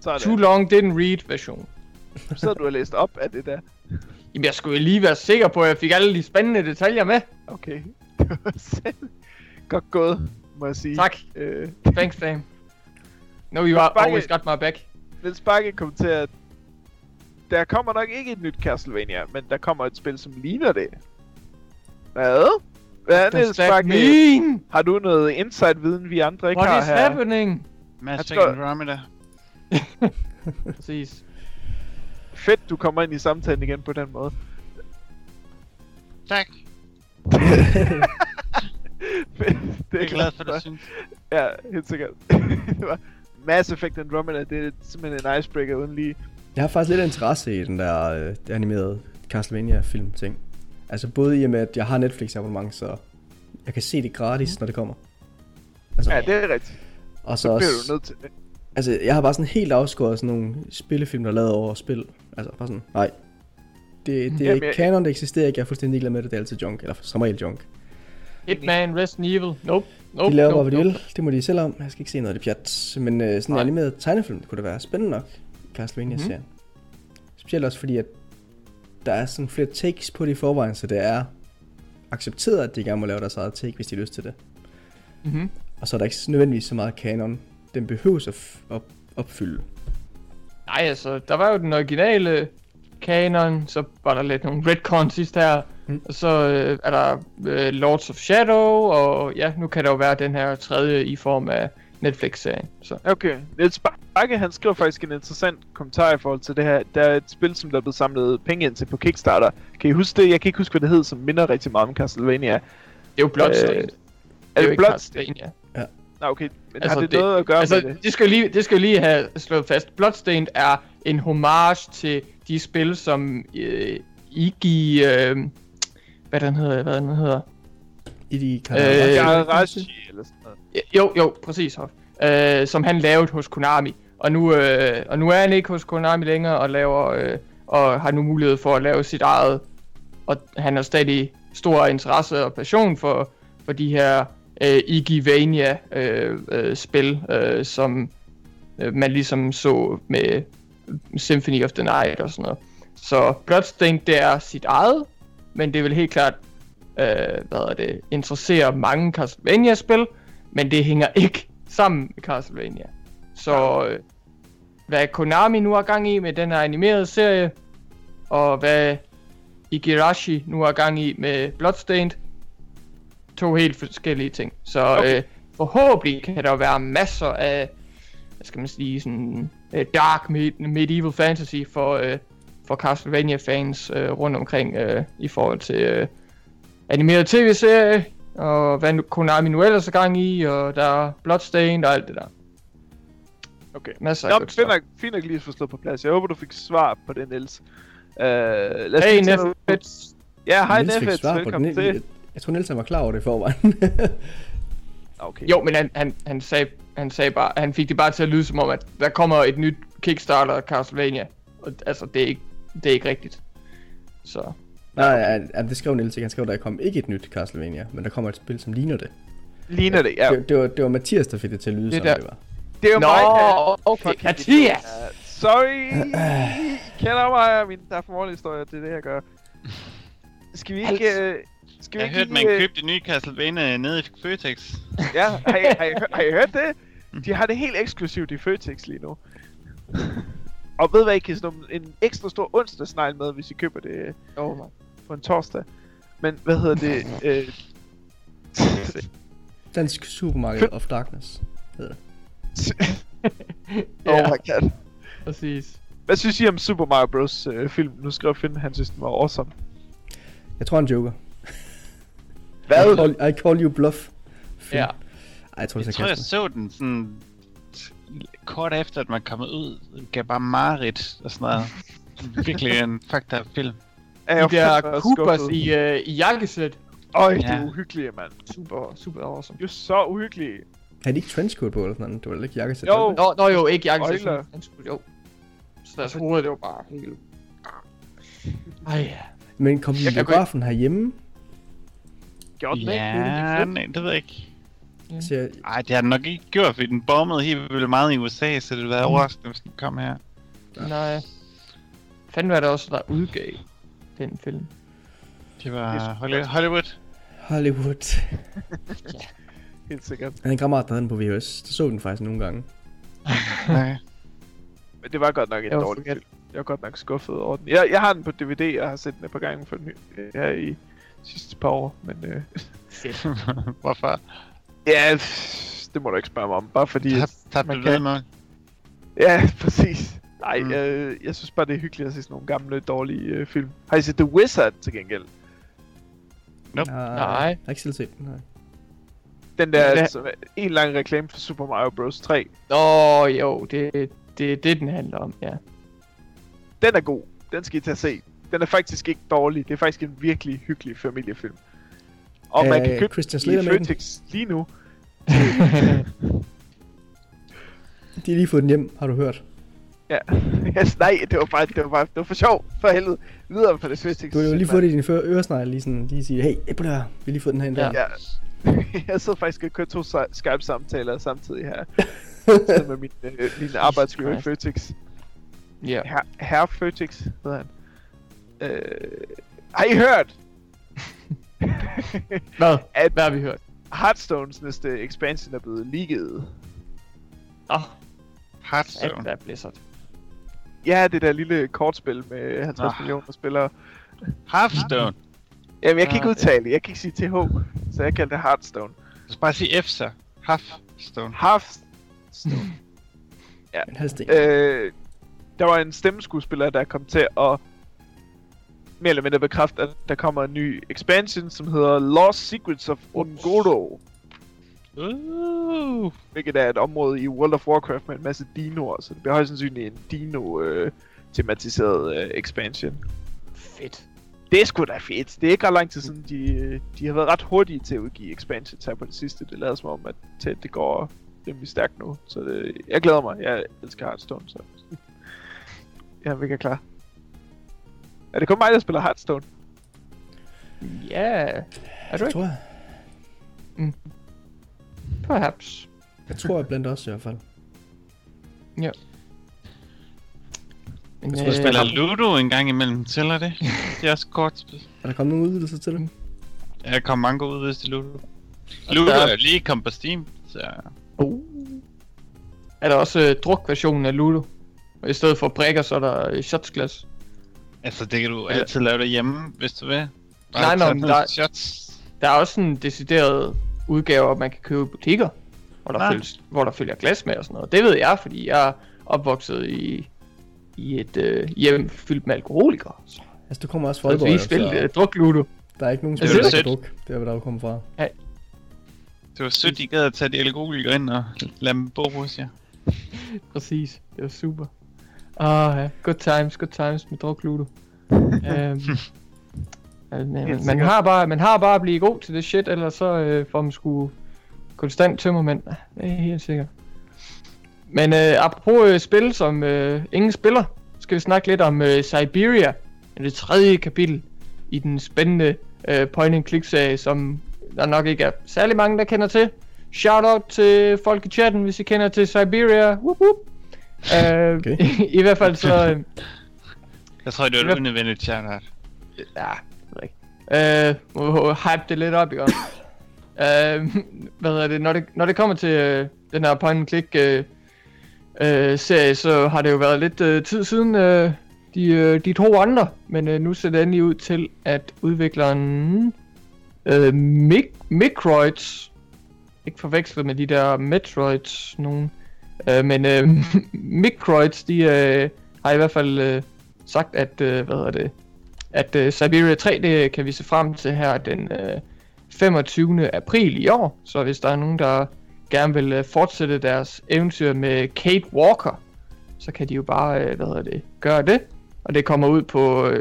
Så er Too long didn't read version. (laughs) Så har du har læst op af det der. Jamen jeg skulle lige være sikker på, at jeg fik alle de spændende detaljer med. Okay. (laughs) Det var selv. Godt gået, må jeg sige. Tak. Øh, Thanks, Sam. No, you are Bakke- always got my back. Niels Bakke kommenterer, at der kommer nok ikke et nyt Castlevania, men der kommer et spil, som ligner det. Hvad? Hvad, Niels that Bakke? Har du noget insight-viden, vi andre ikke What har is her? happening? Mass Jeg tror- Effect Andromeda. (laughs) Præcis. Fedt, du kommer ind i samtalen igen på den måde. Tak. (laughs) Fedt, det Jeg er glad for, at du synes. Ja, helt sikkert. (laughs) det Mass Effect Andromeda, det er simpelthen en icebreaker uden lige. Jeg har faktisk lidt interesse i den der øh, animerede Castlevania-film ting. Altså både i og med, at jeg har Netflix abonnement, så jeg kan se det gratis, når det kommer. Altså, Ja, det er rigtigt. og så Så bliver også, du nødt til det. altså jeg har bare sådan helt afskåret sådan nogle spillefilm, der er lavet over spil. Altså bare sådan, nej. Det, det er Jamen, ikke jeg- canon, det eksisterer ikke, jeg er fuldstændig ligeglad med det, det er altid junk, eller som regel junk. Hitman, Resident Evil. Nope. Nope. De laver nope, bare, hvad de nope. vil. Det må de selv om. Jeg skal ikke se noget af det pjat. Men øh, sådan en animeret tegnefilm, det kunne da være spændende nok. Castlevania-serien. Mm-hmm. Specielt også fordi, at der er sådan flere takes på det i forvejen, så det er accepteret, at de gerne må lave deres eget take, hvis de har lyst til det. Mhm. Og så er der ikke nødvendigvis så meget kanon. Den behøves at, f- at opfylde. Nej, altså, der var jo den originale kanon, så var der lidt nogle retcon sidst her, mm. og så øh, er der øh, Lords of Shadow, og ja, nu kan der jo være den her tredje i form af Netflix-serien. Så. Okay. Niels Bakke, han skriver faktisk en interessant kommentar i forhold til det her. Der er et spil, som der er blevet samlet penge ind til på Kickstarter. Kan I huske det? Jeg kan ikke huske, hvad det hed, som minder rigtig meget om Castlevania. Det er jo Bloodstained. Øh, det Er det ikke blot? Castlevania. Nå, okay. Men Altså, har det, det- noget at gøre Altså, med det? det skal, lige, det skal lige have slået fast. Bloodstained er en homage til de spil, som øh, Iggy... Øh, hvad den hedder, hvad den hedder. I de Øh, Garashi eller sådan noget. Jo, jo, præcis. Øh, som han lavede hos Konami. Og nu, øh, og nu er han ikke hos Konami længere og laver øh, og har nu mulighed for at lave sit eget. Og han har stadig stor interesse og passion for, for de her øh, Igivania øh, øh, spil, øh, som øh, man ligesom så med Symphony of the Night og sådan noget. Så Bloodstained det er sit eget, men det vil helt klart øh, hvad er det, interessere mange Castlevania-spil, men det hænger ikke sammen med Castlevania. Så øh, hvad Konami nu har gang i med den her animerede serie, og hvad Igarashi nu har gang i med Bloodstained, to helt forskellige ting. Så Okay. øh, forhåbentlig kan der være masser af, hvad skal man sige, sådan øh, dark med- medieval fantasy for, øh, for Castlevania-fans øh, rundt omkring øh, i forhold til øh, animeret tv-serie, og hvad nu- Konami nu ellers er gang i, og der er Bloodstained og alt det der. Okay. Masser Nå, af men godt fint nok, fint nok lige at få slået på plads. Jeg håber, du fik svar på det, Niels. Uh, lad os Hey, Netflix. Ja, hej Niels fik Neffet. svar på Velkommen den. til. Jeg, jeg tror, Niels han var klar over det i forvejen. (laughs) Okay. Jo, men han, han, han, sagde, han sagde bare, han fik det bare til at lyde som om, at der kommer et nyt Kickstarter af Castlevania. Og, altså, det er ikke, det er ikke rigtigt. Så, Nej, ja, ja, det skrev Niels ikke. Han skrev, der kom ikke et nyt Castlevania, men der kommer et spil, som ligner det. Ligner det, ja. Det, det, var, det var Mathias, der fik det til at lyde, Det som der- det var. Det er jo Nå, mig, okay, fucking Mathias! er. Sorry! I kender mig og min der er historie, det er det, jeg gør. Skal vi ikke... Uh, skal vi Jeg ikke hørte, man øh, købte en ny Castlevania nede i Føtex. (laughs) Ja, har I, har, I, har I hørt det? De har det helt eksklusivt i Føtex lige nu. (laughs) Og ved hvad, I kan sådan en ekstra stor onsdagsnegl med, hvis I køber det oh my. På en torsdag. Men hvad hedder det? (laughs) Øh, Dansk Supermarked of Darkness hedder det. (laughs) oh Ja, my god. præcis. Hvad synes I om Super Mario Bros. Øh, film? Nu skrev Finn, han synes, den var awesome. Jeg tror, han joker. Hvad? I call, I call you bluff. Fint. Ja. Ej, jeg tror, det er Jeg tror, jeg så den sådan kort efter, at man kom ud, gav bare mareridt og sådan noget. (laughs) Virkelig en fucked up film. Er De der Coopers skuffet. i, uh, i jakkesæt. Øj, det er Ja. uhyggelige, mand. Super, super awesome. De er så uhyggelige. Havde de ikke trenchcoat på eller sådan noget? Det var ikke jakkesæt. Jo. Nå, nå jo, ikke jakkesæt. Øjler. Jo. Så deres hoved, det var bare helt... Ej, Men kom den biografen herhjemme? Gjorde den ikke? Ja, nej, det ved jeg ikke. Så jeg, Ej, det har den nok ikke gjort, fordi den bombede helt vildt meget i USA, så det ville være overraskende, hvis den kom her. nej. Fanden var det også, der udgav den film. Det var Det er Holly- Hollywood. Hollywood. (laughs) Helt sikkert. Jeg havde en kammerat, der havde den på VHS. Der så den faktisk nogle gange. (laughs) Nej. Men det var godt nok en Det var dårlig forkert. film. Jeg var godt nok skuffet over den. Jeg, jeg har den på DVD, og har set den et par gange for den her i sidste par år. Men øh, Fedt. (laughs) Hvorfor? ja, det må du ikke spørge mig om. Bare fordi... Tab, tabte man kan- med? Ja, præcis. Nej, Mm. mm. jeg, jeg synes bare, det er hyggeligt at se sådan nogle gamle, dårlige øh, film. Har I set The Wizard til gengæld? Nope. Nej. Nej. Jeg har ikke selv set den, nej. Den der, Ja. altså, en lang reklame for Super Mario Bros. 3. Nå, jo, det er det, det, den handler om, ja. Den er god. Den skal I tage at se. Den er faktisk ikke dårlig. Det er faktisk en virkelig hyggelig familiefilm. Og man Øh, kan købe Christian den i. Føtex lige nu. (laughs) (laughs) De har lige fået den hjem, har du hørt. Ja. (laughs) yes, nej, det var bare, det var bare, det var for sjov. For helvede. Videre på det Føtex. Du har jo lige fået det i din før- øresnegl, lige sådan, lige sige, hey, her, vi har lige fået den her ind der. Ja. (laughs) jeg sidder faktisk og kører to Skype-samtaler samtidig her. (laughs) Sammen med min, øh, min arbejdsgiver. Føtex. ja. Her, herre Føtex hedder han. Øh, har I hørt? Hvad? At Hvad har vi hørt? Hearthstones næste expansion er blevet leaget. Nå, Hearthstone. At Blizzard. Ja, det der lille kortspil med 50 Ah. millioner spillere. Hearthstone. Jamen, jeg kan ikke Ah, udtale det. Jeg kan ikke sige TH, så jeg kalder det Hearthstone. Du skal bare sige F så. Hearthstone. Hearthstone. (laughs) Ikke. øh, der var en stemmeskuespiller, der kom til at mere eller mindre bekræfte, at der kommer en ny expansion, som hedder Lost Secrets of Ungoro. Uh. Hvilket er et område i World of Warcraft med en masse dinoer, så det bliver højst sandsynligt en dino-tematiseret øh, expansion. Fedt. Det er sgu da fedt. Det er ikke ret lang tid siden, de, øh, de har været ret hurtige til at udgive expansions her på det sidste. Det lader som om, at det, det går rimelig stærkt nu. Så det, jeg glæder mig. Jeg elsker Hearthstone, så... (laughs) Jeg er mega klar. Er det kun mig, der spiller Hearthstone? Ja, er du Jeg ikke? tror, jeg, Perhaps. jeg tror, jeg blandt også i hvert fald. Men, Jeg tror, Øh, spiller ham- Ludo en gang imellem, tæller det? (laughs) Det er også kortspil. Er der kommet nogen udvidelser til det? Ja, der kommer mange gode udvidelser til Ludo. Ludo der- er lige kommet på Steam, så... Uh. Er der også øh, drukversionen af Ludo? Og i stedet for brækker, så er der øh, shotsglas. Altså, det kan du Ja. altid lave derhjemme, hvis du vil. Bare Nej, tage men der- shots. Der er også sådan deciderede udgaver, man kan købe i butikker, hvor der, Nej. følges, hvor der følger glas med og sådan noget. Det ved jeg, fordi jeg er opvokset i, i et øh, hjem fyldt med alkoholikere. Så, Altså, du kommer også fra så Aalborg, vi jo, spillede øh, så druk Ludo. der er ikke nogen Det er spil, der druk. Det er, hvad der kommer fra. Det var sødt, I gad at tage de alkoholikere ind og lade dem bo hos jer. Præcis, det var super. Ah, ja. Good times, good times med druk Ludo. (laughs) øhm, man, man, har bare, man har bare at blive god til det shit, ellers så øh, får man sgu konstant tømmermænd. Det er helt sikkert. Men øh, apropos øh, spil, som øh, ingen spiller, skal vi snakke lidt om øh, Siberia. Det tredje kapitel i den spændende øh, point-and-click-serie, som der nok ikke er særlig mange, der kender til. Shout out til folk i chatten, hvis I kender til Siberia. Whoop, whoop. Øh, Okay. i, (laughs) I hvert fald så... Øh, Jeg tror, det var Hvad- et unødvendigt shout-out. Ja. Øh, må hype det lidt op, ikke også? (coughs) øh, hvad hedder det? Når det, når det kommer til øh, den her point and click øh, øh, serie, så har det jo været lidt øh, tid siden øh, de, øh, de to andre. Men øh, nu ser det endelig ud til, at udvikleren øh, Mic- Microids, ikke forvekslet med de der Metroids, nogen, øh, men øh, (laughs) Microids, de øh, har i hvert fald øh, sagt, at, øh, hvad hedder det, at uh, Siberia 3, det kan vi se frem til her den uh, 25. april i år. Så hvis der er nogen, der gerne vil uh, fortsætte deres eventyr med Kate Walker, så kan de jo bare, uh, hvad hedder det, gøre det. Og det kommer ud på uh,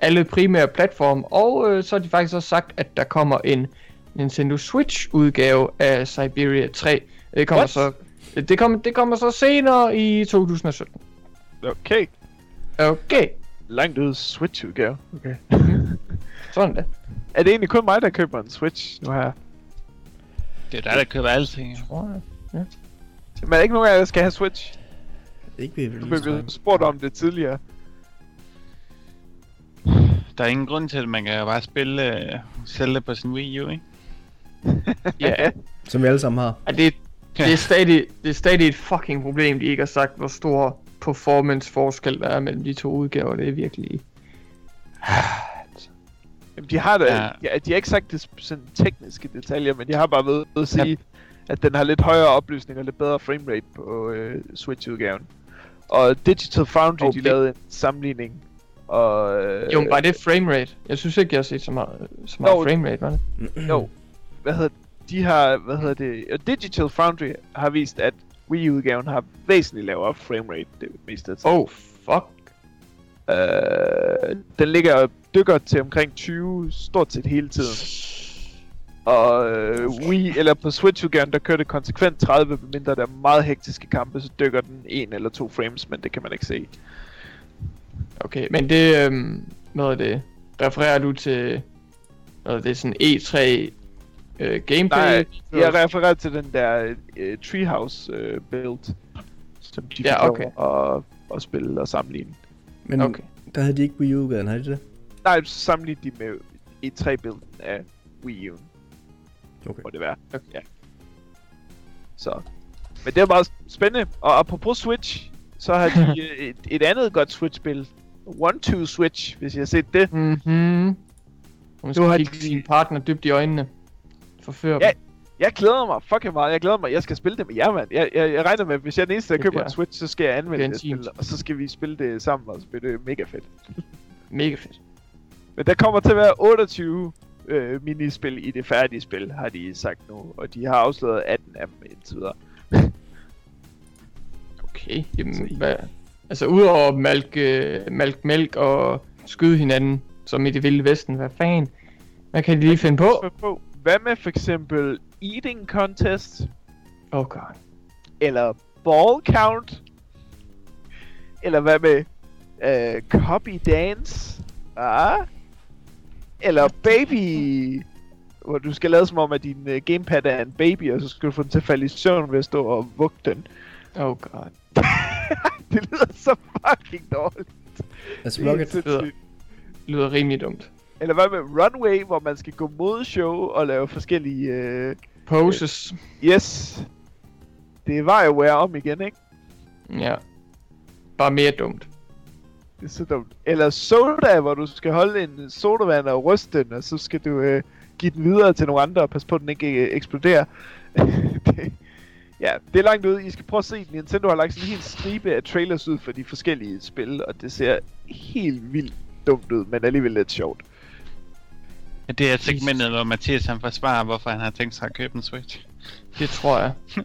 alle primære platforme. Og uh, så har de faktisk også sagt, at der kommer en Nintendo Switch udgave af Siberia 3. Det kommer What? så det kommer, det kommer så senere i 2017. Okay. Okay, Langt ud Switch-udgave. Okay. (laughs) sådan det. Er det egentlig kun mig, der køber en Switch nu her? Det er dig, der køber alting. jo. Tror jeg. Men er der ikke nogen af jer, der skal have Switch? Ikke ved Du blev jeg. spurgt om det tidligere. Der er ingen grund til, at man kan bare spille uh, Zelda på sin Wii U, ikke? (laughs) Ja, Som vi alle sammen har. Ja, det, det, er stadig, det er stadig et fucking problem, de ikke har sagt, hvor stor performance forskel der er mellem de to udgaver. Det er virkelig... Jamen, de har da, Ja. ja. de har ikke sagt det sådan tekniske detaljer, men de har bare ved at sige, at den har lidt højere opløsning og lidt bedre framerate på øh, Switch-udgaven. Og Digital Foundry, Okay. de lavede en sammenligning. Og, øh, Jo, men var det framerate? Jeg synes ikke, jeg har set så meget, så meget Jo. framerate, var det? Jo, hvad hedder de har, hvad hedder det, og Digital Foundry har vist, at Wii-udgaven har væsentligt lavere framerate det meste af tiden. Oh, fuck. Øh, den ligger og dykker til omkring 20 stort set hele tiden. Og øh, Wii, eller på Switch-udgaven, der kører det konsekvent 30, mindre der er meget hektiske kampe, så dykker den en eller to frames, men det kan man ikke se. Okay, men det, øhm, hvad er det? Refererer du til, hvad er det, sådan E3 øh, gameplay? Nej, jeg refererer til den der øh, Treehouse øh, build, som de Ja, okay. at, at spille og sammenligne. Men Okay. der havde de ikke Wii U-udgaven, havde de det? Nej, så sammenligne de med E3-bilden af Wii U'en, Okay. må det være. Okay. Ja. Så. Men det er meget spændende. Og apropos Switch, så har de (laughs) øh, et, et andet godt Switch-spil. One-Two Switch, hvis I har set det. Mhm. Hun skal har de- sin partner dybt i øjnene. Forfør Ja. dem. Jeg glæder mig fucking meget. Jeg glæder mig. Jeg skal spille det med jer, mand. Jeg, jeg, jeg regner med, at hvis jeg er den eneste, der Det køber bliver- en Switch, så skal jeg anmelde det spil. Og så skal vi spille det sammen, og så bliver det mega fedt. Mega fedt. Men der kommer til at være 28 øh, minispil i det færdige spil, har de sagt nu. Og de har afsløret 18 af dem indtil videre. (laughs) Okay, jamen, hvad? Altså, udover mælk, øh, mælk, mælk og skyde hinanden, som i det vilde vesten, hvad fanden? Hvad kan de lige finde på? på. Hvad med for eksempel Eating Contest? Oh god. Eller Ball Count? Eller hvad med øh, Copy Dance? Ah? Eller Baby? Hvor du skal lade som om, at din øh, gamepad er en baby, og så skal du få den til at falde i søvn ved at stå og vugge den. Oh god. (laughs) det lyder så fucking dårligt. Altså, Det er Rocket. Det lyder rimelig dumt. Eller hvad med Runway, hvor man skal gå mod show og lave forskellige... Øh... Poses. Yes. Det var jo WarioWare om igen, ikke? Ja. Bare mere dumt. Det er så dumt. Eller Soda, hvor du skal holde en sodavand og ryste den, og så skal du øh, give den videre til nogle andre og passe på, at den ikke øh, eksploderer. (laughs) det, ja, det er langt ude. I skal prøve at se den. Nintendo har lagt sådan en hel stribe af trailers ud for de forskellige spil, og det ser helt vildt dumt ud, men alligevel lidt sjovt. Ja, det er segmentet, hvor Mathias han forsvarer, hvorfor han har tænkt sig at købe en Switch. Det tror jeg. (laughs)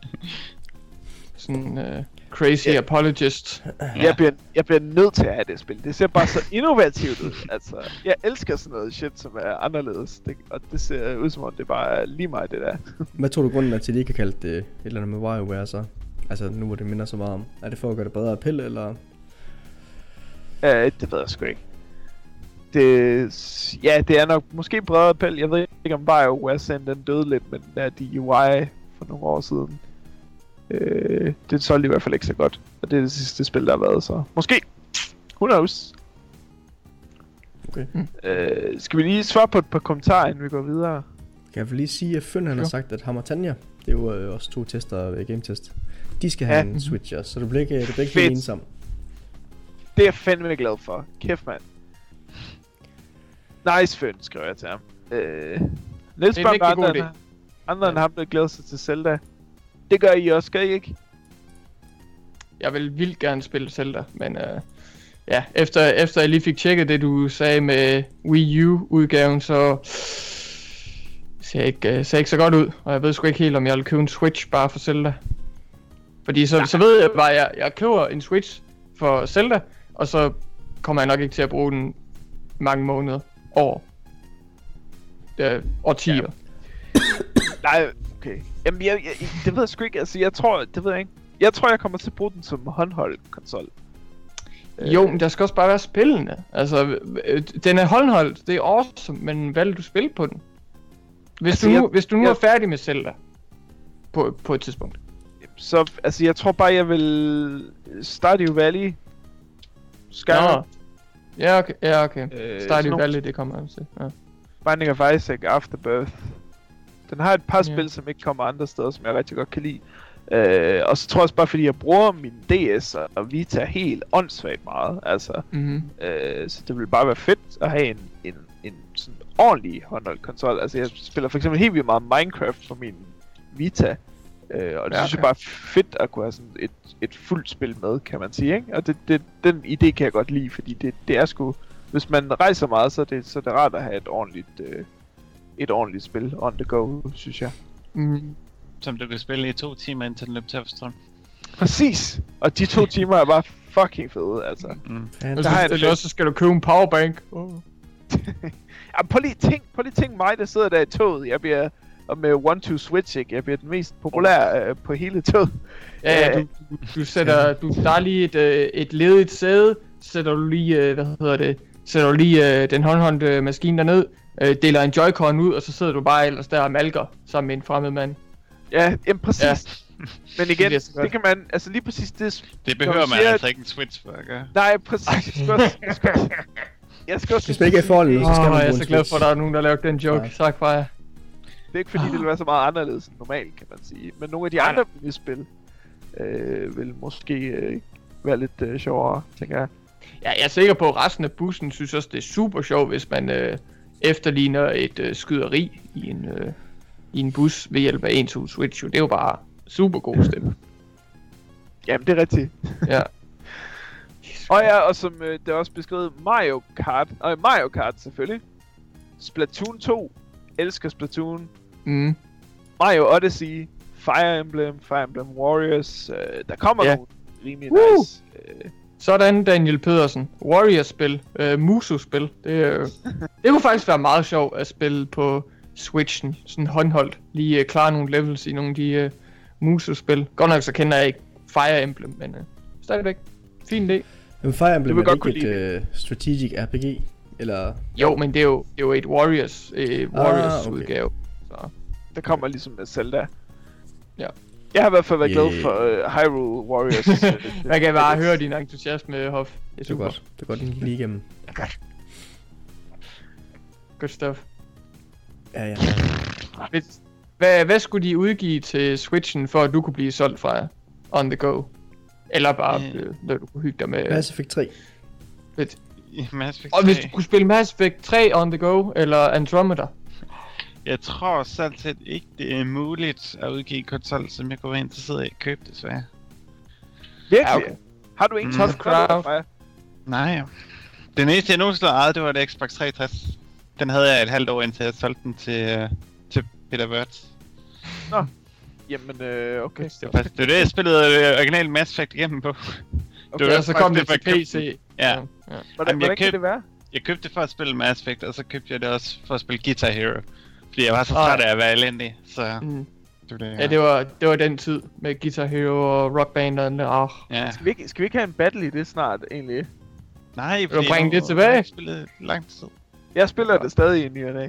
Sådan uh, crazy Ja. apologist. Ja. Jeg, bliver, jeg bliver nødt til at have det spil. Det ser bare så innovativt ud. (laughs) Altså, jeg elsker sådan noget shit, som er anderledes. Det, og det ser ud som om, det bare er lige mig, det der. (laughs) hvad tror du grunden er til, at de ikke har kaldt det et eller andet med WarioWare så? Altså, nu hvor det minder så meget om. Er det for at gøre det bedre at pille, eller? Uh, det ved jeg sgu ikke. Det, ja, det er nok måske bredere appel. Jeg ved ikke, om BioWare sendte den døde lidt, men den der DUI for nogle år siden. Øh, det solgte i hvert fald ikke så godt. Og det er det sidste spil, der har været, så måske. Who knows? Okay. Øh, skal vi lige svare på et par kommentarer, inden vi går videre? Kan jeg lige sige, at Føn han har sagt, at ham og Tanja, det er jo øh, også to tester ved Game Test, de skal have Ja. en Switch også, så du bliver ikke, du bliver ikke helt ensom. Det er jeg fandme glad for. Kæft, mand. Nice føn, skriver jeg til ham. Øh, Niels er spørger, andre, end, andre end ham, der glæder sig til Zelda. Det gør I også, gør I ikke? Jeg vil vildt gerne spille Zelda, men uh, ja, efter, efter jeg lige fik tjekket det, du sagde med Wii U-udgaven, så ser ikke, uh, ser ikke så godt ud. Og jeg ved sgu ikke helt, om jeg vil købe en Switch bare for Zelda. Fordi så, så ved jeg bare, at jeg, jeg køber en Switch for Zelda, og så kommer jeg nok ikke til at bruge den mange måneder, år. Ja, årtier. Ja. (coughs) Nej, okay. Jamen, jeg, jeg, det ved jeg sgu ikke. Altså, jeg tror, det ved jeg ikke. Jeg tror, jeg kommer til at bruge den som håndholdt konsol. Jo, men der skal også bare være spillende. Altså, øh, den er håndholdt, det er awesome, men hvad vil du spille på den? Hvis Altså, du nu, jeg- hvis du nu jeg- er færdig med Zelda, på, på et tidspunkt. Så, altså, jeg tror bare, jeg vil... Stardew Valley. Skyrim. Ja, okay. Ja, okay. Øh, Stardew nogle- Valley, det kommer jeg til. Ja. Binding of Isaac, Afterbirth. Den har et par Ja. spil, som ikke kommer andre steder, som jeg rigtig godt kan lide. Øh, og så tror jeg også bare, fordi jeg bruger min DS og Vita helt åndssvagt meget. Altså, Mm-hmm. øh, så det ville bare være fedt at have en, en, en sådan ordentlig håndholdt konsol. Altså, jeg spiller for eksempel helt vildt meget Minecraft på min Vita. Øh, og det Ja, synes jeg bare er fedt at kunne have sådan et, et fuldt spil med, kan man sige, ikke? Og det, det, den idé kan jeg godt lide, fordi det, det er sgu... Hvis man rejser meget, så er det, så er det rart at have et ordentligt, øh, et ordentligt spil on the go, synes jeg. Mm. Som du kan spille i to timer, indtil den løber for strøm. Præcis! Og de to timer er bare fucking fede, altså. Mm. Fan. Og Der har jeg så, det også så skal du købe en powerbank. Oh. (laughs) Ja, prøv lige tænk, prøv lige tænk mig, der sidder der i toget. Jeg bliver og med one-two switch, ikke? Jeg bliver den mest populære øh, på hele toget. Ja, ja, du, du, du sætter, du, der er lige et, øh, et ledigt sæde, så sætter du lige, øh, hvad hedder det, sætter du lige øh, den håndholdte maskine derned, øh, deler en joy-con ud, og så sidder du bare ellers der og malker sammen med en fremmed mand. Ja, jamen præcis. Ja. (laughs) Men igen, Det det kan man, altså lige præcis det... Det behøver man siger, altså ikke en Switch for at gøre. Nej, præcis. Jeg skal også, jeg skal jeg skal også Hvis man ikke er i forhold nu, så Åh, skal man jeg er så glad for, at der er nogen, der laver den joke. Tak for jer. Det er ikke fordi, det vil være så meget anderledes end normalt, kan man sige. Men nogle af de andre spil, øh, vil måske øh, være lidt øh, sjovere, tænker jeg. Ja, jeg er sikker på, at resten af bussen synes også, det er super sjovt, hvis man øh, efterligner et øh, skyderi i en, øh, i en bus ved hjælp af en to switch. Det er jo bare super god stemme. (laughs) Jamen, det er rigtigt. Ja. (laughs) Og ja, og som øh, det er også beskrevet, Mario Kart. Og Mario Kart selvfølgelig. Splatoon 2. Elsker Splatoon. Mm. Mario Odyssey. Fire Emblem. Fire Emblem Warriors. Øh, der kommer Ja. nogle rimelig Woo! nice. Øh, Sådan, Daniel Pedersen. Warriors-spil. Øh, Musu-spil. Det, øh, (laughs) det kunne faktisk være meget sjovt at spille på Switchen. Sådan håndholdt. Lige øh, klare nogle levels i nogle af de øh, Musu-spil. Godt nok så kender jeg ikke Fire Emblem, men øh, stadigvæk. Fin idé. Men Fire Emblem vil er godt det kunne ikke et uh, strategic RPG? Eller... Jo, men det er jo, det er jo et Warriors, øh, Warriors Ah, okay. udgave. Der kommer ligesom med Zelda. Ja. Jeg har i hvert fald været glad Yeah. for øh, Hyrule Warriors. (laughs) øh, Man kan bare høre din entusiasme, Hoff. Det er Det er super. godt. Det er godt lige igennem. Good stuff. Ja, ja. Hvis, hvad, hvad skulle de udgive til Switchen, for at du kunne blive solgt fra on the go? Eller bare, Øh. øh, når du kunne hygge dig med... Mass Effect 3. I Mass Effect Og hvis 3. du kunne spille Mass Effect 3 on the go, eller Andromeda. Jeg tror selv set ikke, det er muligt at udgive konsol, som jeg kunne være interesseret i at købe, desværre. Virkelig? Ja, okay. Har du ingen Mm. Tough? Nej, Den eneste, jeg nogensinde har ejet, det var et Xbox 360. Den havde jeg et halvt år indtil jeg solgte den til, uh, til Peter Wirtz. Jamen, øh, okay. Det var, faktisk- det var det, jeg spillede øh, original Mass Effect igennem på. okay. var Ja, så kom det til jeg købte PC. Ja, ja. Hvordan, Jamen, jeg hvordan kan køb- det være? jeg købte det for at spille Mass Effect, og så købte jeg det også for at spille Guitar Hero. Fordi jeg var så træt af at være elendig, så Mm. det var det, Ja, det var, det var den tid med Guitar Hero og Rock Band og den der. Oh. Ja. Skal vi, ikke, skal vi ikke have en battle i det snart, egentlig? Nej, du bringe det tilbage? Jeg spillet lang tid. Jeg spiller det stadig i ny og næ.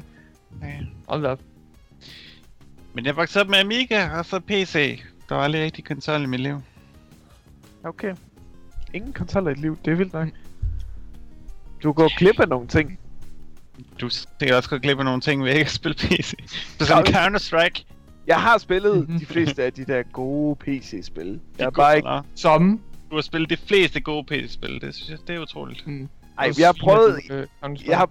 Ja. Hold da op. Men jeg voksede op med Amiga og så PC. Der var aldrig rigtig konsol i mit liv. Okay. Ingen kontroller i dit liv, det er vildt nok. Du går glip af nogle ting. Du er sikkert også gået glip af nogle ting ved ikke at spille PC. (laughs) Så Ja. Counter-Strike. Jeg har spillet (laughs) de fleste af de der gode PC-spil. Jeg gode- bare ikke... Som. Du har spillet de fleste gode PC-spil. Det synes jeg, det er utroligt. Mm. Ej, jeg har prøvet... øh. Jeg har,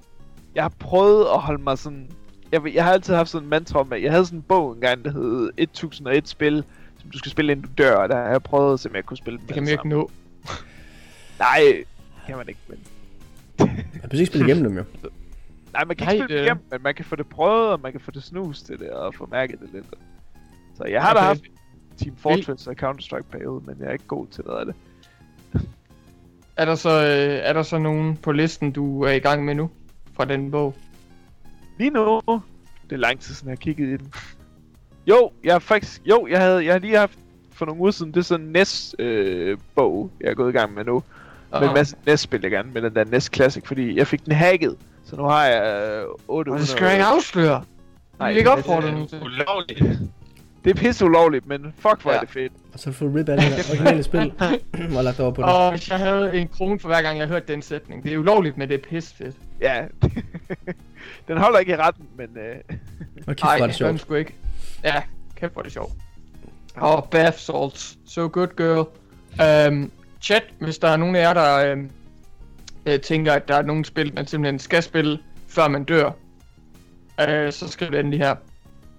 jeg har prøvet at holde mig sådan... Jeg, jeg har altid haft sådan en mantra om, at jeg havde sådan en bog engang, der hed 1001 spil, som du skal spille, inden du dør, og der har jeg prøvet, som jeg kunne spille dem Det kan man jo ikke nå. Nej, det kan man ikke, men... (laughs) Jeg kan ikke spille igennem dem jo. Nej, man kan Nej, ikke spille det- det... hjem, men man kan få det prøvet, og man kan få det snus til det, og få mærket det lidt. Så jeg har da Okay. haft Team Fortress og Counter-Strike periode, men jeg er ikke god til noget af det. (laughs) Er der, så, øh, er der så nogen på listen, du er i gang med nu? Fra den bog? Lige nu, det er lang tid siden, jeg har kigget i den. Jo, jeg faktisk, jo, jeg havde, jeg har lige haft for nogle uger siden, det er sådan en NES øh, bog, jeg er gået i gang med nu. Med en masse NES-spil, jeg gerne med den der NES Classic, fordi jeg fik den hacket. Så nu har jeg øh, 800... Og det skal jeg ikke afsløre. Nej, Nej, ikke det- opfordre nu til. Ulovligt. Det er pisse ulovligt, men fuck hvor ja. Er det fedt. Og så får du rip af det originale spil, (laughs) og lagt over på det. Og hvis jeg havde en krone for hver gang, jeg hørte den sætning. Det er ulovligt, men det er pis fedt. Ja, (laughs) den holder ikke i retten, men øh, Og kæft, Nej, var det sjovt. sgu ikke. Ja, kæft hvor er det sjovt. Og oh, bath salts. So good girl. Um, chat, hvis der er nogen af jer, der um, uh, tænker, at der er nogle spil, man simpelthen skal spille, før man dør. Uh, så skriv det endelig her.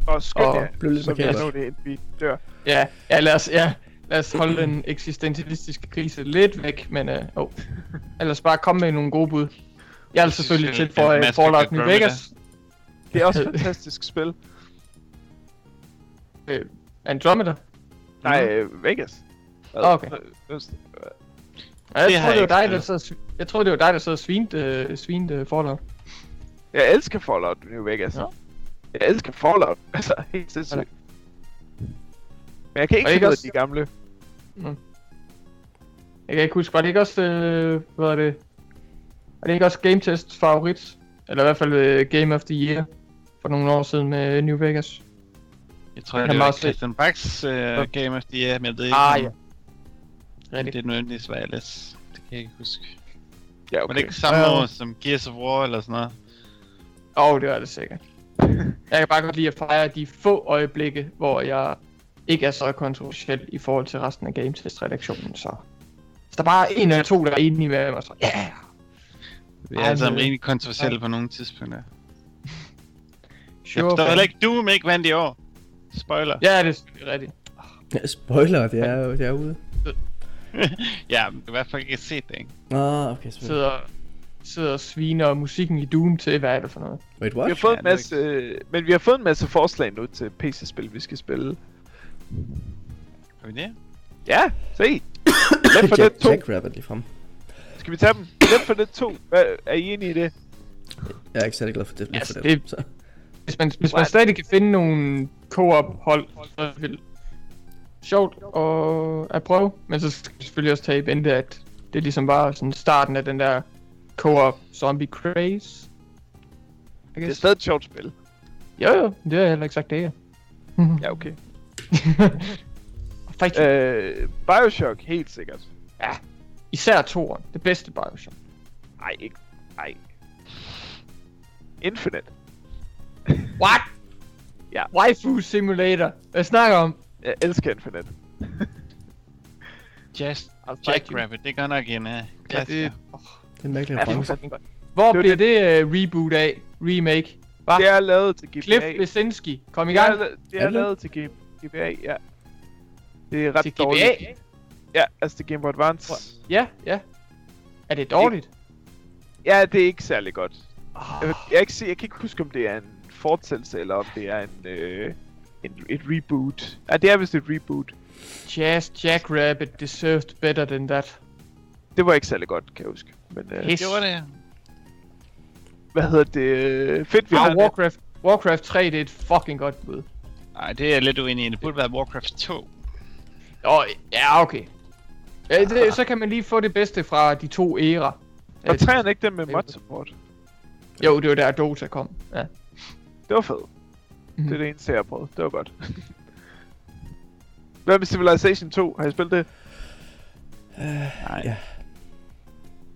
og skynd Og jer, blev lidt så vi nå det, inden vi dør. Ja, ja, lad os, ja, lad os holde den eksistentialistiske krise lidt væk, men uh, oh. ellers bare komme med nogle gode bud. Jeg er selvfølgelig synes, til for at uh, Fallout New Vegas. Det er også et fantastisk (laughs) spil. Uh, Andromeda. Nej, øh, Vegas. Hvad? Okay. Øh, Ja, jeg Det troede, det var dig, der sv- jeg troede, det var dig, der sad og svinte, uh, svinte uh, Fallout. Jeg elsker Fallout New Vegas. Ja. Jeg elsker Fallout. (laughs) Altså, helt sindssygt. Men jeg kan ikke finde også- de gamle. Jeg kan ikke huske, var det ikke også, øh, hvad er det? Var det ikke også Game Tests favorit? Eller i hvert fald øh, Game of the Year for nogle år siden med New Vegas. Jeg tror, Jeg det var Christian Bachs uh, Ja. Game of the Year, men jeg ved ikke, Ah, ja. Det Rigtigt. er nødvendigvis wireless. Det kan jeg ikke huske. Ja, Okay. Var det ikke samme Ja. år som Gears of War eller sådan noget? Åh, oh, det var det sikkert. (laughs) jeg kan bare godt lide at fejre de få øjeblikke, hvor jeg ikke er så kontroversiel i forhold til resten af GameTest-redaktionen, så... Hvis der bare er en eller to, der er enige med mig, så ja! Yeah. Vi er Ej, sammen men- rimelig kontroversielle på nogle tidspunkter. (laughs) Jeg Sure, forstår fam. heller ikke, Doom ikke vandt i år. Spoiler. Ja, det er rigtigt. Ja, spoiler, det er det er ude. (laughs) ja, du har i hvert fald ikke set det, ikke? Ah, okay, selvfølgelig. Sidder, sidder og sviner musikken i Doom til, hvad er det for noget? Wait, Vi har what? fået Ja, en det masse, øh, men vi har fået en masse forslag nu til PC-spil, vi skal spille. Har vi det? Ja, se! Left 4 Dead Jack, 2. Jackrabbit lige frem. Skal vi tage dem? Left 4 Dead 2. Hvad, er I enige i det? Jeg er ikke særlig glad for det. Altså, for det- Så. Hvis man, hvis man What? stadig kan finde nogle co-op hold, så er det sjovt at, at prøve. Men så skal vi selvfølgelig også tage i vente, at det ligesom var sådan starten af den der co-op zombie craze. Det er stadig et sjovt spil. Jo jo, det har jeg heller ikke sagt det her. (laughs) Ja, okay. (laughs) Fight Øh, Bioshock, helt sikkert. Især toren, det bedste Bioshock. Ej, ikke. Ej. Infinite. What? Ja. Waifu Simulator. Hvad snakker om? Jeg elsker Infinite. Just I'll fight Jackrabbit, det er godt nok en uh, Ja, klassiker. det, oh, Det er en mærkelig ja, det er reference. Hvor Det bliver det, uh, reboot af? Remake? Hva? Det er lavet til GBA. Cliff Lesinski. Kom i Det er, gang. det Er er det? lavet til G- GBA, ja. Det er ret Til dårligt. GBA? Ja, altså til Game Boy Advance. Ja, ja. Er det dårligt? Ja, det er ikke særlig godt. Oh, Jeg, jeg, jeg, ikke se, jeg kan ikke huske, om det er en fortsættelse, eller om det er en, øh, en, et reboot. Ja, det er vist et reboot. Jazz Jackrabbit deserved better than that. Det var ikke særlig godt, kan jeg huske. Men øh. Det var det. hvad hedder det? Fedt, vi Ah, har det. Warcraft, Warcraft 3, det er et fucking godt bud. Nej, det er lidt uenig i. Det burde være Warcraft 2. Åh, ja, okay. Ja, det, så kan man lige få det bedste fra de to æra. Øh, træerne ikke den med mod support? Jo, det var der Dota kom. Ja. Det var fedt. Mhm. Det er det eneste, jeg har prøvet. Det var godt. (laughs) Hvad med Civilization 2? Har I spillet det? Nej, Ja.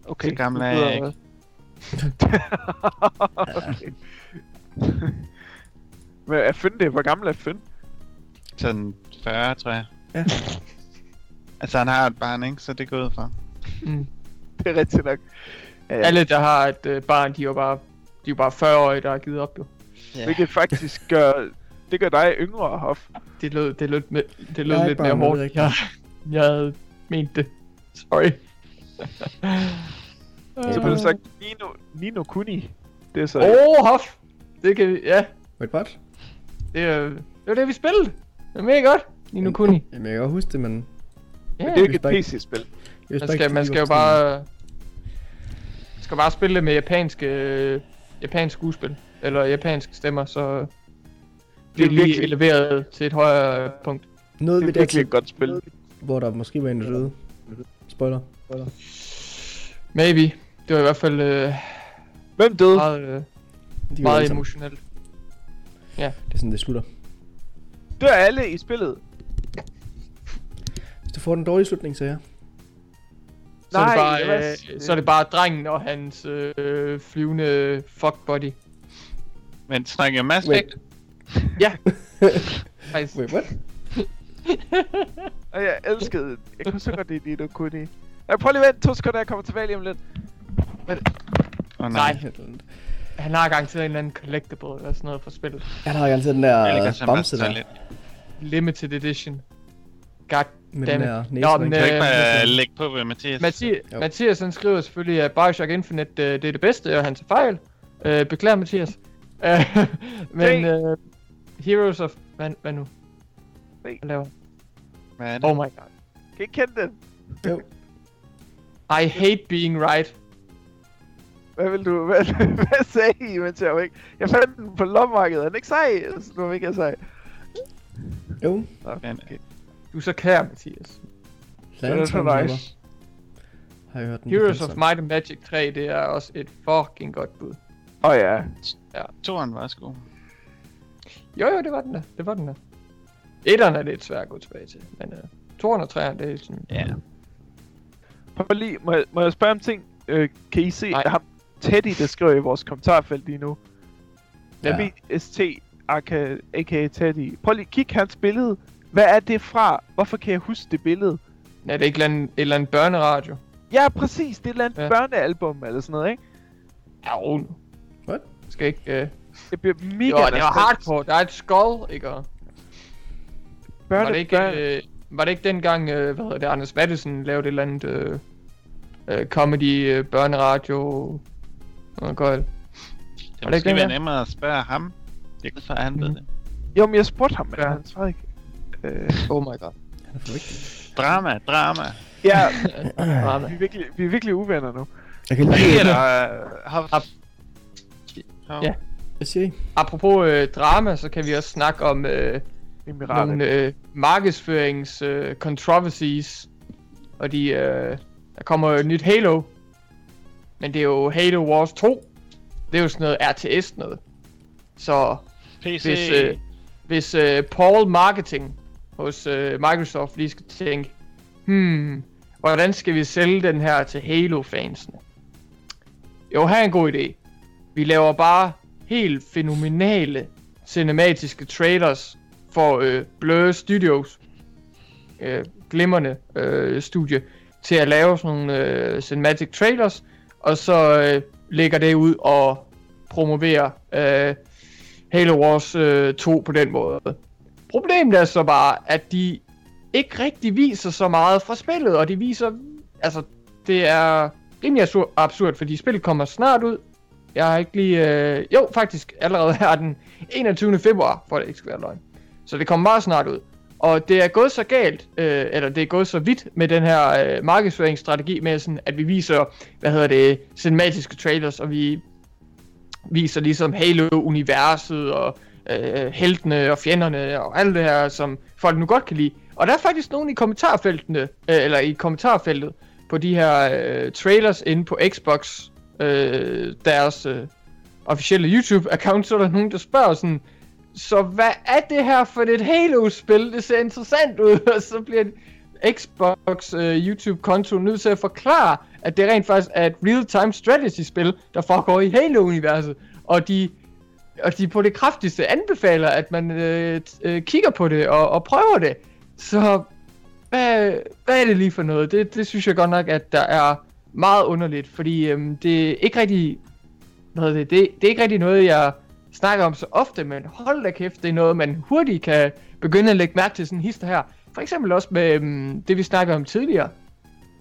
Okay. så gammel er jeg ikke. (laughs) (laughs) okay. Men er Finn det? Hvor gammel er Finn? Sådan 40, tror jeg. Ja. Altså, han har et barn, ikke? Så det går ud fra. Mm. Det er rigtigt nok. Ja, ja. Alle, der har et øh, barn, de er jo bare, de er jo bare 40-årige, der har givet op, jo. Hvilket faktisk gør, det gør dig yngre, Hoff. Det lød, det lød, med, det lød lidt mere jeg hårdt. (laughs) Jeg, jeg havde ment det. Sorry. (laughs) Så blev det sagt Nino, Nino Kuni. Det er så... Åh, oh, Hoff! Det kan vi, ja. Wait, what? Det, er, det var det, vi spillede. Det er mega godt. Nino Kuni. Jamen, jeg kan godt huske det, men... Ja, det er jo ikke et PC-spil. Man skal, man skal jo bare... skal bare spille det med japanske, japansk skuespil. Eller japanske stemmer, så... Det er lige virkelig- eleveret til et højere punkt. Noget Det er det, virkelig et godt spil. hvor der måske var en, der døde. Spoiler. Maybe. Det var i hvert fald øh, Hvem døde? meget, øh, De meget emotionelt. Det er sådan, det slutter. Dør alle i spillet? Hvis du får den dårlige slutning, så ja. Så, er det Nej, bare, øh, så er det bare drengen og hans øh, flyvende fuckbody. Men snakker jeg Mass. Effect? (laughs) Ja. Wait, what? (laughs) Og jeg elskede... Jeg kunne så godt lide Nino Kuni. Jeg prøver lige at vente to sekunder, jeg kommer tilbage lige om lidt. Åh oh, Nej. nej. Han har garanteret en eller anden collectible eller sådan noget for spillet. Han har altid den der simpelthen bamse der. lidt. Limited edition. God Med den der Nå, men, Kan du ikke øh, bare lægge på ved Mathias? Mathias, Jo. Mathias han skriver selvfølgelig, at Bioshock Infinite øh, det er det bedste, og han tager fejl. Øh, beklager Mathias. Men øh, Heroes of... Hvad, hvad nu? Hvad laver er det? Oh my god. Kan I ikke kende den? Jo. I hate being right. Hvad vil du... Hvad, hvad sagde I, mens jeg var ikke? Jeg fandt den på lommarkedet. Er den ikke sej? Altså, nu er ikke jeg sej. Jo. Okay. Du er så kær, Mathias. Det er så nice. Har jeg hørt den. Heroes of. Might and Magic 3, det er også et fucking godt bud. Åh oh, ja. Toren var sgu. Jo, jo, det var den der. Det var den der. Etteren er lidt svært at gå tilbage til, men uh, toeren og treeren, det er sådan... Ja. Prøv lige, må jeg, må jeg spørge om ting? Øh, kan I se Nej. ham Teddy, der skriver i vores kommentarfelt lige nu? Ja. Ja. ST, aka, aka Teddy. Prøv lige, kig hans billede. Hvad er det fra? Hvorfor kan jeg huske det billede? Er det ikke et eller andet, børneradio? Ja, præcis. Det er et eller andet Ja. ja. børnealbum eller sådan noget, ikke? Ja? Skal ikke... Øh... Jeg bliver mega Jo, det var hardcore. Der er et skull, ikke? Og var det ikke, børne, øh, var det ikke dengang, øh, hvad hedder det, Anders Mattesen lavede et eller andet øh, øh, comedy, øh, børneradio? Noget godt. Det det måske være nemmere at spørge ham. Det kan så han ved Mhm. det. Jo, men jeg spurgte ham, men Ja. han svarede ikke. Øh, Oh my god. Han er for vigtig. Drama, drama. ja, (clears throat) Drama. vi er, virkelig, vi er virkelig uvenner nu. Jeg kan lige... sker der? øh, Har... Ja. Hvad siger I? Apropos øh, drama, så kan vi også snakke om øh, Emiratet. nogle øh, markedsførings øh, controversies. Og de, øh, der kommer jo et nyt Halo. Men det er jo Halo Wars 2. Det er jo sådan noget RTS noget. Så PC. hvis, øh, hvis øh, Paul Marketing hos øh, Microsoft lige skal tænke, hmm, hvordan skal vi sælge den her til Halo-fansene? Jo, her er en god idé. Vi laver bare helt fænomenale cinematiske trailers for øh, Blur Studios. Øh, glimrende øh, studie til at lave sådan nogle øh, cinematic trailers, og så øh, lægger det ud og promoverer øh, Halo Wars øh, 2 på den måde. Problemet er så bare, at de ikke rigtig viser så meget fra spillet, og de viser, altså, det er rimelig absurd, fordi spillet kommer snart ud. Jeg har ikke lige, øh, jo faktisk allerede her den 21. februar, for det ikke skal være løgn. Så det kommer meget snart ud. Og det er gået så galt, øh, eller det er gået så vidt med den her øh, markedsføringsstrategi med sådan, at vi viser, hvad hedder det, cinematiske trailers, og vi viser ligesom Halo-universet og øh, heltene og fjenderne og alt det her, som folk nu godt kan lide. Og der er faktisk nogen i kommentarfeltene, øh, eller i kommentarfeltet på de her øh, trailers inde på Xbox, øh, deres øh, officielle YouTube-account, så er der nogen, der spørger sådan, så hvad er det her for et Halo-spil? Det ser interessant ud, (laughs) og så bliver Xbox øh, YouTube-konto nødt til at forklare, at det rent faktisk er et real-time strategy-spil, der foregår i Halo-universet, og de og de på det kraftigste anbefaler, at man øh, t- øh, kigger på det og, og prøver det. Så hvad, hvad er det lige for noget? Det, det synes jeg godt nok, at der er meget underligt, fordi øhm, det er ikke rigtig hvad hedder det, det, det er ikke rigtig noget, jeg snakker om så ofte, men hold da kæft, det er noget, man hurtigt kan begynde at lægge mærke til sådan en hister her. For eksempel også med øhm, det, vi snakkede om tidligere.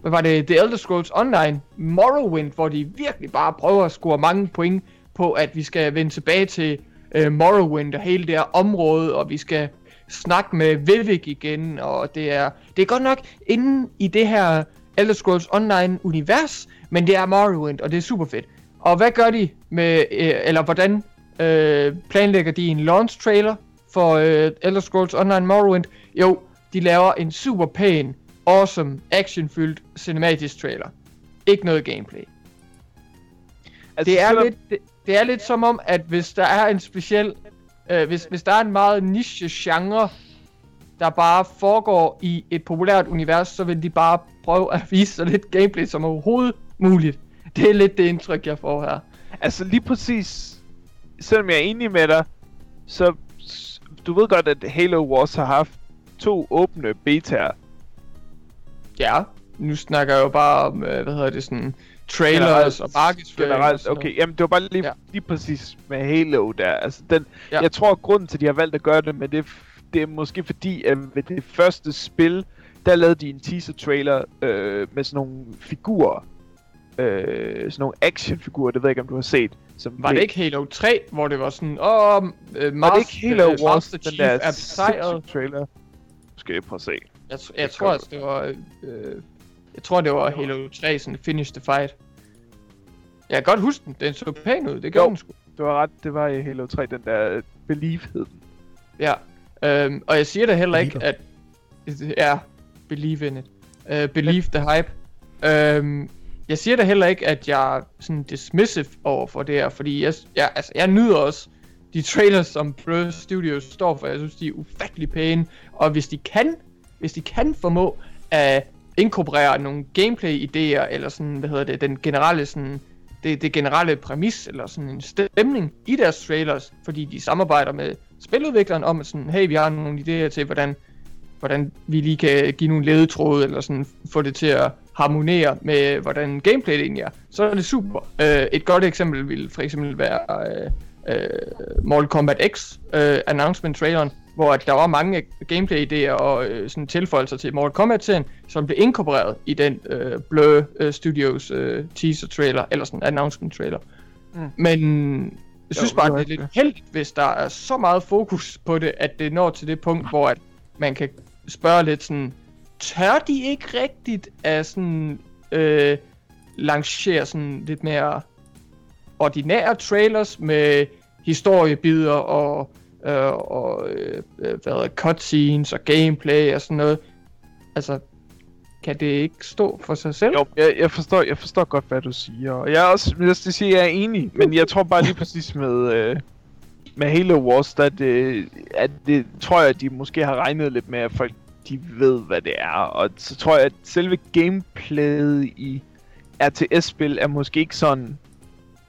Hvad var det? The Elder Scrolls Online Morrowind, hvor de virkelig bare prøver at score mange point på, at vi skal vende tilbage til øh, Morrowind og hele det her område, og vi skal snakke med Vivek igen, og det er, det er godt nok inde i det her Elder Scrolls Online univers, men det er Morrowind, og det er super fedt. Og hvad gør de med, øh, eller hvordan øh, planlægger de en launch trailer for øh, Elder Scrolls Online Morrowind? Jo, de laver en super pæn, awesome, actionfyldt cinematisk trailer. Ikke noget gameplay. Altså, Det er, selvom- lidt, det, det er lidt som om, at hvis der er en speciel... Øh, hvis, hvis der er en meget niche genre, der bare foregår i et populært univers, så vil de bare prøve at vise så lidt gameplay som overhovedet muligt. Det er lidt det indtryk, jeg får her. Altså lige præcis, selvom jeg er enig med dig, så du ved godt, at Halo Wars har haft to åbne betaer. Ja, nu snakker jeg jo bare om, øh, hvad hedder det, sådan trailers Generelt- og markedsføring. Generelt, okay, jamen det var bare lige, Ja. lige præcis med Halo der. Altså den, Ja. jeg tror, at grunden til, at de har valgt at gøre det, men det, det er måske fordi, at ved det første spil, der lavede de en teaser-trailer øh, med sådan nogle figurer. Øh, sådan nogle actionfigurer, det ved jeg ikke, om du har set. Som Var det ikke Halo 3, hvor det var sådan, åh, øh, Var det ikke Halo øh, Wars, den Chief der er besejret? trailer? Skal jeg prøve at se. Jeg, jeg Det tror altså, det var... Øh, jeg tror, det var Halo 3, sådan Finish the Fight. Jeg kan godt huske den. Den så pæn ud. Det gjorde Jo. den sgu. Du har ret, det var i Halo 3, den der Believe hed den. Ja. Øhm, og jeg siger da heller ikke, at... Ja, believe in it. Uh, believe the hype. Øhm, jeg siger da heller ikke, at jeg er sådan dismissive over for det her, fordi jeg, jeg, altså, jeg nyder også de trailers, som Blur Studios står for. Jeg synes, de er ufattelig pæne, og hvis de kan, hvis de kan formå at inkorporere nogle gameplay-idéer, eller sådan, hvad hedder det, den generelle sådan, det, det generelle præmis, eller sådan en stemning i deres trailers, fordi de samarbejder med spiludvikleren om, at sådan, hey, vi har nogle idéer til, hvordan hvordan vi lige kan give nogle ledetråde, eller sådan få det til at harmonere med, hvordan gameplayet egentlig er, så er det super. Øh, et godt eksempel vil for eksempel være øh, øh, Mortal Kombat X øh, announcement-traileren, hvor at der var mange gameplay-idéer og øh, sådan tilføjelser til Mortal Kombat-serien, som blev inkorporeret i den øh, Blur øh, Studios øh, teaser-trailer, eller sådan announcement-trailer. Mm. Men jeg synes Jo, bare, det er lidt heldigt, hvis der er så meget fokus på det, at det når til det punkt, hvor at man kan spørge lidt sådan, tør de ikke rigtigt at sådan, øh, lancere sådan lidt mere ordinære trailers med historiebider og, øh, og øh, øh, hvad hedder, cutscenes og gameplay og sådan noget. Altså, kan det ikke stå for sig selv? Jo, jeg, jeg, forstår, jeg forstår godt, hvad du siger. Og jeg er også, jeg skal sige, jeg er enig, men jeg tror bare lige præcis med, øh, med Halo Wars, der det, at det, tror jeg, at de måske har regnet lidt med, at folk de ved, hvad det er. Og så tror jeg, at selve gameplayet i RTS-spil er måske ikke sådan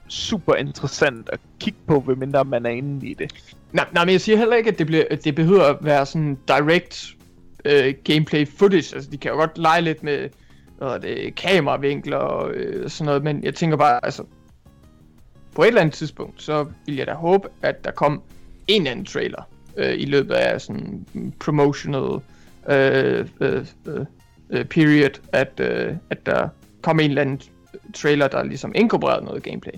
super interessant at kigge på, medmindre man er inde i det. Nej, nej, men jeg siger heller ikke, at det, bliver, at det behøver at være sådan direct øh, gameplay footage. Altså, de kan jo godt lege lidt med hvad det, kameravinkler og øh, sådan noget, men jeg tænker bare, altså, på et eller andet tidspunkt, så vil jeg da håbe, at der kom en eller anden trailer øh, i løbet af sådan en promotional øh, øh, øh, øh, period, at, øh, at der kom en eller anden trailer, der ligesom inkorporerede noget gameplay.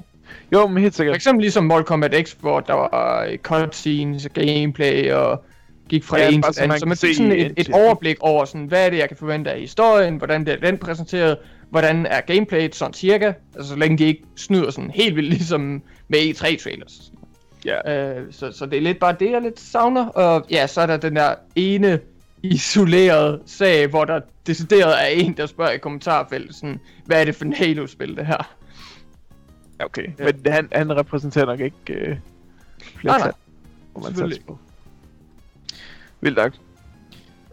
Jo, men helt For sikkert. eksempel ligesom Mortal Kombat X, hvor der var øh, cutscenes og gameplay og gik fra Ja, en til anden. Så man fik sådan et, et overblik over, sådan, hvad er det, jeg kan forvente af historien, hvordan det er den præsenteret, hvordan er gameplayet sådan cirka, altså så længe de ikke snyder sådan helt vildt (laughs) ligesom med E3-trailers. Ja. Øh, så, så det er lidt bare det, jeg lidt savner. Og ja, så er der den der ene isolerede sag, hvor der decideret er en, der spørger i kommentarfeltet, sådan, hvad er det for en Halo-spil, det her? Okay. Ja. Men han, han repræsenterer nok ikke øh, Nej, flertal. nej. må man på. Vildt nok.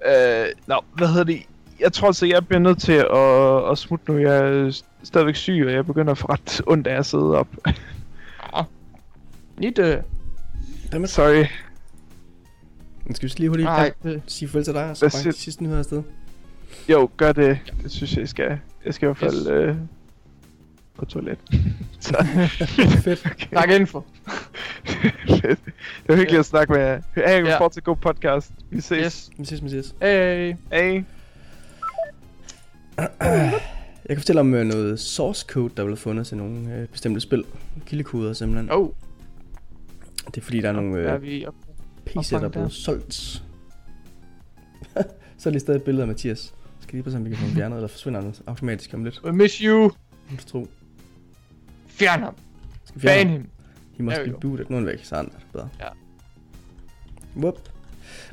Øh, nå, hvad hedder det? Jeg tror så, jeg bliver nødt til at, at smutte nu. Jeg er stadigvæk syg, og jeg begynder at få ret ondt af at sidde op. Lidt, øh, Dammit. Sorry. Nu skal vi lige hurtigt nej, ja. det, sige farvel til dig, og så bare sidste nyheder afsted. Jo, gør det. Det synes jeg, jeg skal. Jeg skal i hvert fald Yes. øh, på toilet. (laughs) så, (laughs) Fedt. (laughs) okay. tak info. Fedt. Det var hyggeligt at snakke med jer. Hey, vi Ja. får til god podcast. Vi ses. Yes. Vi ses, vi ses. Hey. Hey. Jeg kan fortælle om øh, noget source code, der er blevet fundet til nogle øh, bestemte spil. Kildekoder simpelthen. Oh, Det er fordi, der er nogle der øh, vi op. PC'er, der er blevet solgt. så er det stadig et billede af Mathias. Skal lige på, om vi kan få ham fjernet, eller forsvinder han automatisk om lidt. I miss you. Jeg må tro. Fjern ham. Ban ham? He must be booted. Nu er væk, så er bedre. Ja. Whoop.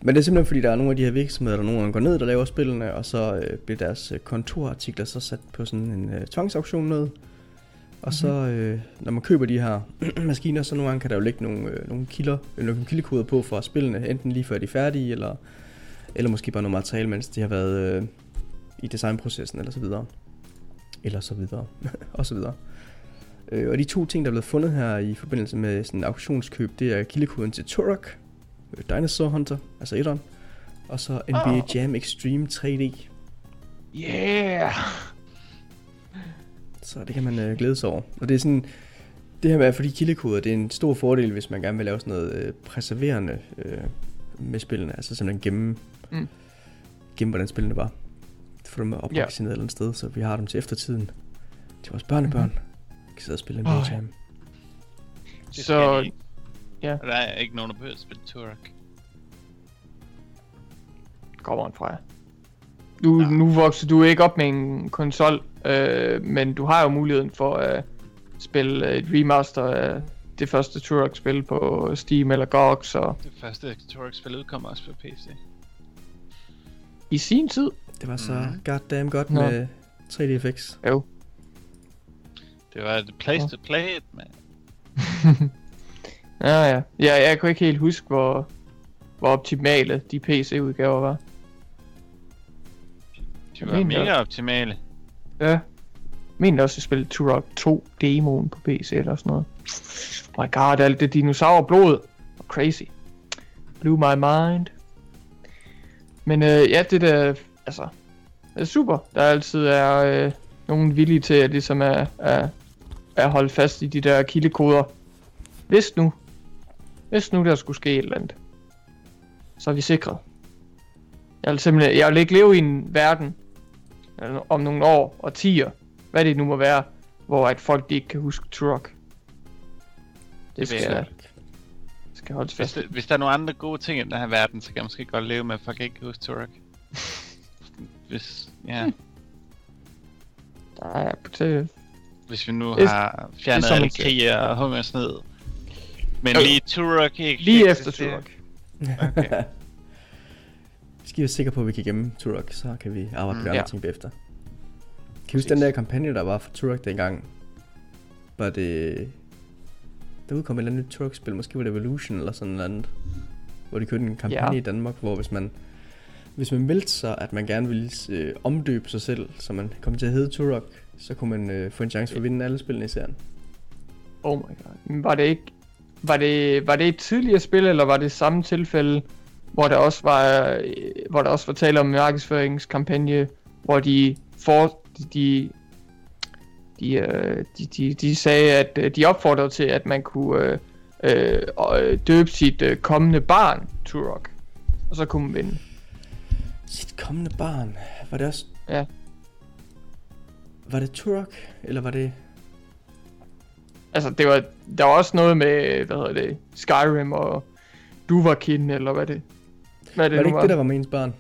Men det er simpelthen fordi, der er nogle af de her virksomheder, der nogle gange går ned, der laver spillene, og så øh, bliver deres øh, kontorartikler så sat på sådan en øh, tvangsauktion ned. Og så, øh, når man køber de her (clears throat) maskiner, så nogle gange kan der jo ligge nogle, øh, nogle kilder, eller nogle kildekoder på for spillene, enten lige før de er færdige, eller, eller måske bare noget materiale, mens de har været øh, i designprocessen, eller så videre. Eller så videre, (laughs) og så videre. Øh, og de to ting, der er blevet fundet her i forbindelse med sådan en auktionskøb, det er kildekoden til Turok, øh, Dinosaur Hunter, altså etteren, og så NBA Oh. Jam Extreme 3D. Yeah. Så det kan man øh, glæde sig over. Og det er sådan, det her med de kildekoder, det er en stor fordel, hvis man gerne vil lave sådan noget øh, præserverende øh, med spillene. Altså simpelthen gemme, Mm. mm. gemme hvordan spillene var. Få dem opmagasineret yeah. et eller andet sted, så vi har dem til eftertiden. Til vores børnebørn. Mm. Kan sidde og spille NBA Åh, ja. Så, ja. Der er ikke nogen, der behøver at spille Turok. kommer han fra. Nu, Nå. nu vokser du ikke op med en konsol, øh, men du har jo muligheden for at spille et remaster af det første Turok-spil på Steam eller GOG, så Det første Turok-spil udkommer også på PC. i sin tid. Det var så mm. goddamn godt Nå. med 3D-effects. Jo. Det var the place to play it, man. (laughs) Ja, ja. ja. Jeg kunne ikke helt huske, hvor, hvor optimale de PC-udgaver var. De var mega jeg. optimale. Ja. Mener også, at spille Turok 2 demoen på PC eller sådan noget. Oh my god, alt det dinosaurblod. Crazy. Blew my mind. Men øh, ja, det der, altså, er super. Der altid er øh, nogen villige til at ligesom er, er, er holde fast i de der kildekoder. Hvis nu, hvis nu der skulle ske et eller andet, så er vi sikret. Jeg vil simpelthen, jeg vil ikke leve i en verden om nogle år og tiger, hvad det nu må være, hvor at folk de ikke kan huske Turok. Det vil skal, jeg skal holdes Hvis, fast. det, hvis der er nogle andre gode ting i den her verden, så kan jeg måske godt leve med, at folk ikke kan huske Turok. (laughs) Hvis, ja, Der er hvis vi nu Det- har det er fjernet som alle siger. krige og hungersned. Men lige Turok ikke lige efter eksisterer. Turok. Okay. (laughs) Vi skal være sikre på, at vi kan gemme Turok, så kan vi arbejde på Mm, andre ja. ting bagefter. Kan du huske den der kampagne, der var for Turok dengang? Var det... Der udkom et eller andet nyt Turok-spil, måske var det Evolution eller sådan noget andet. Hvor de kørte en kampagne Ja. i Danmark, hvor hvis man... Hvis man meldte sig, at man gerne ville øh, omdøbe sig selv, så man kom til at hedde Turok, så kunne man øh, få en chance for at vinde alle spillene i serien. Oh my god. Men var det ikke... Var det, var det et tidligere spil, eller var det samme tilfælde, hvor der også var, øh, hvor der også var tale om markedsføringskampagne, hvor de for, de, de, øh, de, de, de sagde, at øh, de opfordrede til, at man kunne øh, øh, øh, døbe sit øh, kommende barn Turok. Og så kunne man vinde. Sit kommende barn, var det også... Ja. Var det Turok, eller var det... Altså, det var, der var også noget med, hvad hedder det, Skyrim og Duvakin, eller hvad det, hvad det var det ikke var. det, der var med ens barn?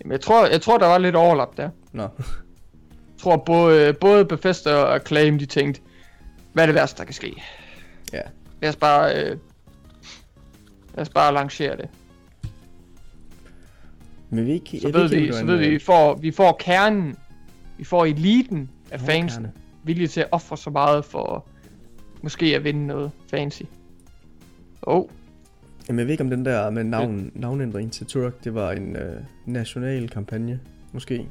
Jamen, jeg tror, jeg tror, der var lidt overlap der. Nå. Jeg tror, både, både Bethesda og Acclaim, de tænkte, hvad er det værste, der kan ske? Ja. Lad os bare, øh, lad os bare lancere det. Men vi ikke, Så ved vi, så ved vi, vi får, vi får kernen, vi får eliten af fansen, villige til at ofre så meget for måske at vinde noget fancy. Oh, Jamen jeg ved ikke om den der med navn, navnændring til Turok, det var en øh, national kampagne, måske,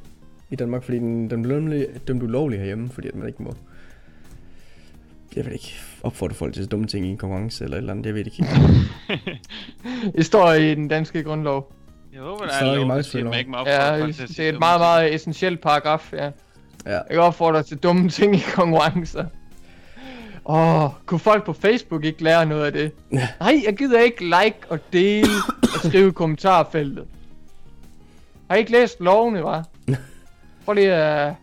i Danmark, fordi den, den blev nemlig dømt ulovlig herhjemme, fordi at man ikke må, jeg ved ikke, opfordre folk til så dumme ting i en konkurrence eller et eller andet, jeg ved det ikke. (laughs) det står i den danske grundlov. Jeg håber, der Så er lov, siger, at Ja, til det er et meget, meget essentielt paragraf, ja. Ja, Jeg kan opfordre til dumme ting i konkurrencer. Åh, oh, kunne folk på Facebook ikke lære noget af det? Ja. Nej, jeg gider ikke like og dele og skrive i kommentarfeltet. Har I ikke læst lovene, var? (laughs) Prøv lige at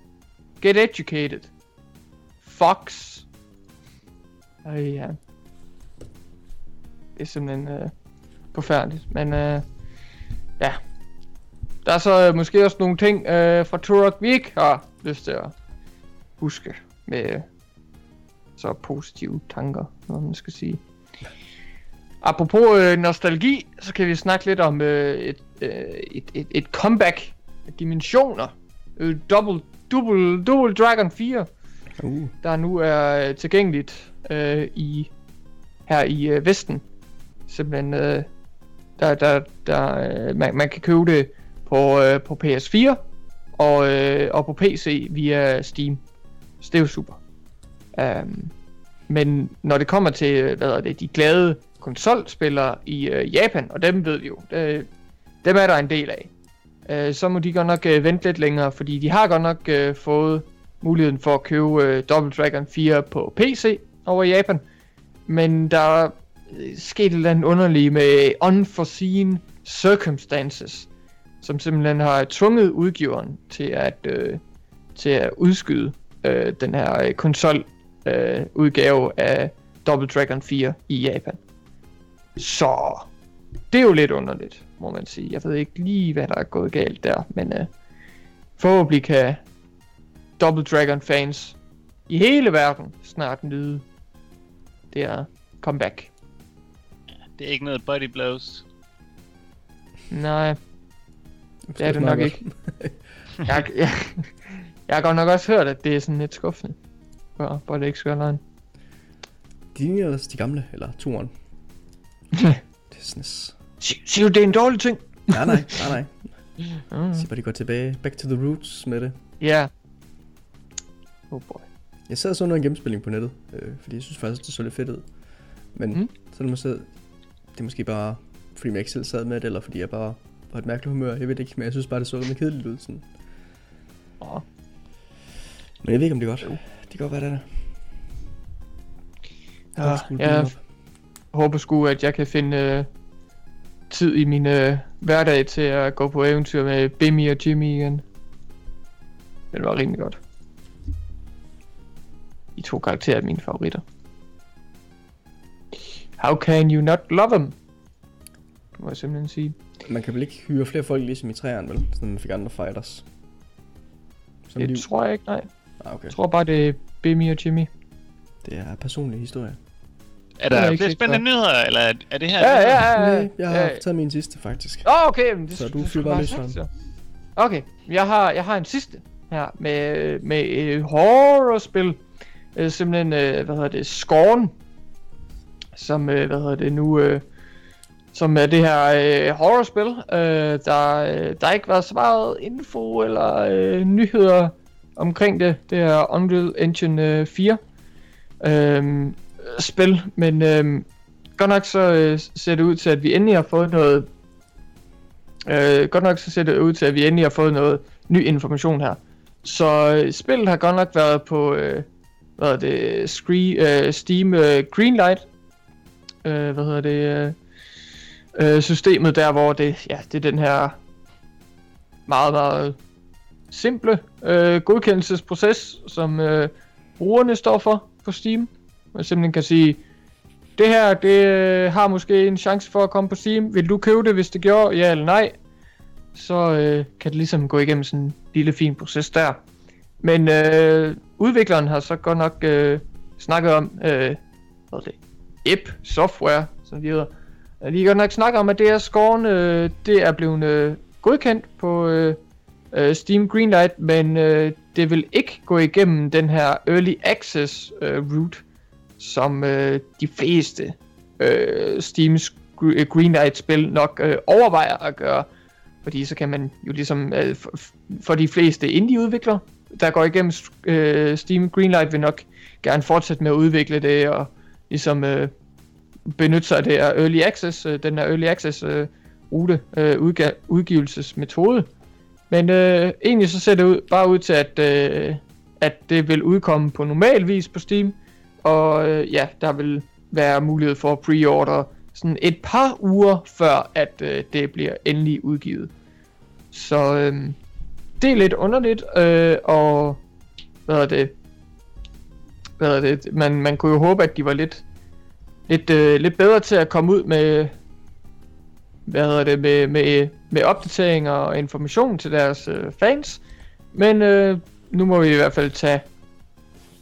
get educated. Fox. Ej, ja. Det er simpelthen øh, forfærdeligt. Men øh, ja. Der er så øh, måske også nogle ting øh, fra Turok, vi ikke har lyst til at huske med øh, så positive tanker, hvad man skal sige. Apropos øh, nostalgi, så kan vi snakke lidt om øh, et, øh, et, et, et comeback af dimensioner. Øh, Double, Double, Double Dragon 4, uh, der nu er øh, tilgængeligt øh, i her i øh, Vesten. Simpelthen, øh, der, der, der, øh, man, man kan købe det på, øh, på PS4 og, øh, og på PC via Steam. Så det er jo super. Um, men når det kommer til øh, hvad er det, de glade konsolspillere i øh, Japan, og dem ved vi jo, det, dem er der en del af, øh, så må de godt nok øh, vente lidt længere, fordi de har godt nok øh, fået muligheden for at købe øh, Double Dragon 4 på PC over i Japan, men der sket et eller andet underligt med unforeseen circumstances, som simpelthen har tvunget udgiveren til at, øh, til at udskyde øh, den her øh, konsol øh, udgave af Double Dragon 4 i Japan. Så det er jo lidt underligt, må man sige. Jeg ved ikke lige, hvad der er gået galt der, men øh, forhåbentlig kan Double Dragon fans i hele verden snart nyde det her comeback. Det er ikke noget body blows. Nej, det er det nok ikke. (laughs) Jeg, jeg, jeg har godt nok også hørt, at det er sådan lidt skuffende. For, for det ikke skal. De ligner ellers de gamle, eller toren. (laughs) det er sådan... Siger du, det er en dårlig ting? Nej, nej, nej, nej. (laughs) Mm. Så bare de går tilbage, back to the roots med det. Ja. Oh boy. Jeg sad og så noget gennemspilling på nettet, øh, fordi jeg synes faktisk, det så lidt fedt ud. Men Mm. mm. så er det, måske, det er måske bare, fordi jeg ikke selv sad med det, eller fordi jeg bare på et mærkeligt humør. Jeg ved det ikke, men jeg synes bare, det så rimelig kedeligt ud. Sådan. Åh. Men jeg ved ikke, om det er godt. Det kan godt være, det er der. Ja, jeg op. håber sgu, at jeg kan finde øh, tid i min øh, hverdag til at gå på eventyr med Bimmy og Jimmy igen. Det var rimelig godt. De to karakterer er mine favoritter. How can you not love them? Det må jeg simpelthen sige. Man kan vel ikke hyre flere folk ligesom i træerne, vel? Sådan man fik andre fighters. Som Det liv. tror jeg ikke, nej. Ah, okay. Jeg tror bare, det er Bimmy og Jimmy. Det er personlig historie. Er er der ikke flere spændende nyheder, eller er- er det her? Ja, ja, ja. ja, Nej, jeg har ja. taget min sidste, faktisk. Åh, oh, okay. Men det, Så du det fyrer bare løs. Okay, jeg har, jeg har en sidste her med, med et horrorspil. Øh, simpelthen, øh, hvad hedder det, Scorn. Som, øh, hvad hedder det nu, øh, som er det her øh, horrorspil. Øh, der, øh, der har ikke været så meget info eller øh, nyheder omkring det. Det er Unreal Engine øh, 4 øh, spil, men øh, godt nok så øh, ser det ud til, at vi endelig har fået noget Øh, godt nok så ser det ud til, at vi endelig har fået noget ny information her. Så øh, spillet har godt nok været på øh, hvad er det, Scree, øh, Steam øh, Greenlight. Øh, hvad hedder det? Øh, øh, systemet der, hvor det, ja, det er den her meget, meget simple øh, godkendelsesproces, som øh, brugerne står for på Steam. Man simpelthen kan sige, det her, det øh, har måske en chance for at komme på Steam. Vil du købe det, hvis det gjorde, ja eller nej? Så øh, kan det ligesom gå igennem sådan en lille fin proces der. Men øh, udvikleren har så godt nok øh, snakket om, øh, hvad det, Ep Software, som de hedder. Øh, De har godt nok snakket om, at det her scoren, øh, det er blevet øh, godkendt på øh, øh, Steam Greenlight, men øh, det vil ikke gå igennem den her Early Access øh, route, som øh, de fleste øh, Steams øh, Greenlight-spil nok øh, overvejer at gøre. Fordi så kan man jo ligesom, øh, for, for de fleste indie-udviklere, der går igennem øh, Steam Greenlight, vil nok gerne fortsætte med at udvikle det, og ligesom øh, benytte sig af det her Early Access, øh, den her Early Access øh, rute, øh, udga- udgivelsesmetode. Men øh, egentlig så ser det ud, bare ud til, at, øh, at det vil udkomme på normal vis på Steam, og øh, ja, der vil være mulighed for at pre-order sådan et par uger før, at øh, det bliver endelig udgivet. Så øh, det er lidt underligt, øh, og hvad er det? Hvad er det? Man, man kunne jo håbe, at de var lidt, lidt, øh, lidt bedre til at komme ud med, hvad hedder det, med, med, med opdateringer og information til deres øh, fans. Men øh, nu må vi i hvert fald tage,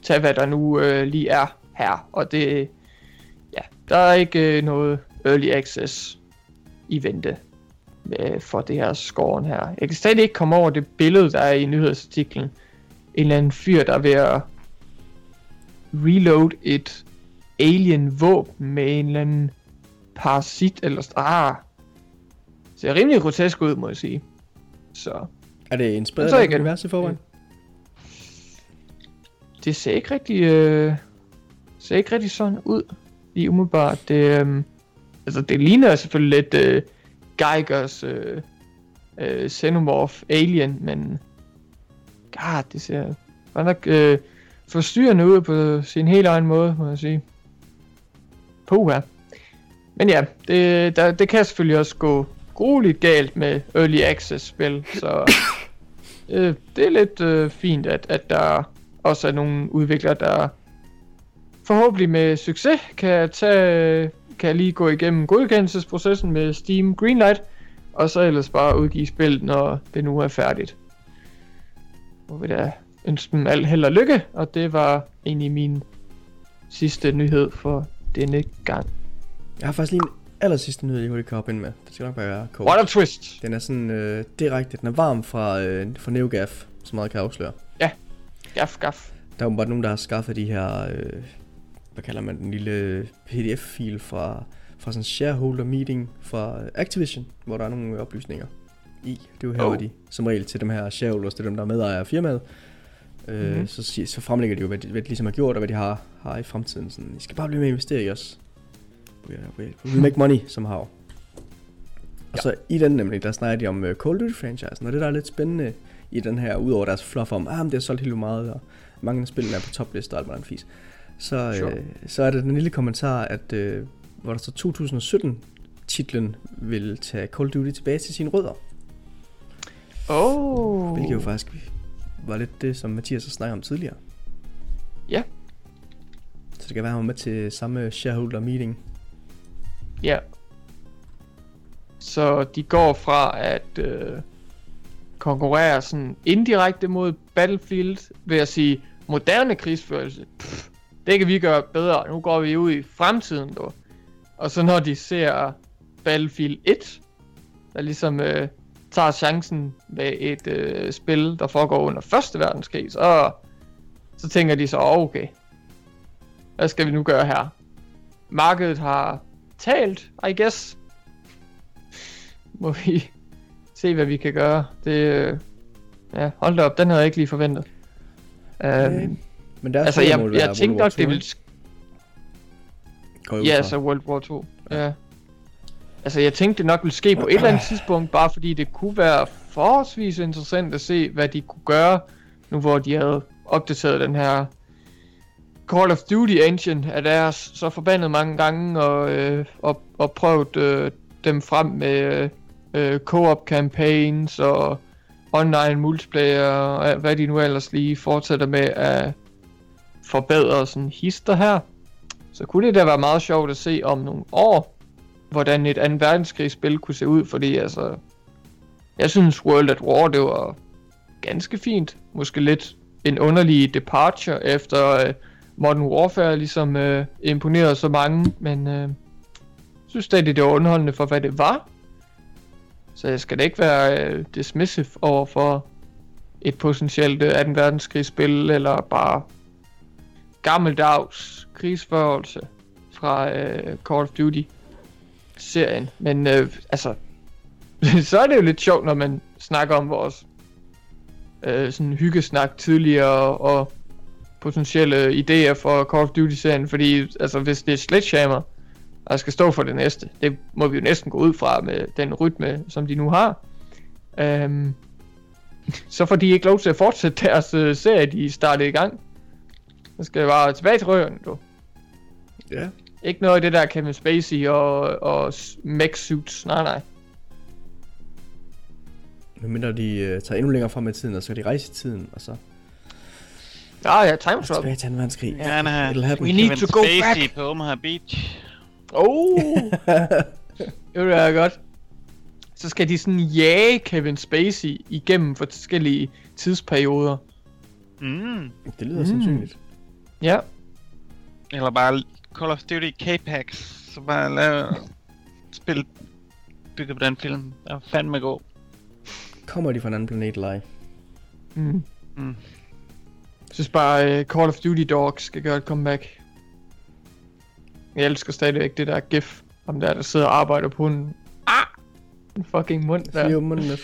tage hvad der nu øh, lige er her. Og det, ja, der er ikke øh, noget early access i vente med, for det her scoren her. Jeg kan stadig ikke komme over det billede, der er i nyhedsartiklen. En eller anden fyr, der er ved at reload et alien våben med en eller anden parasit eller ah. Ser rimelig grotesk ud, må jeg sige. Så Er det inspireret Så af univers i forvejen? det ser ikke rigtig, øh, ser ikke rigtig sådan ud lige umiddelbart. Det, øh, altså det ligner selvfølgelig lidt øh, Geigers øh, øh, Xenomorph Alien, men god, det ser godt nok øh, forstyrrende ud på sin helt egen måde, må jeg sige. Puha. Men ja, det, der, det kan selvfølgelig også gå grueligt galt med Early Access spil, så (coughs) øh, det er lidt øh, fint, at, at der også er nogle udviklere, der forhåbentlig med succes kan tage kan lige gå igennem godkendelsesprocessen med Steam Greenlight, og så ellers bare udgive spillet, når det nu er færdigt. Må vi da ønske dem alt held og lykke, og det var egentlig min sidste nyhed for denne gang. Jeg har faktisk lige en aller sidste nyhed, jeg hurtigt kan hoppe ind med. Det skal nok være kort. What a twist! Den er sådan øh, direkte, den er varm fra, øh, fra NeoGaf, så meget kan jeg afsløre. Gaf, gaf. Der er jo bare nogen, der har skaffet de her, øh, hvad kalder man den lille pdf-fil fra, fra sådan en shareholder meeting fra Activision, hvor der er nogle oplysninger i. Det er jo her, Oh. de som regel til dem her shareholders, det er dem, der er medejere af firmaet, øh, Mhm. så, så fremlægger de jo, hvad de, hvad de ligesom har gjort, og hvad de har, har i fremtiden. Sådan, I skal bare blive med at investere i os. We, we, we make money somehow. Og så i den nemlig, der snakker de om uh, Call of Duty-franchisen, og det der er lidt spændende i den her, udover deres fluff om, ah, men det har solgt helt meget, og mange af spillene er på toplister og alt meget fis. Så, Sure. øh, så er det den lille kommentar, at øh, hvor der står 2017 titlen vil tage Call of Duty tilbage til sine rødder. Oh. Hvilket jo faktisk var lidt det, som Mathias har snakket om tidligere. Ja. Så det kan være, at han var med til samme shareholder meeting. Ja. Så de går fra at øh, konkurrere sådan indirekte mod Battlefield ved at sige moderne krigsførelse. Pff, det kan vi gøre bedre. Nu går vi ud i fremtiden dog. Og så når de ser Battlefield 1, der ligesom øh, tager chancen med et øh, spil, der foregår under Første Verdenskrig, så, så tænker de så, "Åh, okay, hvad skal vi nu gøre her? Markedet har talt, I guess. Må vi se, hvad vi kan gøre. Det, øh, ja, hold da op, den havde jeg ikke lige forventet. Okay. Um, Men deres altså, hovedmål jeg, vil jeg være tænkte nok, det ville... Går jeg Ja, så World War 2. Ja. Altså, jeg tænkte, det nok ville ske på et eller andet tidspunkt, bare fordi det kunne være forholdsvis interessant at se, hvad de kunne gøre, nu hvor de havde opdateret den her Call of Duty engine af deres så forbandet mange gange, og, øh, og, og prøvet øh, dem frem med øh, øh co-op campaigns og online multiplayer, og hvad de nu ellers lige fortsætter med at forbedre sådan hister her. Så kunne det da være meget sjovt at se om nogle år, hvordan et 2. verdenskrigsspil kunne se ud, fordi altså, jeg synes World at War, det var ganske fint. Måske lidt en underlig departure efter øh, Modern Warfare ligesom øh, imponerede så mange, men øh, synes stadig det var underholdende for hvad det var. Så jeg skal da ikke være øh, dismissive over for et potentielt øh, uh, 2. verdenskrigsspil, eller bare gammeldags krigsførelse fra øh, Call of Duty serien. Men øh, altså, (laughs) så er det jo lidt sjovt, når man snakker om vores øh, sådan hyggesnak tidligere og potentielle idéer for Call of Duty-serien, fordi altså, hvis det er Sledgehammer, der skal stå for det næste, det må vi jo næsten gå ud fra med den rytme, som de nu har. Øhm, (laughs) så får de ikke lov til at fortsætte deres øh, serie, de startede i gang. Så skal jeg bare tilbage til røven, du. Ja. Ikke noget af det der Kevin Spacey og, og mech suits. Nej, nej. Medmindre de øh, tager endnu længere frem i tiden, og så kan de rejse i tiden, og så Ja, ja, time travel. tilbage til 2. verdenskrig. Ja, happen. We need Kevin to go Spacey back. på Omaha Beach. Oh! (laughs) det er godt. Så skal de sådan jage Kevin Spacey igennem forskellige tidsperioder. Mm. Det lyder mm. sandsynligt. Ja. Eller bare Call of Duty K-Pax. Så bare lave spil bygget på den film. Der er fandme god. Kommer de fra en anden planet, eller? Mm. Mm. Jeg synes bare, uh, Call of Duty Dogs skal gøre et comeback. Jeg elsker stadigvæk det der gif, om der, der sidder og arbejder på en... Ah! En fucking mund der. Fire måneder.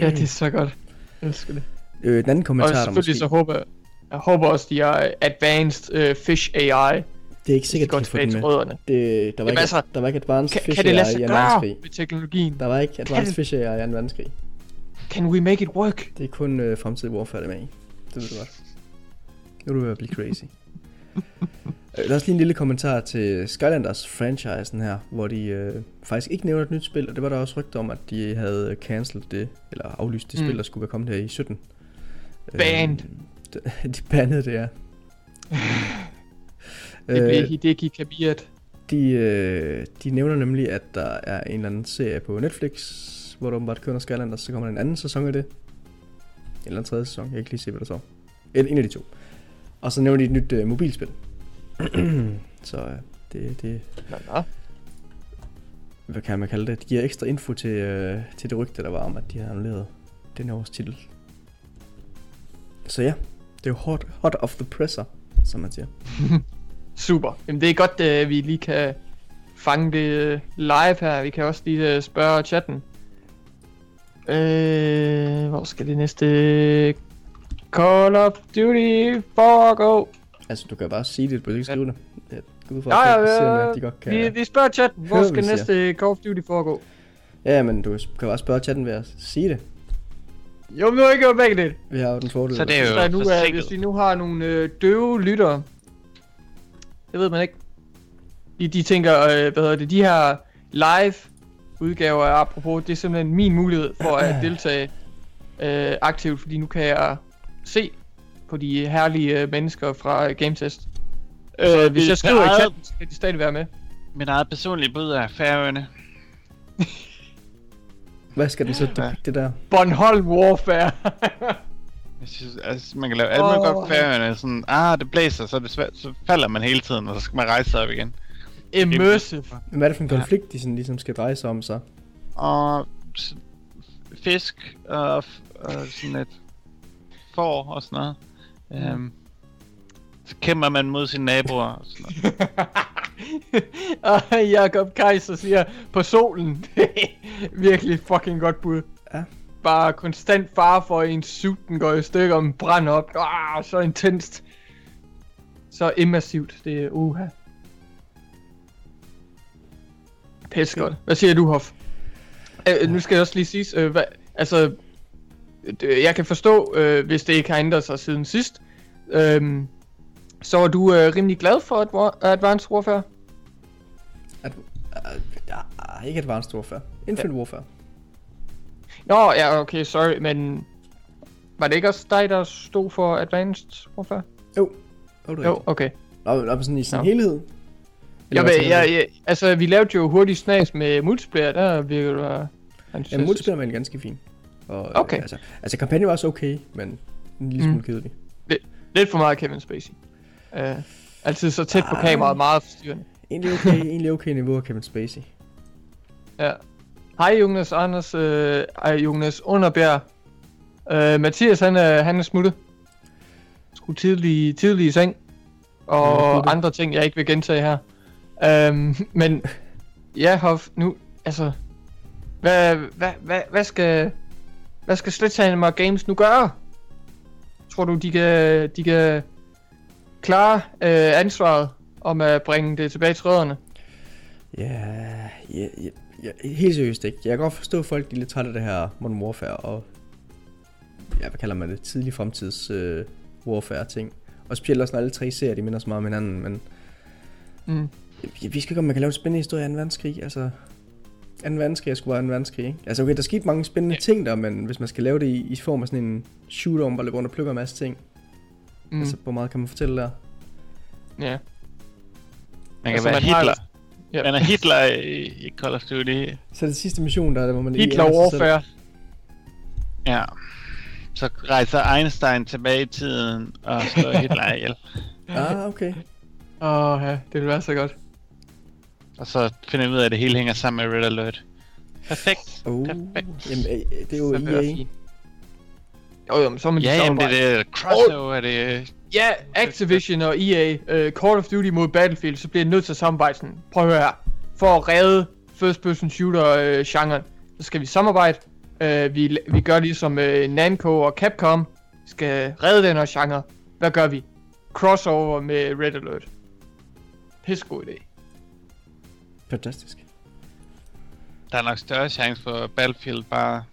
Ja, det er så godt. Jeg elsker det. Øh, den anden Og kommentar, der selvfølgelig måske... så håber jeg, jeg håber også, de er advanced uh, fish AI. Det er ikke sikkert, de kan få tilbage den med. rødderne. Det, der, var Jamen ikke, altså, der var ikke advanced Kan, fish kan det i 2. gøre verdenskrig. med teknologien? Der var ikke advanced det- fish AI i 2. verdenskrig. Can we make it work? Det er kun øh, fremtidig Warfare, det er med i. Det ved du godt. Nu er du ved at blive crazy. (laughs) Øh, Der er også lige en lille kommentar til Skylanders franchisen her, hvor de øh, faktisk ikke nævner et nyt spil, og det var der også rygter om, at de havde cancelled det, eller aflyst det Mm. spil, der skulle være kommet her i 17. Banned. Øh, (laughs) de, de bandede det, ja. (laughs) Øh, Hideki Kabiat. de, øh, de nævner nemlig, at der er en eller anden serie på Netflix, hvor der åbenbart kører noget Skylanders, så kommer der en anden sæson af det. Eller en tredje sæson, jeg kan ikke lige se, hvad der står. En, en af de to. Og så nævner de et nyt øh, mobilspil. (clears throat) så øh, det, det, Nå, nå. hvad kan man kalde det? Det giver ekstra info til, øh, til det rygte, der var om, at de har annulleret den års titel. Så ja, det er jo hot, hot of the presser, som man siger. (laughs) Super. Jamen det er godt, at vi lige kan fange det øh, live her. Vi kan også lige øh, spørge chatten. Øh, hvor skal det næste Call of Duty foregå? Altså, du kan bare sige det, du behøver ikke skrive det. Jeg går ud fra, Ja, ja, ja, de godt kan... Vi, vi spørger chatten, (laughs) hvor skal næste Call of Duty foregå? Ja, men du kan bare spørge chatten ved at sige det. Jo, men nu har jeg gjort begge det. Vi har jo den fordel. Så det er jo nu er, hvis vi nu har nogle øh, døve lyttere, det ved man ikke. De, de tænker, øh, hvad hedder det, de her live udgaver af apropos, det er simpelthen min mulighed for at (clears throat) deltage øh, aktivt, fordi nu kan jeg se på de herlige øh, mennesker fra GameTest. Øh, hvis vi jeg skriver i chatten, så kan de stadig være med. Min eget personlige bud er Færøerne. Hvad skal den så depikte der? Bornholm Warfare. (laughs) Jeg synes, altså, man kan lave alt muligt Åh. godt på Færøerne. Sådan, ah, det blæser, så, det svært, så falder man hele tiden, og så skal man rejse sig op igen. Immersive. Hvad er det for en konflikt, de sådan ligesom skal dreje sig om så? Og fisk og, f- og sådan et får og sådan noget. Um, så kæmper man mod sine naboer og sådan noget. (laughs) og Jakob Kaiser siger, på solen. (laughs) Virkelig fucking godt bud. Ja. Bare konstant fare for, at en suit den går i stykker, og den brænder op. Ah, så intenst. Så immersivt. Det er uha. Pisse godt. Hvad siger du, Hoff? Øh, nu skal jeg også lige sige, øh, hvad, altså, det- jeg kan forstå, øh, hvis det ikke har ændret sig siden sidst. Øhm, så er du øh, rimelig glad for Adva- Advanced Warfare? At, uh, ja, ikke Advanced Warfare. Infinite Warfare. Nå, ja, okay, sorry, men... Var det ikke også dig, der stod for Advanced Warfare? Jo. Jo, rigtigt. okay. Nå, nå, sådan i sin Nå. helhed. Jeg, hvad jeg, tænker jeg, altså, vi lavede jo hurtigt snas med multiplayer, der virker du være Ja, multiplayer var ganske fin. Og, Okay. Øh, altså, altså, kampagnen var også okay, men en lille smule Mm. kedelig. Lidt for meget Kevin Spacey. Uh, altid så tæt på Ah. kameraet, meget forstyrrende. Egentlig okay, egentlig okay niveau af Kevin Spacey. Ja. Hej Jonas Anders, øh, ej, Jonas Underbjerg. Øh, Mathias, han er, han er smuttet. Skulle tidlig, tidlig i seng. Ja, Og smuttet. andre ting, jeg ikke vil gentage her. Øhm, men ja, Hoff, nu, altså, hvad, hvad, hvad, hvad skal, hvad skal Sledgehammer Games nu gøre? Tror du, de kan, de kan klare øh, ansvaret om at bringe det tilbage til rødderne? Ja, ja, ja, ja, helt seriøst ikke. Jeg kan godt forstå, at folk de er lidt trætte af det her Modern Warfare og... Ja, hvad kalder man det? Tidlig fremtids uh, Warfare ting. Og specielt også når alle tre serier, de minder så meget om hinanden, men... Mm. Ja, vi skal ikke om man kan lave en spændende historie af 2. verdenskrig, altså... 2. verdenskrig er sgu bare 2. verdenskrig, ikke? Altså okay, der skete mange spændende ting der, men hvis man skal lave det i, i form af sådan en shooter, hvor man løber rundt og plukker en masse ting, mm. Altså hvor meget kan man fortælle der? ja. Man kan Altså, være man har Hitler. Ja. Man er Hitler i, i Call of Duty. Så det sidste mission der, er der hvor man lige Hitler ændrer sig selv. Warfare. Ja. Så rejser Einstein tilbage i tiden og slår (laughs) Hitler ihjel. Ah, okay. Åh, oh, ja, det vil være så godt. Og så finder vi ud af, at det hele hænger sammen med Red Alert. Perfekt. Oh, Perfekt. jamen, øh, det er jo det EA. Jo, jo, men så må de Ja, jamen det er det crossover, det er... Ja, Activision og EA, uh, Call of Duty mod Battlefield, så bliver de nødt til at samarbejde sådan. Prøv at høre her. For at redde first person shooter uh, genren, så skal vi samarbejde. Uh, vi, vi gør ligesom uh, Namco og Capcom. Skal redde den her genre. Hvad gør vi? Crossover med Red Alert. Pissegod idé. Fantastisk. Der er nok større chance for Battlefield bare...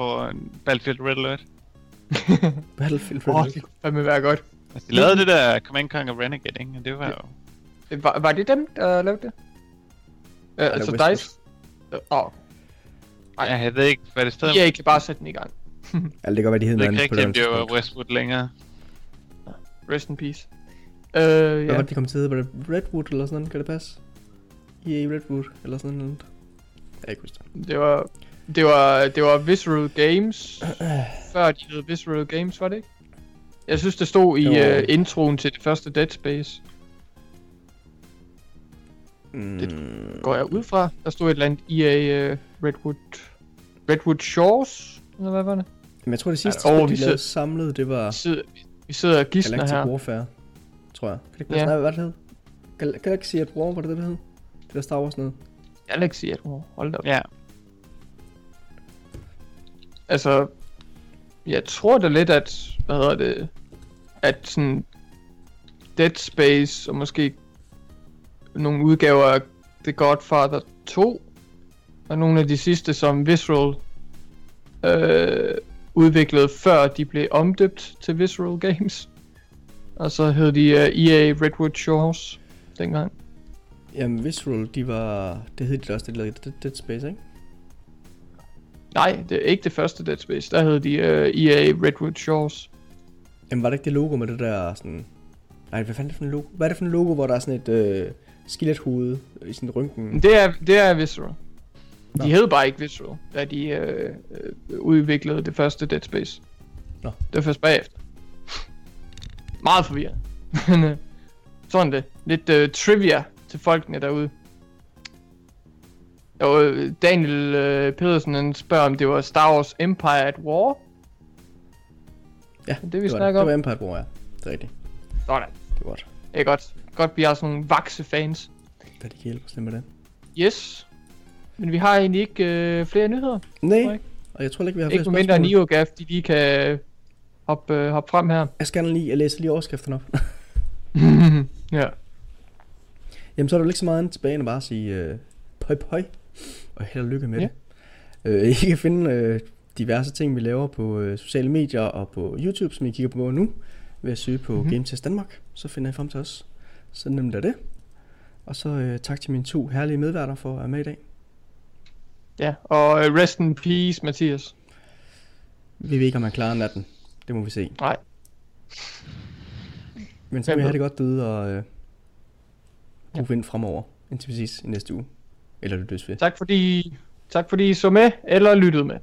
For en Battlefield Red Alert. (laughs) Battlefield Åh, Red oh, Alert. det kunne fandme være godt. Altså, de lavede det der Command Conquer Renegade, ikke? Og det var jo... Var, var det dem, der lavede det? Uh, det altså DICE? Åh, oh, Ej. Ja, jeg ved ikke, hvad det stod. EA kan bare sætte den i gang. Ja, det kan godt være, de hedder noget ikke andet på det det var tidspunkt. Westwood længere. Rest in peace. Øh, Hvad ja. var det, de kom til at hedde? Var det Redwood eller sådan noget? Kan det passe? EA Redwood eller sådan noget? Jeg kan ikke huske det. Det var, det var, det var Visceral Games, (clears throat) før de hed Visceral Games, var det ikke? Jeg synes, det stod i Jo. uh, introen til det første Dead Space. Mm, Går jeg ud fra? Der stod et eller andet EA uh, Redwood... Redwood Shores? Eller hvad var det? Men jeg tror, det sidste Ja, spil, vi de sidder- lavede samlet, det var Vi sidder, vi sidder og gidsner Galactic her. Warfare. Tror jeg. Kan det ikke Ja. hvad det hed? Gal- Galaxy at War, var det det, det hed? Det der Star Wars noget. Galaxy at War. Hold da op. Ja. Altså, jeg tror da lidt, at, hvad hedder det, at sådan Dead Space og måske nogle udgaver af The Godfather 2 Og nogle af de sidste, som Visceral øh, udviklede, før de blev omdøbt til Visceral Games. Og så hed de øh, uh, EA Redwood Shores dengang. Jamen, Visceral, de var... Det hed de også, det lavede Dead, Space, ikke? Nej, det er ikke det første Dead Space. Der hed de uh, EA Redwood Shores. Jamen, var det ikke det logo med det der sådan... Nej, hvad fanden er det for en logo? Hvad er det for en logo, hvor der er sådan et øh, skelethoved i sådan rynken? Det er, det er Visceral. Nå. De hed bare ikke Visceral, da de øh, øh, udviklede det første Dead Space. Nå. Det var først bagefter. Meget forvirrende. (laughs) Men øh, sådan det. Lidt øh, trivia til folkene derude. Og øh, Daniel øh, Pedersen han spørger, om det var Star Wars Empire at War. Ja, det, vi det var, det. snakker det om. var Empire War, ja. Det er rigtigt. Sådan. Det er godt. Det er godt. Godt, vi har sådan nogle vakse fans. Hvad de kan hjælpe os med det. Yes. Men vi har egentlig ikke øh, flere nyheder. Nej, og jeg tror ikke, vi har Ikke flere mindre end. NeoGaf, de lige kan hoppe, øh, hoppe frem her. Jeg skal lige, jeg læser lige overskriften op. (laughs) ja. Jamen, så er der ikke så meget andet tilbage end at bare sige øh, pøj pøj, og held og lykke med Ja. det. Øh, I kan finde øh, diverse ting, vi laver på øh, sociale medier og på YouTube, som I kigger på nu, ved at søge på Mhm. mm-hmm. Game Test Danmark. Så finder I frem til os. Så nemt er det. Og så øh, tak til mine to herlige medværter for at være med i dag. Ja, og øh, rest in peace, Mathias. Vi ved ikke, om han klarer natten. Det må vi se. Nej. Men så må Hvem vi have det godt derude og øh, god Ja. vind fremover, indtil vi ses i næste uge. Eller lyttes ved. Tak fordi, tak fordi I så med, eller lyttede med.